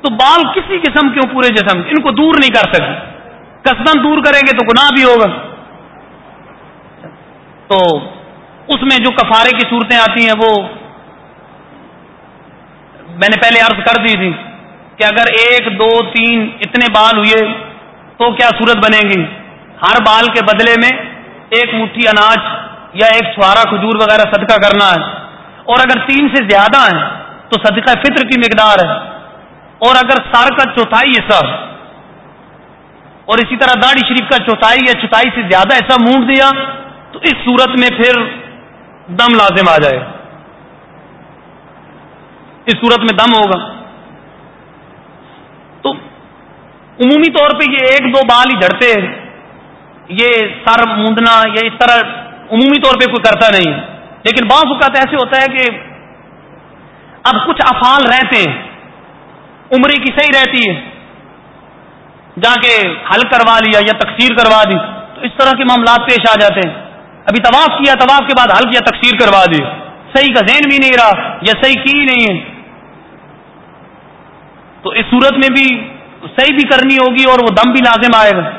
تو بال کسی قسم کے پورے جسم ان کو دور نہیں کر سکتے۔ کسدن دور کریں گے تو گناہ بھی ہوگا۔ تو اس میں جو کفارے کی صورتیں آتی ہیں وہ میں نے پہلے عرض کر دی تھی کہ اگر ایک، دو، تین اتنے بال ہوئے تو کیا صورت بنے گی؟ ہر بال کے بدلے میں ایک مٹھی اناج یا ایک چھوارا کھجور وغیرہ صدقہ کرنا ہے۔ اور اگر تین سے زیادہ ہیں تو صدقہ فطر کی مقدار ہے۔ اور اگر سار کا چوتھائی حصہ اور اسی طرح داڑھی شریف کا چوتھائی یا چوتھائی سے زیادہ ایسا مونٹ دیا تو اس صورت میں پھر دم لازم آ جائے۔ اس صورت میں دم ہوگا۔ تو عمومی طور پہ یہ ایک دو بال ہی جھڑتے یہ سر موندنا یا اس طرح عمومی طور پہ کوئی کرتا نہیں۔ لیکن بعض اوقات ایسے ہوتا ہے کہ اب کچھ افعال رہتے ہیں۔ عمری کی صحیح رہتی ہے۔ جا کے حل کروا لیا یا تقسیر کروا دی، تو اس طرح کے معاملات پیش آ جاتے ہیں۔ ابھی طواف کیا، طواف کے بعد حل کیا تقسیر کروا دی۔ صحیح کا ذہن بھی نہیں رہا یا صحیح کی نہیں ہے۔ تو اس صورت میں بھی صحیح بھی کرنی ہوگی اور وہ دم بھی لازم آئے گا۔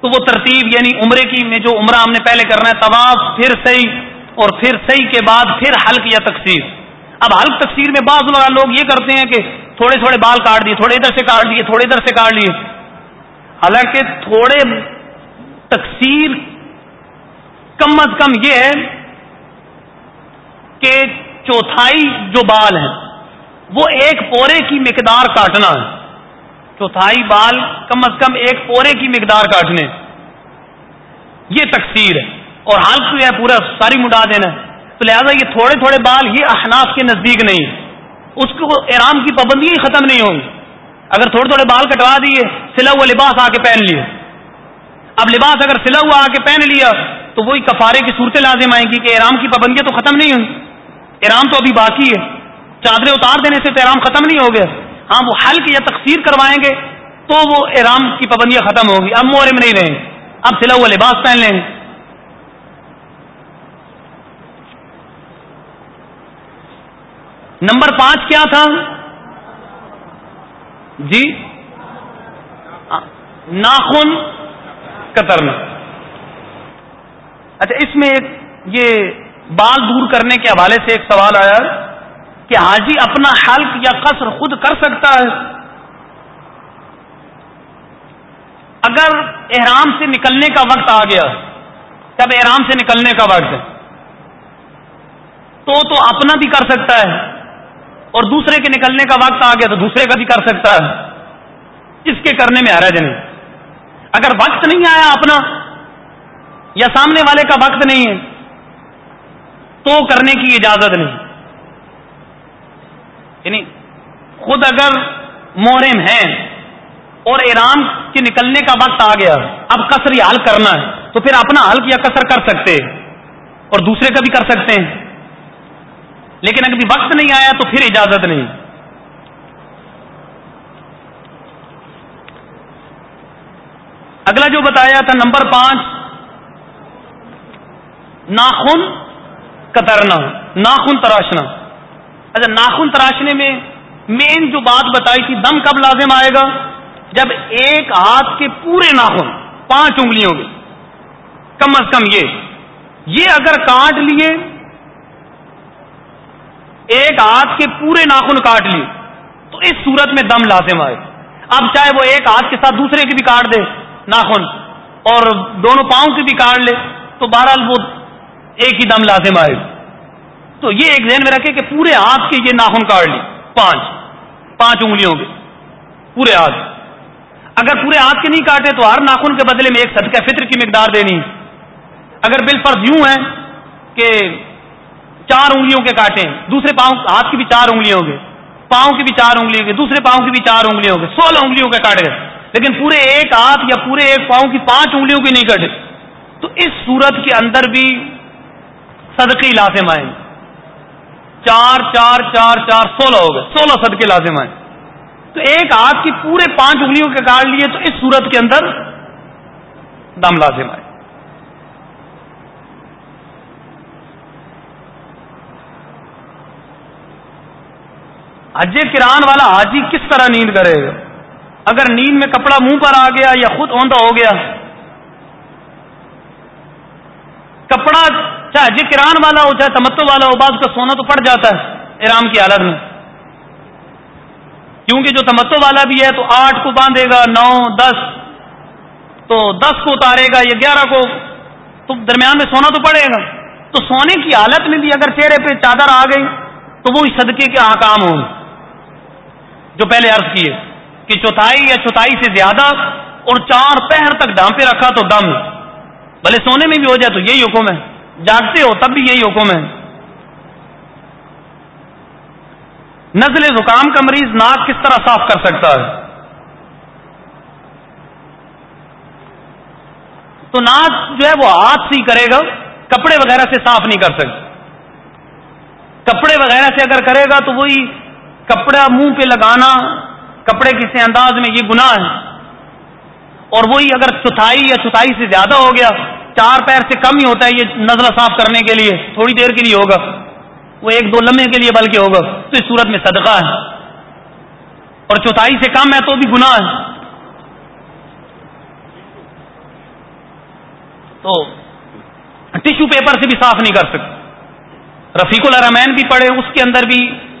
تو وہ ترتیب یعنی عمرے کی میں جو عمرہ ہم نے پہلے کرنا ہے، طواف پھر صحیح اور پھر صحیح کے بعد پھر حلق یا تقسیر اب حلق تقسیر میں بعض لوگ یہ کرتے ہیں کہ تھوڑے تھوڑے بال کاٹ دیے، تھوڑے ادھر سے کاٹ دیے، تھوڑے ادھر سے کاٹ لیے۔ حالانکہ تھوڑے تقسیر کم از کم یہ ہے کہ چوتھائی جو بال ہیں وہ ایک پورے کی مقدار کاٹنا ہے۔ چوتھائی بال کم از کم ایک پورے کی مقدار کاٹنے۔ یہ تقسیر ہے۔ اور حلق جو ہے، پورا ساری مڈا دینا ہے۔ تو لہٰذا یہ تھوڑے تھوڑے بال یہ احناف کے نزدیک نہیں۔ اس کو احرام کی پابندی ہی ختم نہیں ہوں گی۔ اگر تھوڑے تھوڑے بال کٹوا دیے، سلا ہوا لباس آ کے پہن لیے۔ اب لباس اگر سلا ہوا آ کے پہن لیا، تو وہی کفارے کی صورتیں لازم آئیں گی کہ احرام کی پابندیاں تو ختم نہیں ہوئی احرام تو ابھی باقی ہے۔ چادریں اتار دینے سے تو احرام ختم نہیں ہو گیا ہاں وہ حلق یا تقسیر کروائیں گے، تو وہ احرام کی پابندیاں ختم ہوگی اب مورے میں نہیں رہیں گے۔ اب سلا ہوا لباس پہن لیں گے۔ نمبر پانچ کیا تھا؟ جی؟ ناخن کترنا۔ اچھا اس میں ایک یہ بال دور کرنے کے حوالے سے ایک سوال آیا کہ حاجی اپنا حلق یا قصر خود کر سکتا ہے؟ اگر احرام سے نکلنے کا وقت آ گیا، تب احرام سے نکلنے کا وقت ہے۔ تو تو اپنا بھی کر سکتا ہے۔ اور دوسرے کے نکلنے کا وقت آ گیا تو دوسرے کا بھی کر سکتا ہے۔ اس کے کرنے میں حرج نہیں۔ اگر وقت نہیں آیا اپنا، یا سامنے والے کا وقت نہیں ہے، تو کرنے کی اجازت نہیں۔ یعنی خود اگر محرم ہیں اور ایران کے نکلنے کا وقت آ گیا، اب کثر یا حل کرنا ہے، تو پھر اپنا حل یا کثر کر سکتے اور دوسرے کا بھی کر سکتے ہیں۔ لیکن اگر وقت نہیں آیا تو پھر اجازت نہیں۔ اگلا جو بتایا تھا، نمبر پانچ، ناخن کترنا، ناخن تراشنا۔ اچھا ناخن تراشنے میں مین جو بات بتائی تھی، دم کب لازم آئے گا؟ جب ایک ہاتھ کے پورے ناخن، پانچ انگلیوں کے کم از کم یہ۔ یہ اگر کاٹ لیے ایک ہاتھ کے پورے ناخن کاٹ لیے، تو اس صورت میں دم لازم آئے۔ اب چاہے وہ ایک ہاتھ کے ساتھ دوسرے کی بھی کاٹ دے، ناخن، اور دونوں پاؤں کی بھی کاٹ لے، تو بہرحال وہ ایک ہی دم لازم آئے۔ تو یہ ایک ذہن میں رکھے کہ پورے ہاتھ کے یہ ناخن کاٹ لی پانچ پانچ انگلیوں کے۔ پورے ہاتھ۔ اگر پورے ہاتھ کے نہیں کاٹے تو ہر ناخن کے بدلے میں ایک صدقہ فطر کی مقدار دینی۔ اگر بل فرض یوں ہے کہ چار انگلیوں کے کاٹیں دوسرے پاؤں ہاتھ کی بھی چار انگلیوں کے پاؤں کی بھی چار انگلیوں کے دوسرے پاؤں کی بھی چار انگلیوں کے سولہ انگلیوں کے کاٹے لیکن پورے ایک ہاتھ یا پورے ایک پاؤں کی پانچ انگلیوں کی نہیں کٹے تو اس صورت کے اندر بھی صدقے لازم آئیں چار چار چار چار، سولہ ہو گئے۔ سولہ صدقے لازم آئے۔ تو ایک ہاتھ کی پورے پانچ انگلیوں کے کاٹ لیے تو اس صورت کے اندر دم لازم آئے۔ حج کران والا حاجی کس طرح نیند کرے؟ گا اگر نیند میں کپڑا منہ پر آ گیا یا خود اوندا ہو گیا، کپڑا چاہے جی کران والا ہو، چاہے تمتو والا ہو، بعض کا سونا تو پڑ جاتا ہے ارام کی حالت میں۔ کیونکہ جو تمتو والا بھی ہے تو آٹھ کو باندھے گا، نو، دس، تو دس کو اتارے گا یا گیارہ کو، تو درمیان میں سونا تو پڑے گا۔ تو سونے کی حالت میں بھی اگر چہرے پہ چادر آ گئی تو وہ صدقے کے آکام ہوں۔ جو پہلے عرض کیے کہ چوتھائی یا چوتھائی سے زیادہ اور چار پہر تک ڈانپے رکھا تو دم۔ بھلے سونے میں بھی ہو جائے تو یہی حکم ہے۔ جاگتے ہو تب بھی یہی حکم ہے۔ نزل زکام کا مریض ناک کس طرح صاف کر سکتا ہے؟ تو ناک جو ہے وہ ہاتھ سے ہی کرے گا، کپڑے وغیرہ سے صاف نہیں کر سکتا۔ کپڑے وغیرہ سے اگر کرے گا تو وہی کپڑا منہ پہ لگانا، کپڑے کسی انداز میں یہ گناہ ہے۔ اور وہی اگر چوتھائی یا چوتھائی سے زیادہ ہو گیا، چار پیر سے کم ہی ہوتا ہے یہ نظر صاف کرنے کے لیے، تھوڑی دیر کے لیے ہوگا۔ وہ ایک دو لمحے کے لیے بلکہ ہوگا۔ تو اس صورت میں صدقہ ہے۔ اور چوتھائی سے کم ہے تو بھی گناہ ہے۔ تو ٹشو پیپر سے بھی صاف نہیں کر سکتے۔ رفیق الرحمین بھی پڑھے، اس کے اندر بھی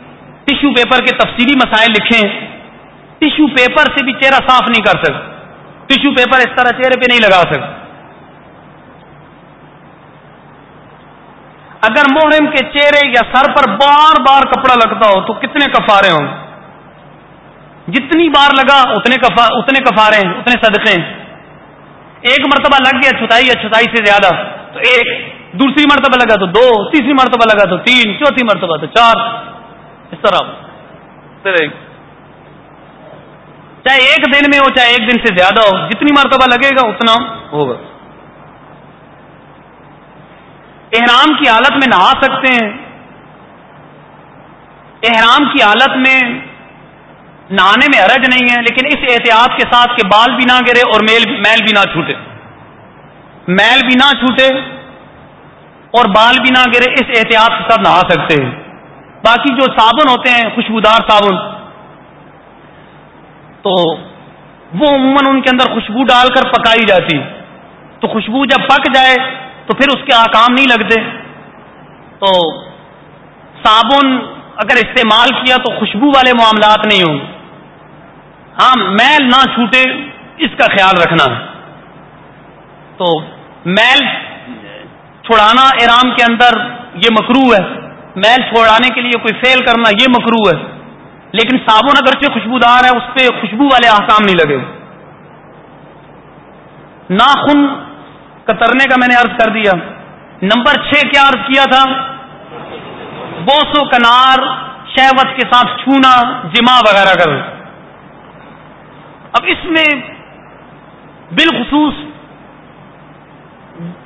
ٹشو پیپر کے تفصیلی مسائل لکھے ٹشو پیپر سے بھی چہرہ صاف نہیں کر سکتے ٹشو پیپر اس طرح چہرے پہ نہیں لگا سکتے اگر محرم کے چہرے یا سر پر بار بار کپڑا لگتا ہو تو کتنے کفارے ہوں جتنی بار لگا اتنے کفا اتنے کفارے ہیں، اتنے صدقے ہیں۔ ایک مرتبہ لگ گیا چھتائی یا چھتائی سے زیادہ، تو ایک، دوسری مرتبہ لگا تو دو، تیسری مرتبہ لگا تو تین، چوتھی مرتبہ تو چار۔ اس طرح چاہے ایک دن میں ہو چاہے ایک دن سے زیادہ ہو جتنی مرتبہ لگے گا اتنا ہوگا۔ احرام کی حالت میں نہا سکتے ہیں۔ احرام کی حالت میں نہانے میں حرج نہیں ہے لیکن اس احتیاط کے ساتھ کہ بال بھی نہ گرے اور میل میل بھی نہ چھوٹے۔ میل بھی نہ چھوٹے اور بال بھی نہ گرے اس احتیاط کے ساتھ نہا سکتے ہیں۔ باقی جو صابن ہوتے ہیں، خوشبودار صابن۔ تو وہ عموماً ان کے اندر خوشبو ڈال کر پکائی جاتی۔ تو خوشبو جب پک جائے، تو پھر اس کے آکام نہیں لگتے۔ تو صابن اگر استعمال کیا تو خوشبو والے معاملات نہیں ہوں۔ ہاں میل نہ چھوٹے، اس کا خیال رکھنا۔ تو میل چھڑانا ایرام کے اندر یہ مکرو ہے۔ میل چھوڑانے کے لیے کوئی فیل کرنا یہ مکرو ہے۔ لیکن صابن اگرچہ خوشبودار ہے، اس پہ خوشبو والے آسام نہیں لگے۔ ناخن کترنے کا میں نے عرض کر دیا۔ نمبر چھ کیا عرض کیا تھا؟ بوسو کنار، شہوت کے ساتھ چھونا، جمع وغیرہ کر۔ اب اس میں بالخصوص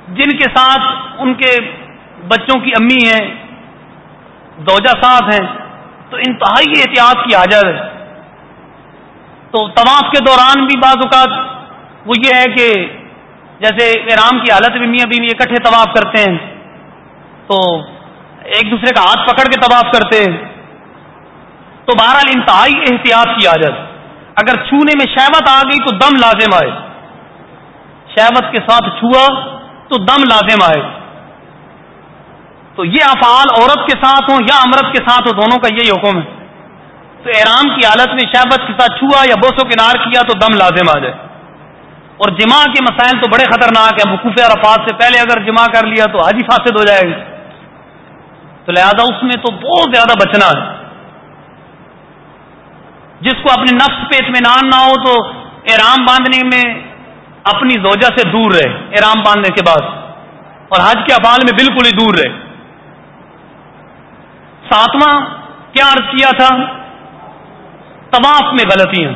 جن کے ساتھ ان کے بچوں کی امی ہیں دوجا صاحب ہیں، تو انتہائی احتیاط کی حاجت ہے۔ تو طواف کے دوران بھی بعض اوقات وہ یہ ہے کہ جیسے رام کی حالت میں میاں بیوی اکٹھے طواف کرتے ہیں، تو ایک دوسرے کا ہاتھ پکڑ کے طواف کرتے ہیں۔ تو بہرحال انتہائی احتیاط کی عادت اگر چھونے میں شہوت آ گئی تو دم لازم آئے۔ شہوت کے ساتھ چھوا تو دم لازم آئے۔ تو یہ افعال عورت کے ساتھ ہوں یا امرت کے ساتھ ہو دونوں کا یہی حکم ہے۔ تو احرام کی حالت میں شہبت کے ساتھ چھوا یا بوسو کنار کیا تو دم لازم آ جائے۔ اور جمع کے مسائل تو بڑے خطرناک ہیں، وقوف عرفات سے پہلے اگر جمع کر لیا تو حاجی فاسد ہو جائے گی۔ تو لہذا اس میں تو بہت زیادہ بچنا ہے۔ جس کو اپنے نفس پہ اطمینان نہ ہو تو احرام باندھنے میں اپنی زوجہ سے دور رہے، احرام باندھنے کے بعد۔ اور حج کے افعال میں بالکل ہی دور رہے۔ ساتواں کیا عرض کیا تھا؟ طواف میں غلطیاں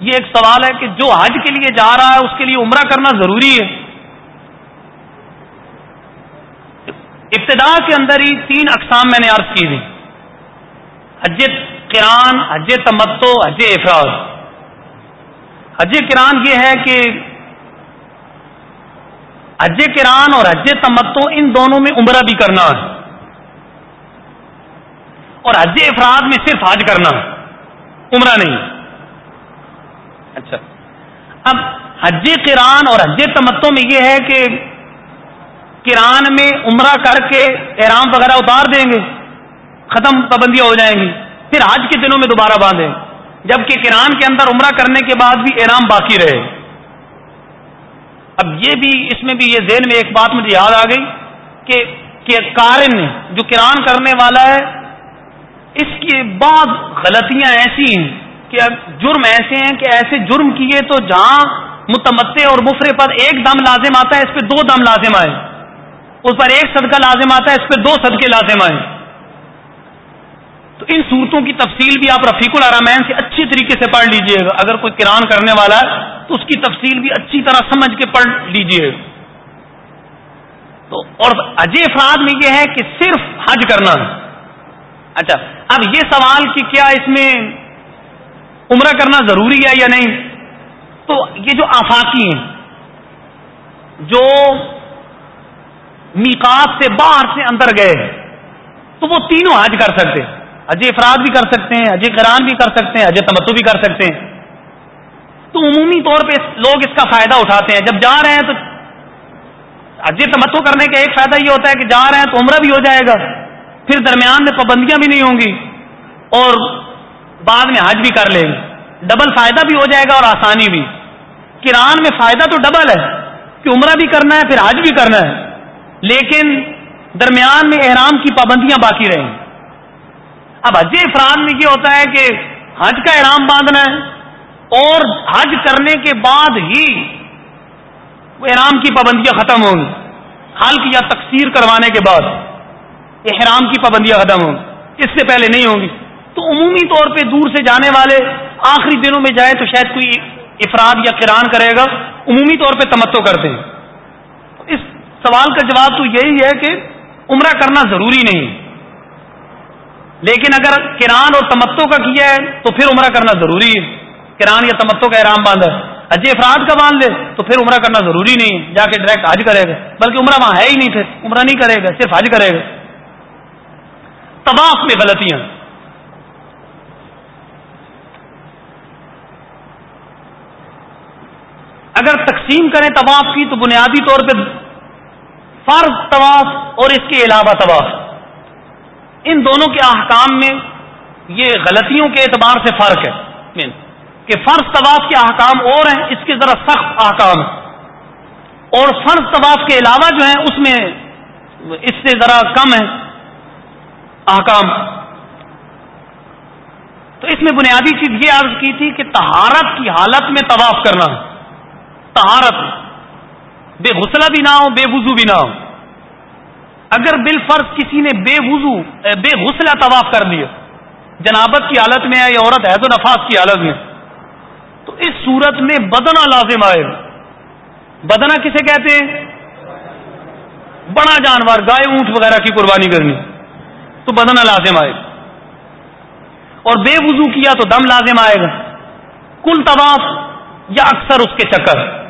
یہ ایک سوال ہے کہ جو حج کے لیے جا رہا ہے، اس کے لیے عمرہ کرنا ضروری ہے۔ ابتدا کے اندر ہی تین اقسام میں نے عرض کی تھی۔ حج کران حج تمتو حج افراد۔ حج کران یہ ہے کہ حج کران اور حج تمتو ان دونوں میں عمرہ بھی کرنا ہے۔ اور حج افراد میں صرف حج کرنا عمرہ نہیں۔ اچھا۔ اب حج کران اور حج تمتو میں یہ ہے کہ کران میں عمرہ کر کے احرام وغیرہ اتار دیں گے۔ ختم پابندیاں ہو جائیں گی۔ پھر آج کے دنوں میں دوبارہ باندھیں۔ جبکہ کران کے اندر عمرہ کرنے کے بعد بھی احرام باقی رہے۔ اب یہ بھی اس میں بھی یہ ذہن میں ایک بات مجھے یاد آ گئی کہ کارن جو کران کرنے والا ہے، اس کی بعض غلطیاں ایسی ہیں کہ جرم ایسے ہیں کہ ایسے جرم کیے تو جہاں متمتے اور مفرے پر ایک دم لازم آتا ہے، اس پہ دو دم لازم آئے۔ اس پر ایک صدقہ لازم آتا ہے، اس پہ دو صدقے لازم آئے۔ تو ان صورتوں کی تفصیل بھی آپ رفیق الرامین سے اچھی طریقے سے پڑھ لیجیے گا۔ اگر کوئی کران کرنے والا ہے تو اس کی تفصیل بھی اچھی طرح سمجھ کے پڑھ لیجیے گا۔ تو اور اجے افراد میں یہ ہے کہ صرف حج کرنا۔ ہے اچھا اب یہ سوال کہ کیا اس میں عمرہ کرنا ضروری ہے یا نہیں؟ تو یہ جو آفاقی ہیں، جو میقات سے باہر سے اندر گئے تو وہ تینوں حج کر سکتے اجے افراد بھی کر سکتے ہیں، اجے کران بھی کر سکتے ہیں، اجے تمتو بھی کر سکتے ہیں۔ تو عمومی طور پہ لوگ اس کا فائدہ اٹھاتے ہیں۔ جب جا رہے ہیں تو اجے تمتو کرنے کا ایک فائدہ یہ ہوتا ہے کہ جا رہے ہیں تو عمرہ بھی ہو جائے گا۔ پھر درمیان میں پابندیاں بھی نہیں ہوں گی۔ اور بعد میں حج بھی کر لیں گے۔ ڈبل فائدہ بھی ہو جائے گا اور آسانی بھی۔ کران میں فائدہ تو ڈبل ہے کہ عمرہ بھی کرنا ہے، پھر حج بھی کرنا ہے۔ لیکن درمیان میں احرام کی پابندیاں باقی رہیں۔ گی اب حج افراد میں یہ ہوتا ہے کہ حج کا احرام باندھنا ہے اور حج کرنے کے بعد ہی وہ احرام کی پابندیاں ختم ہوں گی۔ حلق یا تقسیر کروانے کے بعد احرام کی پابندیاں ختم ہوں گی۔ اس سے پہلے نہیں ہوں گی۔ تو عمومی طور پہ دور سے جانے والے آخری دنوں میں جائے تو شاید کوئی افراد یا کران کرے گا۔ عمومی طور پہ تمتو کرتے ہیں۔ اس سوال کا جواب تو یہی ہے کہ عمرہ کرنا ضروری نہیں لیکن اگر کران اور تمتو کا کیا ہے، تو پھر عمرہ کرنا ضروری ہے۔ کران یا تمتو کا احرام باندھا ہے حج افراد کا باندھ لے، تو پھر عمرہ کرنا ضروری نہیں ہے۔ جا کے ڈائریکٹ حج کرے گا۔ بلکہ عمرہ وہاں ہے ہی نہیں پھر، عمرہ نہیں کرے گا، صرف حج کرے گا۔ طواف میں غلطیاں۔ اگر تقسیم کریں طواف کی، تو بنیادی طور پہ فرض طواف اور اس کے علاوہ طواف۔ ان دونوں کے احکام میں یہ غلطیوں کے اعتبار سے فرق ہے۔ مین، کہ فرض طواف کے احکام اور ہیں، اس کے ذرا سخت احکام ہیں۔ اور فرض طواف کے علاوہ جو ہیں، اس میں اس سے ذرا کم ہے احکام۔ تو اس میں بنیادی چیز یہ عرض کی تھی کہ تہارت کی حالت میں طواف کرنا تہارت بے غسلہ بھی نہ ہو، بے وضو بھی نہ ہو۔ اگر بال فرض کسی نے بے وضو بے غسلہ طواف کر لیا، جنابت کی حالت میں ہے یا عورت حید و نفاذ کی حالت میں، تو اس صورت میں بدنا لازم آئے بدنا کسے کہتے ہیں؟ بڑا جانور، گائے، اونٹ وغیرہ کی قربانی کرنی، تو بدنا لازم آئے اور بے وضو کیا تو دم لازم آئے گا۔ کل طواف یا اکثر اس کے چکر۔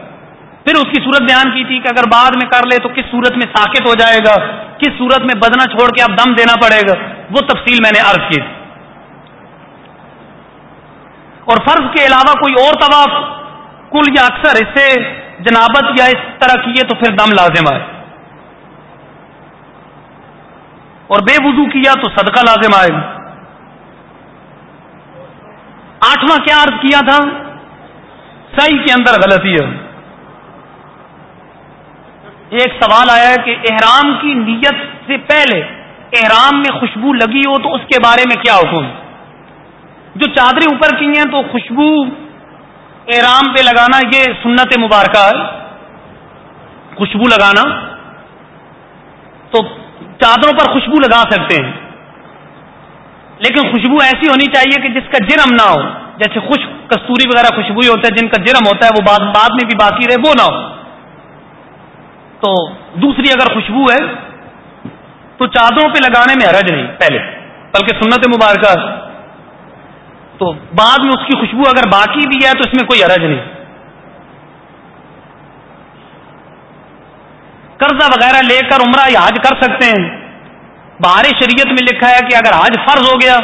پھر اس کی صورت بیان کی تھی کہ اگر بعد میں کر لے تو کس صورت میں ساکت ہو جائے گا؟ کس صورت میں بدنا چھوڑ کے اب دم دینا پڑے گا؟ وہ تفصیل میں نے عرض کی۔ تھی اور فرض کے علاوہ کوئی اور طواف کل یا اکثر اس سے جنابت یا اس طرح کیے تو پھر دم لازم آئے۔ اور بے وضو کیا تو صدقہ لازم آئے۔ آٹھواں کیا عرض کیا تھا؟ صحیح کے اندر غلطی ہے۔ ایک سوال آیا ہے کہ احرام کی نیت سے پہلے احرام میں خوشبو لگی ہو تو اس کے بارے میں کیا حکم؟ جو چادریں اوپر کی ہیں تو خوشبو احرام پہ لگانا، یہ سنت مبارکہ ہے۔ خوشبو لگانا۔ تو چادروں پر خوشبو لگا سکتے ہیں۔ لیکن خوشبو ایسی ہونی چاہیے کہ جس کا جرم نہ ہو۔ جیسے خوش کستوری وغیرہ خوشبو ہوتا ہے، جن کا جرم ہوتا ہے، وہ بعد میں بھی باقی رہے، وہ نہ ہو۔ تو دوسری اگر خوشبو ہے، تو چادروں پہ لگانے میں حرج نہیں، پہلے۔ بلکہ سنت مبارکہ۔ تو بعد میں اس کی خوشبو اگر باقی بھی ہے، تو اس میں کوئی عرض نہیں۔ قرضہ وغیرہ لے کر عمرہ یا حج کر سکتے ہیں۔ باہر شریعت میں لکھا ہے کہ اگر حج فرض ہو گیا،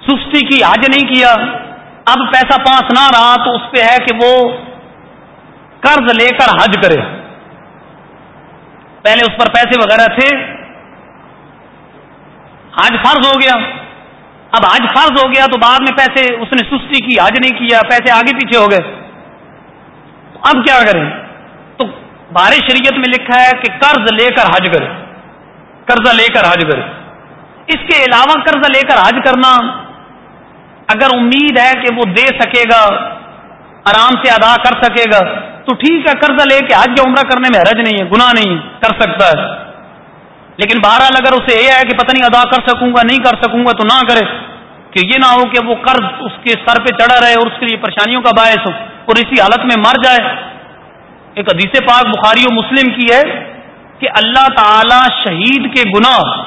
سستی کی حج نہیں کیا، اب پیسہ پانچ نہ رہا، تو اس پہ ہے کہ وہ قرض لے کر حج کرے۔ پہلے اس پر پیسے وغیرہ تھے۔ حج فرض ہو گیا۔ اب آج فرض ہو گیا تو بعد میں پیسے، اس نے سستی کی آج نہیں کیا، پیسے آگے پیچھے ہو گئے۔ اب کیا کریں؟ تو بار شریعت میں لکھا ہے کہ قرض لے کر حج کرے قرضہ لے کر حج کرے اس کے علاوہ قرضہ لے کر حج کرنا اگر امید ہے کہ وہ دے سکے گا، آرام سے ادا کر سکے گا تو ٹھیک ہے، قرضہ لے کے حج یا عمرہ کرنے میں حرج نہیں ہے، گناہ نہیں کر سکتا ہے۔ لیکن بہرحال اگر اسے یہ ہے کہ پتہ نہیں ادا کر سکوں گا، نہیں کر سکوں گا، تو نہ کرے۔ کہ یہ نہ ہو کہ وہ قرض اس کے سر پہ چڑھا رہے اور اس کے لیے پریشانیوں کا باعث ہو اور اسی حالت میں مر جائے۔ ایک حدیث پاک بخاری و مسلم کی ہے کہ اللہ تعالی شہید کے گناہ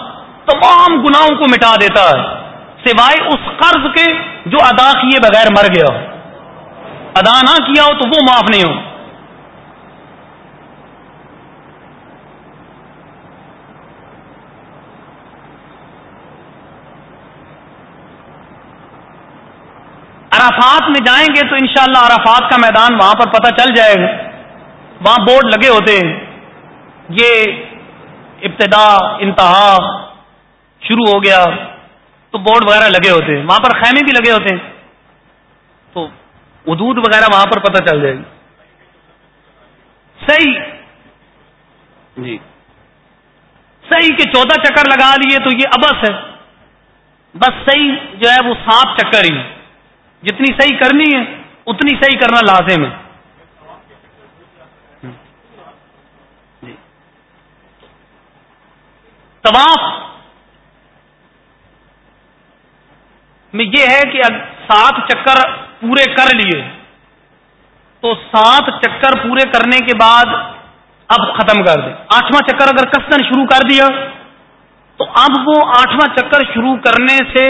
تمام گناہوں کو مٹا دیتا ہے، سوائے اس قرض کے جو ادا کیے بغیر مر گیا۔ ادا نہ کیا ہو تو وہ معاف نہیں ہو۔ عرفات میں جائیں گے تو انشاءاللہ عرفات کا میدان وہاں پر پتہ چل جائے گا۔ وہاں بورڈ لگے ہوتے ہیں۔ یہ ابتدا، انتہا شروع ہو گیا تو بورڈ وغیرہ لگے ہوتے ہیں۔ وہاں پر خیمے بھی لگے ہوتے ہیں۔ تو حدود وغیرہ وہاں پر پتہ چل جائے گی۔ صحیح۔ جی۔ صحیح کہ چودہ چکر لگا لیے تو یہ ابس ہے۔ بس صحیح جو ہے وہ سات چکر ہی۔ جتنی صحیح کرنی ہے، اتنی صحیح کرنا لازم ہے۔ جی۔ طواف میں یہ ہے کہ سات چکر پورے کر لیے، تو سات چکر پورے کرنے کے بعد اب ختم کر دیں آٹھواں چکر اگر کسن شروع کر دیا، تو اب وہ آٹھواں چکر شروع کرنے سے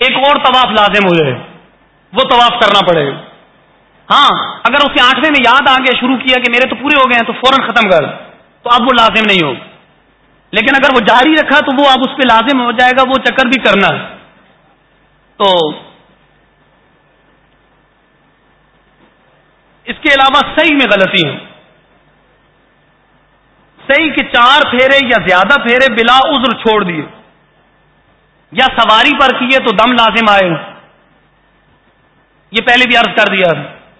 ایک اور طواف لازم ہو جائے۔ وہ طواف کرنا پڑے۔ گا ہاں اگر اسے آٹھویں میں یاد آ گیا، شروع کیا کہ میرے تو پورے ہو گئے ہیں، تو فوراً ختم کر۔ تو اب وہ لازم نہیں ہو لیکن اگر وہ جاری رکھا تو وہ اب اس پہ لازم ہو جائے گا، وہ چکر بھی کرنا۔ تو اس کے علاوہ صحیح میں غلطی ہے۔ صحیح کے چار پھیرے یا زیادہ پھیرے بلا عذر چھوڑ دیے۔ یا سواری پر کیے تو دم لازم آئے۔ یہ پہلے بھی عرض کر دیا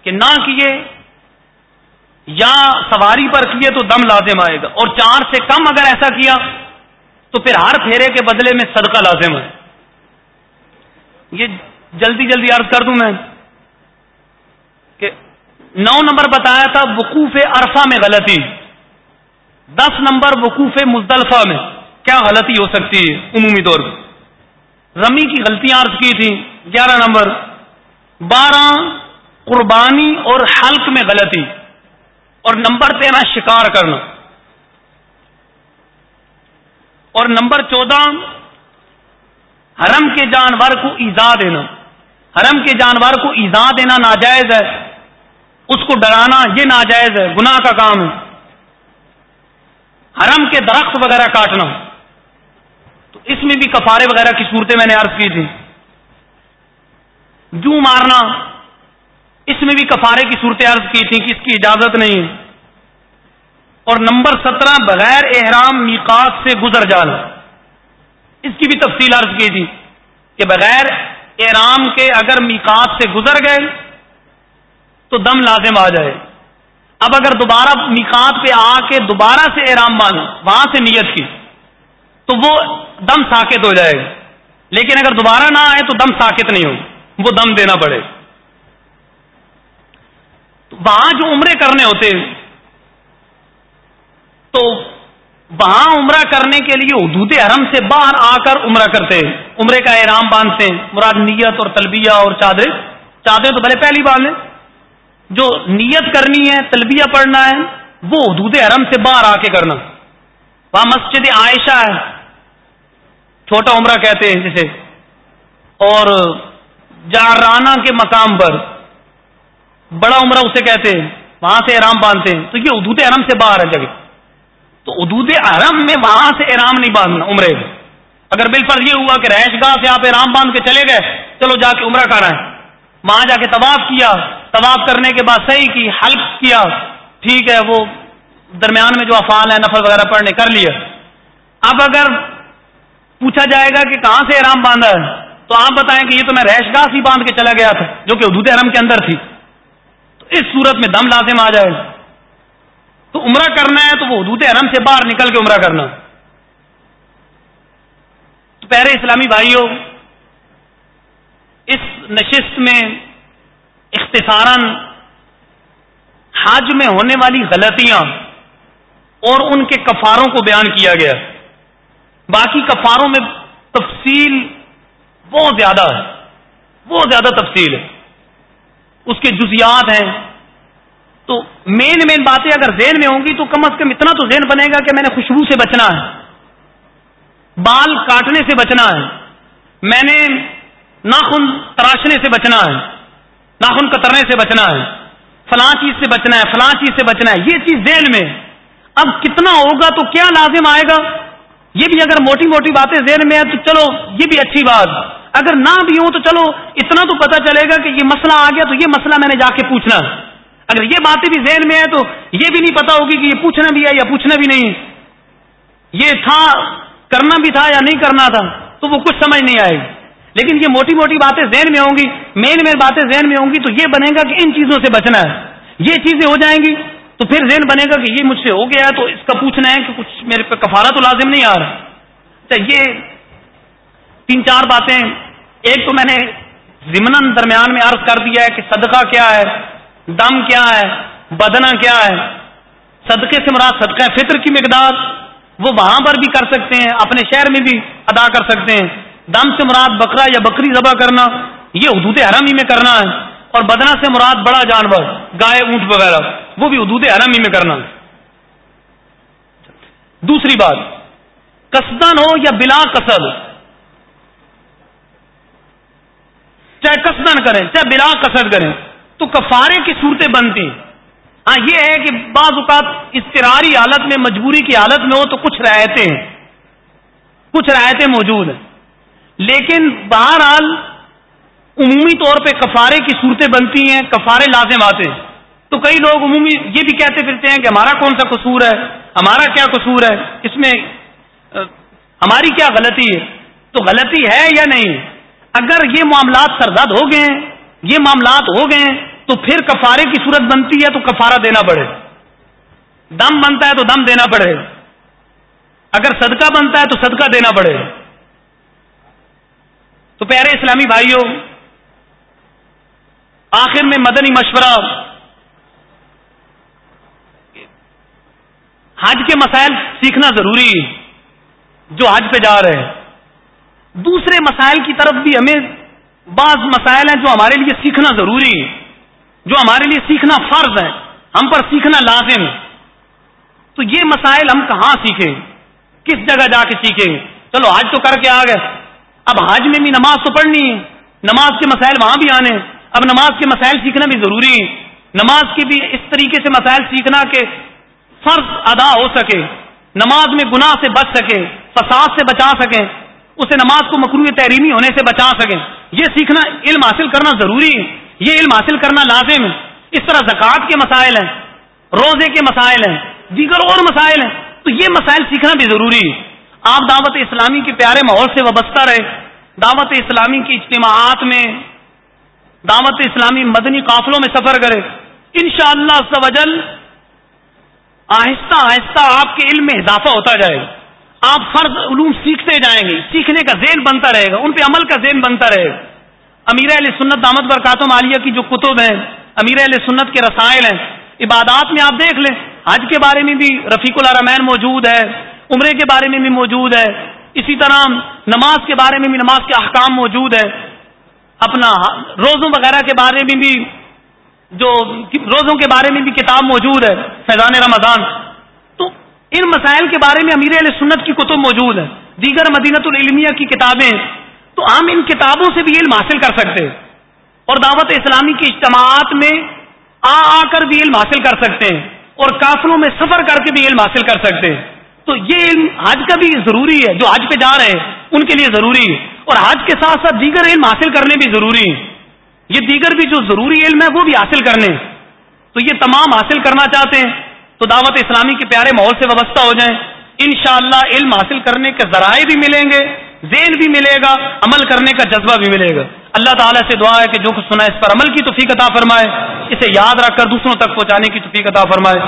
کہ نہ کیے یا سواری پر کیے تو دم لازم آئے گا اور چار سے کم اگر ایسا کیا تو پھر ہر پھیرے کے بدلے میں صدقہ لازم ہے۔ یہ جلدی جلدی عرض کر دوں میں کہ نو نمبر بتایا تھا وقوف عرفہ میں غلطی۔ دس نمبر وقوف مزدلفہ میں کیا غلطی ہو سکتی ہے عمومی طور پر؟ رمی کی غلطیاں عرض کی تھی گیارہ نمبر بارہ قربانی اور حلق میں غلطی اور نمبر تیرہ شکار کرنا اور نمبر چودہ حرم کے جانور کو ایزا دینا حرم کے جانور کو ایزا دینا ناجائز ہے اس کو ڈرانا یہ ناجائز ہے، گناہ کا کام ہے۔ حرم کے درخت وغیرہ کاٹنا۔ تو اس میں بھی کفارے وغیرہ کی صورتیں میں نے عرض کی تھی جو مارنا۔ اس میں بھی کفارے کی صورتیں عرض کی تھی کہ اس کی اجازت نہیں ہے۔ اور نمبر سترہ، بغیر احرام میقات سے گزر جانا۔ اس کی بھی تفصیل عرض کی تھی کہ بغیر احرام کے اگر میقات سے گزر گئے تو دم لازم آ جائے۔ اب اگر دوبارہ میقات پہ آ کے دوبارہ سے احرام باندھا وہاں سے نیت کی، تو وہ دم ساکت ہو جائے گا۔ لیکن اگر دوبارہ نہ آئے تو دم ساکت نہیں ہو وہ دم دینا پڑے۔ وہاں جو عمرے کرنے ہوتے تو وہاں عمرہ کرنے کے لیے حدود حرم سے باہر آ کر عمرہ کرتے عمرے کا احرام باندھتے ہیں۔ مراد نیت اور تلبیہ اور چادر چادر تو بھلے پہلی بات ہے۔ جو نیت کرنی ہے، تلبیہ پڑھنا ہے، وہ حدود حرم سے باہر آ کے کرنا۔ وہاں مسجد عائشہ ہے۔ چھوٹا عمرہ کہتے ہیں جسے۔ اور جارانہ کے مقام پر بڑا عمرہ اسے کہتے ہیں، وہاں سے احرام باندھتے ہیں۔ تو یہ حدود حرم سے باہر ہے جگہ۔ تو حدود احرام میں وہاں سے احرام نہیں باندھنا عمرے سے اگر بالفل یہ ہوا کہ رہش گاہ سے آپ احرام باندھ کے چلے گئے، چلو جا کے عمرہ کرائیں وہاں جا کے طواف کیا، طواف کرنے کے بعد صحیح کی، حلق کیا۔ ٹھیک ہے، وہ درمیان میں جو افعال ہیں، نفل وغیرہ پڑھنے، کر لیا۔ اب اگر پوچھا جائے گا کہ کہاں سے احرام باندھا ہے؟ تو آپ بتائیں کہ یہ تو میں رہش گاہ سے باندھ کے چلا گیا تھا، جو کہ حدود احرام کے اندر تھی۔ تو اس صورت میں دم لازم آ جائے تو عمرہ کرنا ہے تو وہ حدود حرم سے باہر نکل کے عمرہ کرنا۔ تو پہلے اسلامی بھائیوں، اس نشست میں اختصاراً حج میں ہونے والی غلطیاں اور ان کے کفاروں کو بیان کیا گیا۔ باقی کفاروں میں تفصیل بہت زیادہ ہے بہت زیادہ تفصیل ہے۔ اس کے جزیات ہیں۔ تو مین مین باتیں اگر ذہن میں ہوں گی تو کم از کم اتنا تو ذہن بنے گا کہ میں نے خوشبو سے بچنا ہے، بال کاٹنے سے بچنا ہے۔ میں نے ناخن تراشنے سے بچنا ہے، ناخن کترنے سے بچنا ہے۔ فلاں چیز سے بچنا ہے، فلاں چیز سے بچنا ہے۔ یہ چیز ذہن میں، اب کتنا ہوگا تو کیا لازم آئے گا؟ یہ بھی اگر موٹی موٹی باتیں ذہن میں ہے تو چلو، یہ بھی اچھی بات۔ اگر نہ بھی ہو تو چلو، اتنا تو پتا چلے گا کہ یہ مسئلہ آ گیا تو یہ مسئلہ میں نے جا کے پوچھنا۔ اگر یہ باتیں بھی ذہن میں ہے تو یہ بھی نہیں پتا ہوگی کہ یہ پوچھنا بھی ہے یا پوچھنا بھی نہیں۔ یہ تھا، کرنا بھی تھا یا نہیں کرنا تھا، تو وہ کچھ سمجھ نہیں آئے۔ گی لیکن یہ موٹی موٹی باتیں ذہن میں ہوں گی مین مین باتیں ذہن میں ہوں گی تو یہ بنے گا کہ ان چیزوں سے بچنا ہے۔ یہ چیزیں ہو جائیں گی۔ تو پھر ذہن بنے گا کہ یہ مجھ سے ہو گیا تو اس کا پوچھنا ہے کہ کچھ میرے پہ کفارہ تو لازم نہیں آ رہا۔ اچھا یہ تین چار باتیں۔ ایک تو میں نے ضمن درمیان میں عرض کر دیا ہے کہ صدقہ کیا ہے، دم کیا ہے بدنا کیا ہے۔ صدقے سے مراد صدقہ فطر کی مقدار وہ وہاں پر بھی کر سکتے ہیں، اپنے شہر میں بھی ادا کر سکتے ہیں۔ دم سے مراد بکرا یا بکری ذبح کرنا، یہ حدود حرمی میں کرنا ہے۔ اور بدنا سے مراد بڑا جانور، گائے، اونٹ وغیرہ۔ وہ بھی حدود حرمی میں کرنا۔ دوسری بات کسدن ہو یا بلا کسد چاہے کسدن کریں، چاہے بلا کسد کریں، تو کفارے کی صورتیں بنتی۔ ہاں یہ ہے کہ بعض اوقات استراری حالت میں، مجبوری کی حالت میں ہو تو کچھ رعایتیں ہیں۔ کچھ رعایتیں موجود ہیں۔ لیکن بہرحال عمومی طور پہ کفارے کی صورتیں بنتی ہیں، کفارے لازم آتے ہیں۔ تو کئی لوگ عمومی یہ بھی کہتے پھرتے ہیں کہ ہمارا کون سا قصور ہے؟ ہمارا کیا قصور ہے؟ اس میں ہماری کیا غلطی ہے؟ تو غلطی ہے یا نہیں؟ اگر یہ معاملات سرزد ہو گئے ہیں یہ معاملات ہو گئے ہیں تو پھر کفارے کی صورت بنتی ہے تو کفارہ دینا پڑے۔ دم بنتا ہے تو دم دینا پڑے۔ اگر صدقہ بنتا ہے تو صدقہ دینا پڑے۔ تو پیارے اسلامی بھائیوں، آخر میں مدنی مشورہ حج کے مسائل سیکھنا ضروری ہے، جو حج پہ جا رہے ہیں۔ دوسرے مسائل کی طرف بھی ہمیں بعض مسائل ہیں جو ہمارے لیے سیکھنا ضروری ہے، جو ہمارے لیے سیکھنا فرض ہے ہم پر سیکھنا لازم ہے۔ تو یہ مسائل ہم کہاں سیکھیں؟ کس جگہ جا کے سیکھیں؟ چلو حج تو کر کے آ گئے۔ اب حج میں بھی نماز تو پڑھنی ہے۔ نماز کے مسائل وہاں بھی آنے۔ اب نماز کے مسائل سیکھنا بھی ضروری ہے۔ نماز کے بھی اس طریقے سے مسائل سیکھنا کہ فرض ادا ہو سکے، نماز میں گناہ سے بچ سکے، فساد سے بچا سکیں اسے نماز کو مکرو تحریمی ہونے سے بچا سکیں یہ سیکھنا علم حاصل کرنا ضروری ہے۔ یہ علم حاصل کرنا لازم ہے۔ اس طرح زکوٰۃ کے مسائل ہیں، روزے کے مسائل ہیں، دیگر اور مسائل ہیں۔ تو یہ مسائل سیکھنا بھی ضروری ہے۔ آپ دعوت اسلامی کے پیارے ماحول سے وابستہ رہے دعوت اسلامی کی اجتماعات میں، دعوت اسلامی مدنی قافلوں میں سفر کرے انشاءاللہ شاء اللہ آہستہ آہستہ آپ کے علم میں اضافہ ہوتا جائے گا۔ آپ فرض علوم سیکھتے جائیں گے۔ سیکھنے کا ذہن بنتا رہے گا۔ ان پہ عمل کا ذہن بنتا رہے گا۔ امیر علیہ سنت دامت برکاتم عالیہ کی جو کتب ہیں، امیر علیہ سنت کے رسائل ہیں، عبادات میں آپ دیکھ لیں۔ حج کے بارے میں بھی رفیق الرمین موجود ہے۔ عمرے کے بارے میں بھی موجود ہے۔ اسی طرح نماز کے بارے میں بھی، نماز کے احکام موجود ہے اپنا روزوں وغیرہ کے بارے میں بھی جو روزوں کے بارے میں بھی کتاب موجود ہے، فیضان رمضان۔ تو ان مسائل کے بارے میں امیر علیہ سنت کی کتب موجود ہے دیگر مدینت العلمیہ کی کتابیں۔ تو ہم ان کتابوں سے بھی علم حاصل کر سکتے ہیں۔ اور دعوت اسلامی کی اجتماعات میں آ آ کر بھی علم حاصل کر سکتے ہیں۔ اور کافلوں میں سفر کر کے بھی علم حاصل کر سکتے ہیں۔ تو یہ علم حج کا بھی ضروری ہے، جو حج پہ جا رہے ہیں، ان کے لیے ضروری ہے۔ اور حج کے ساتھ ساتھ دیگر علم حاصل کرنے بھی ضروری ہے یہ دیگر بھی جو ضروری علم ہے وہ بھی حاصل کرنے تو یہ تمام حاصل کرنا چاہتے ہیں تو دعوت اسلامی کے پیارے ماحول سے وابستہ ہو جائیں۔ انشاءاللہ علم حاصل کرنے کے ذرائع بھی ملیں گے، ذہن بھی ملے گا، عمل کرنے کا جذبہ بھی ملے گا۔ اللہ تعالیٰ سے دعا ہے کہ جو کچھ سنا اس پر عمل کی توفیق عطا فرمائے، اسے یاد رکھ کر دوسروں تک پہنچانے کی توفیق عطا فرمائے۔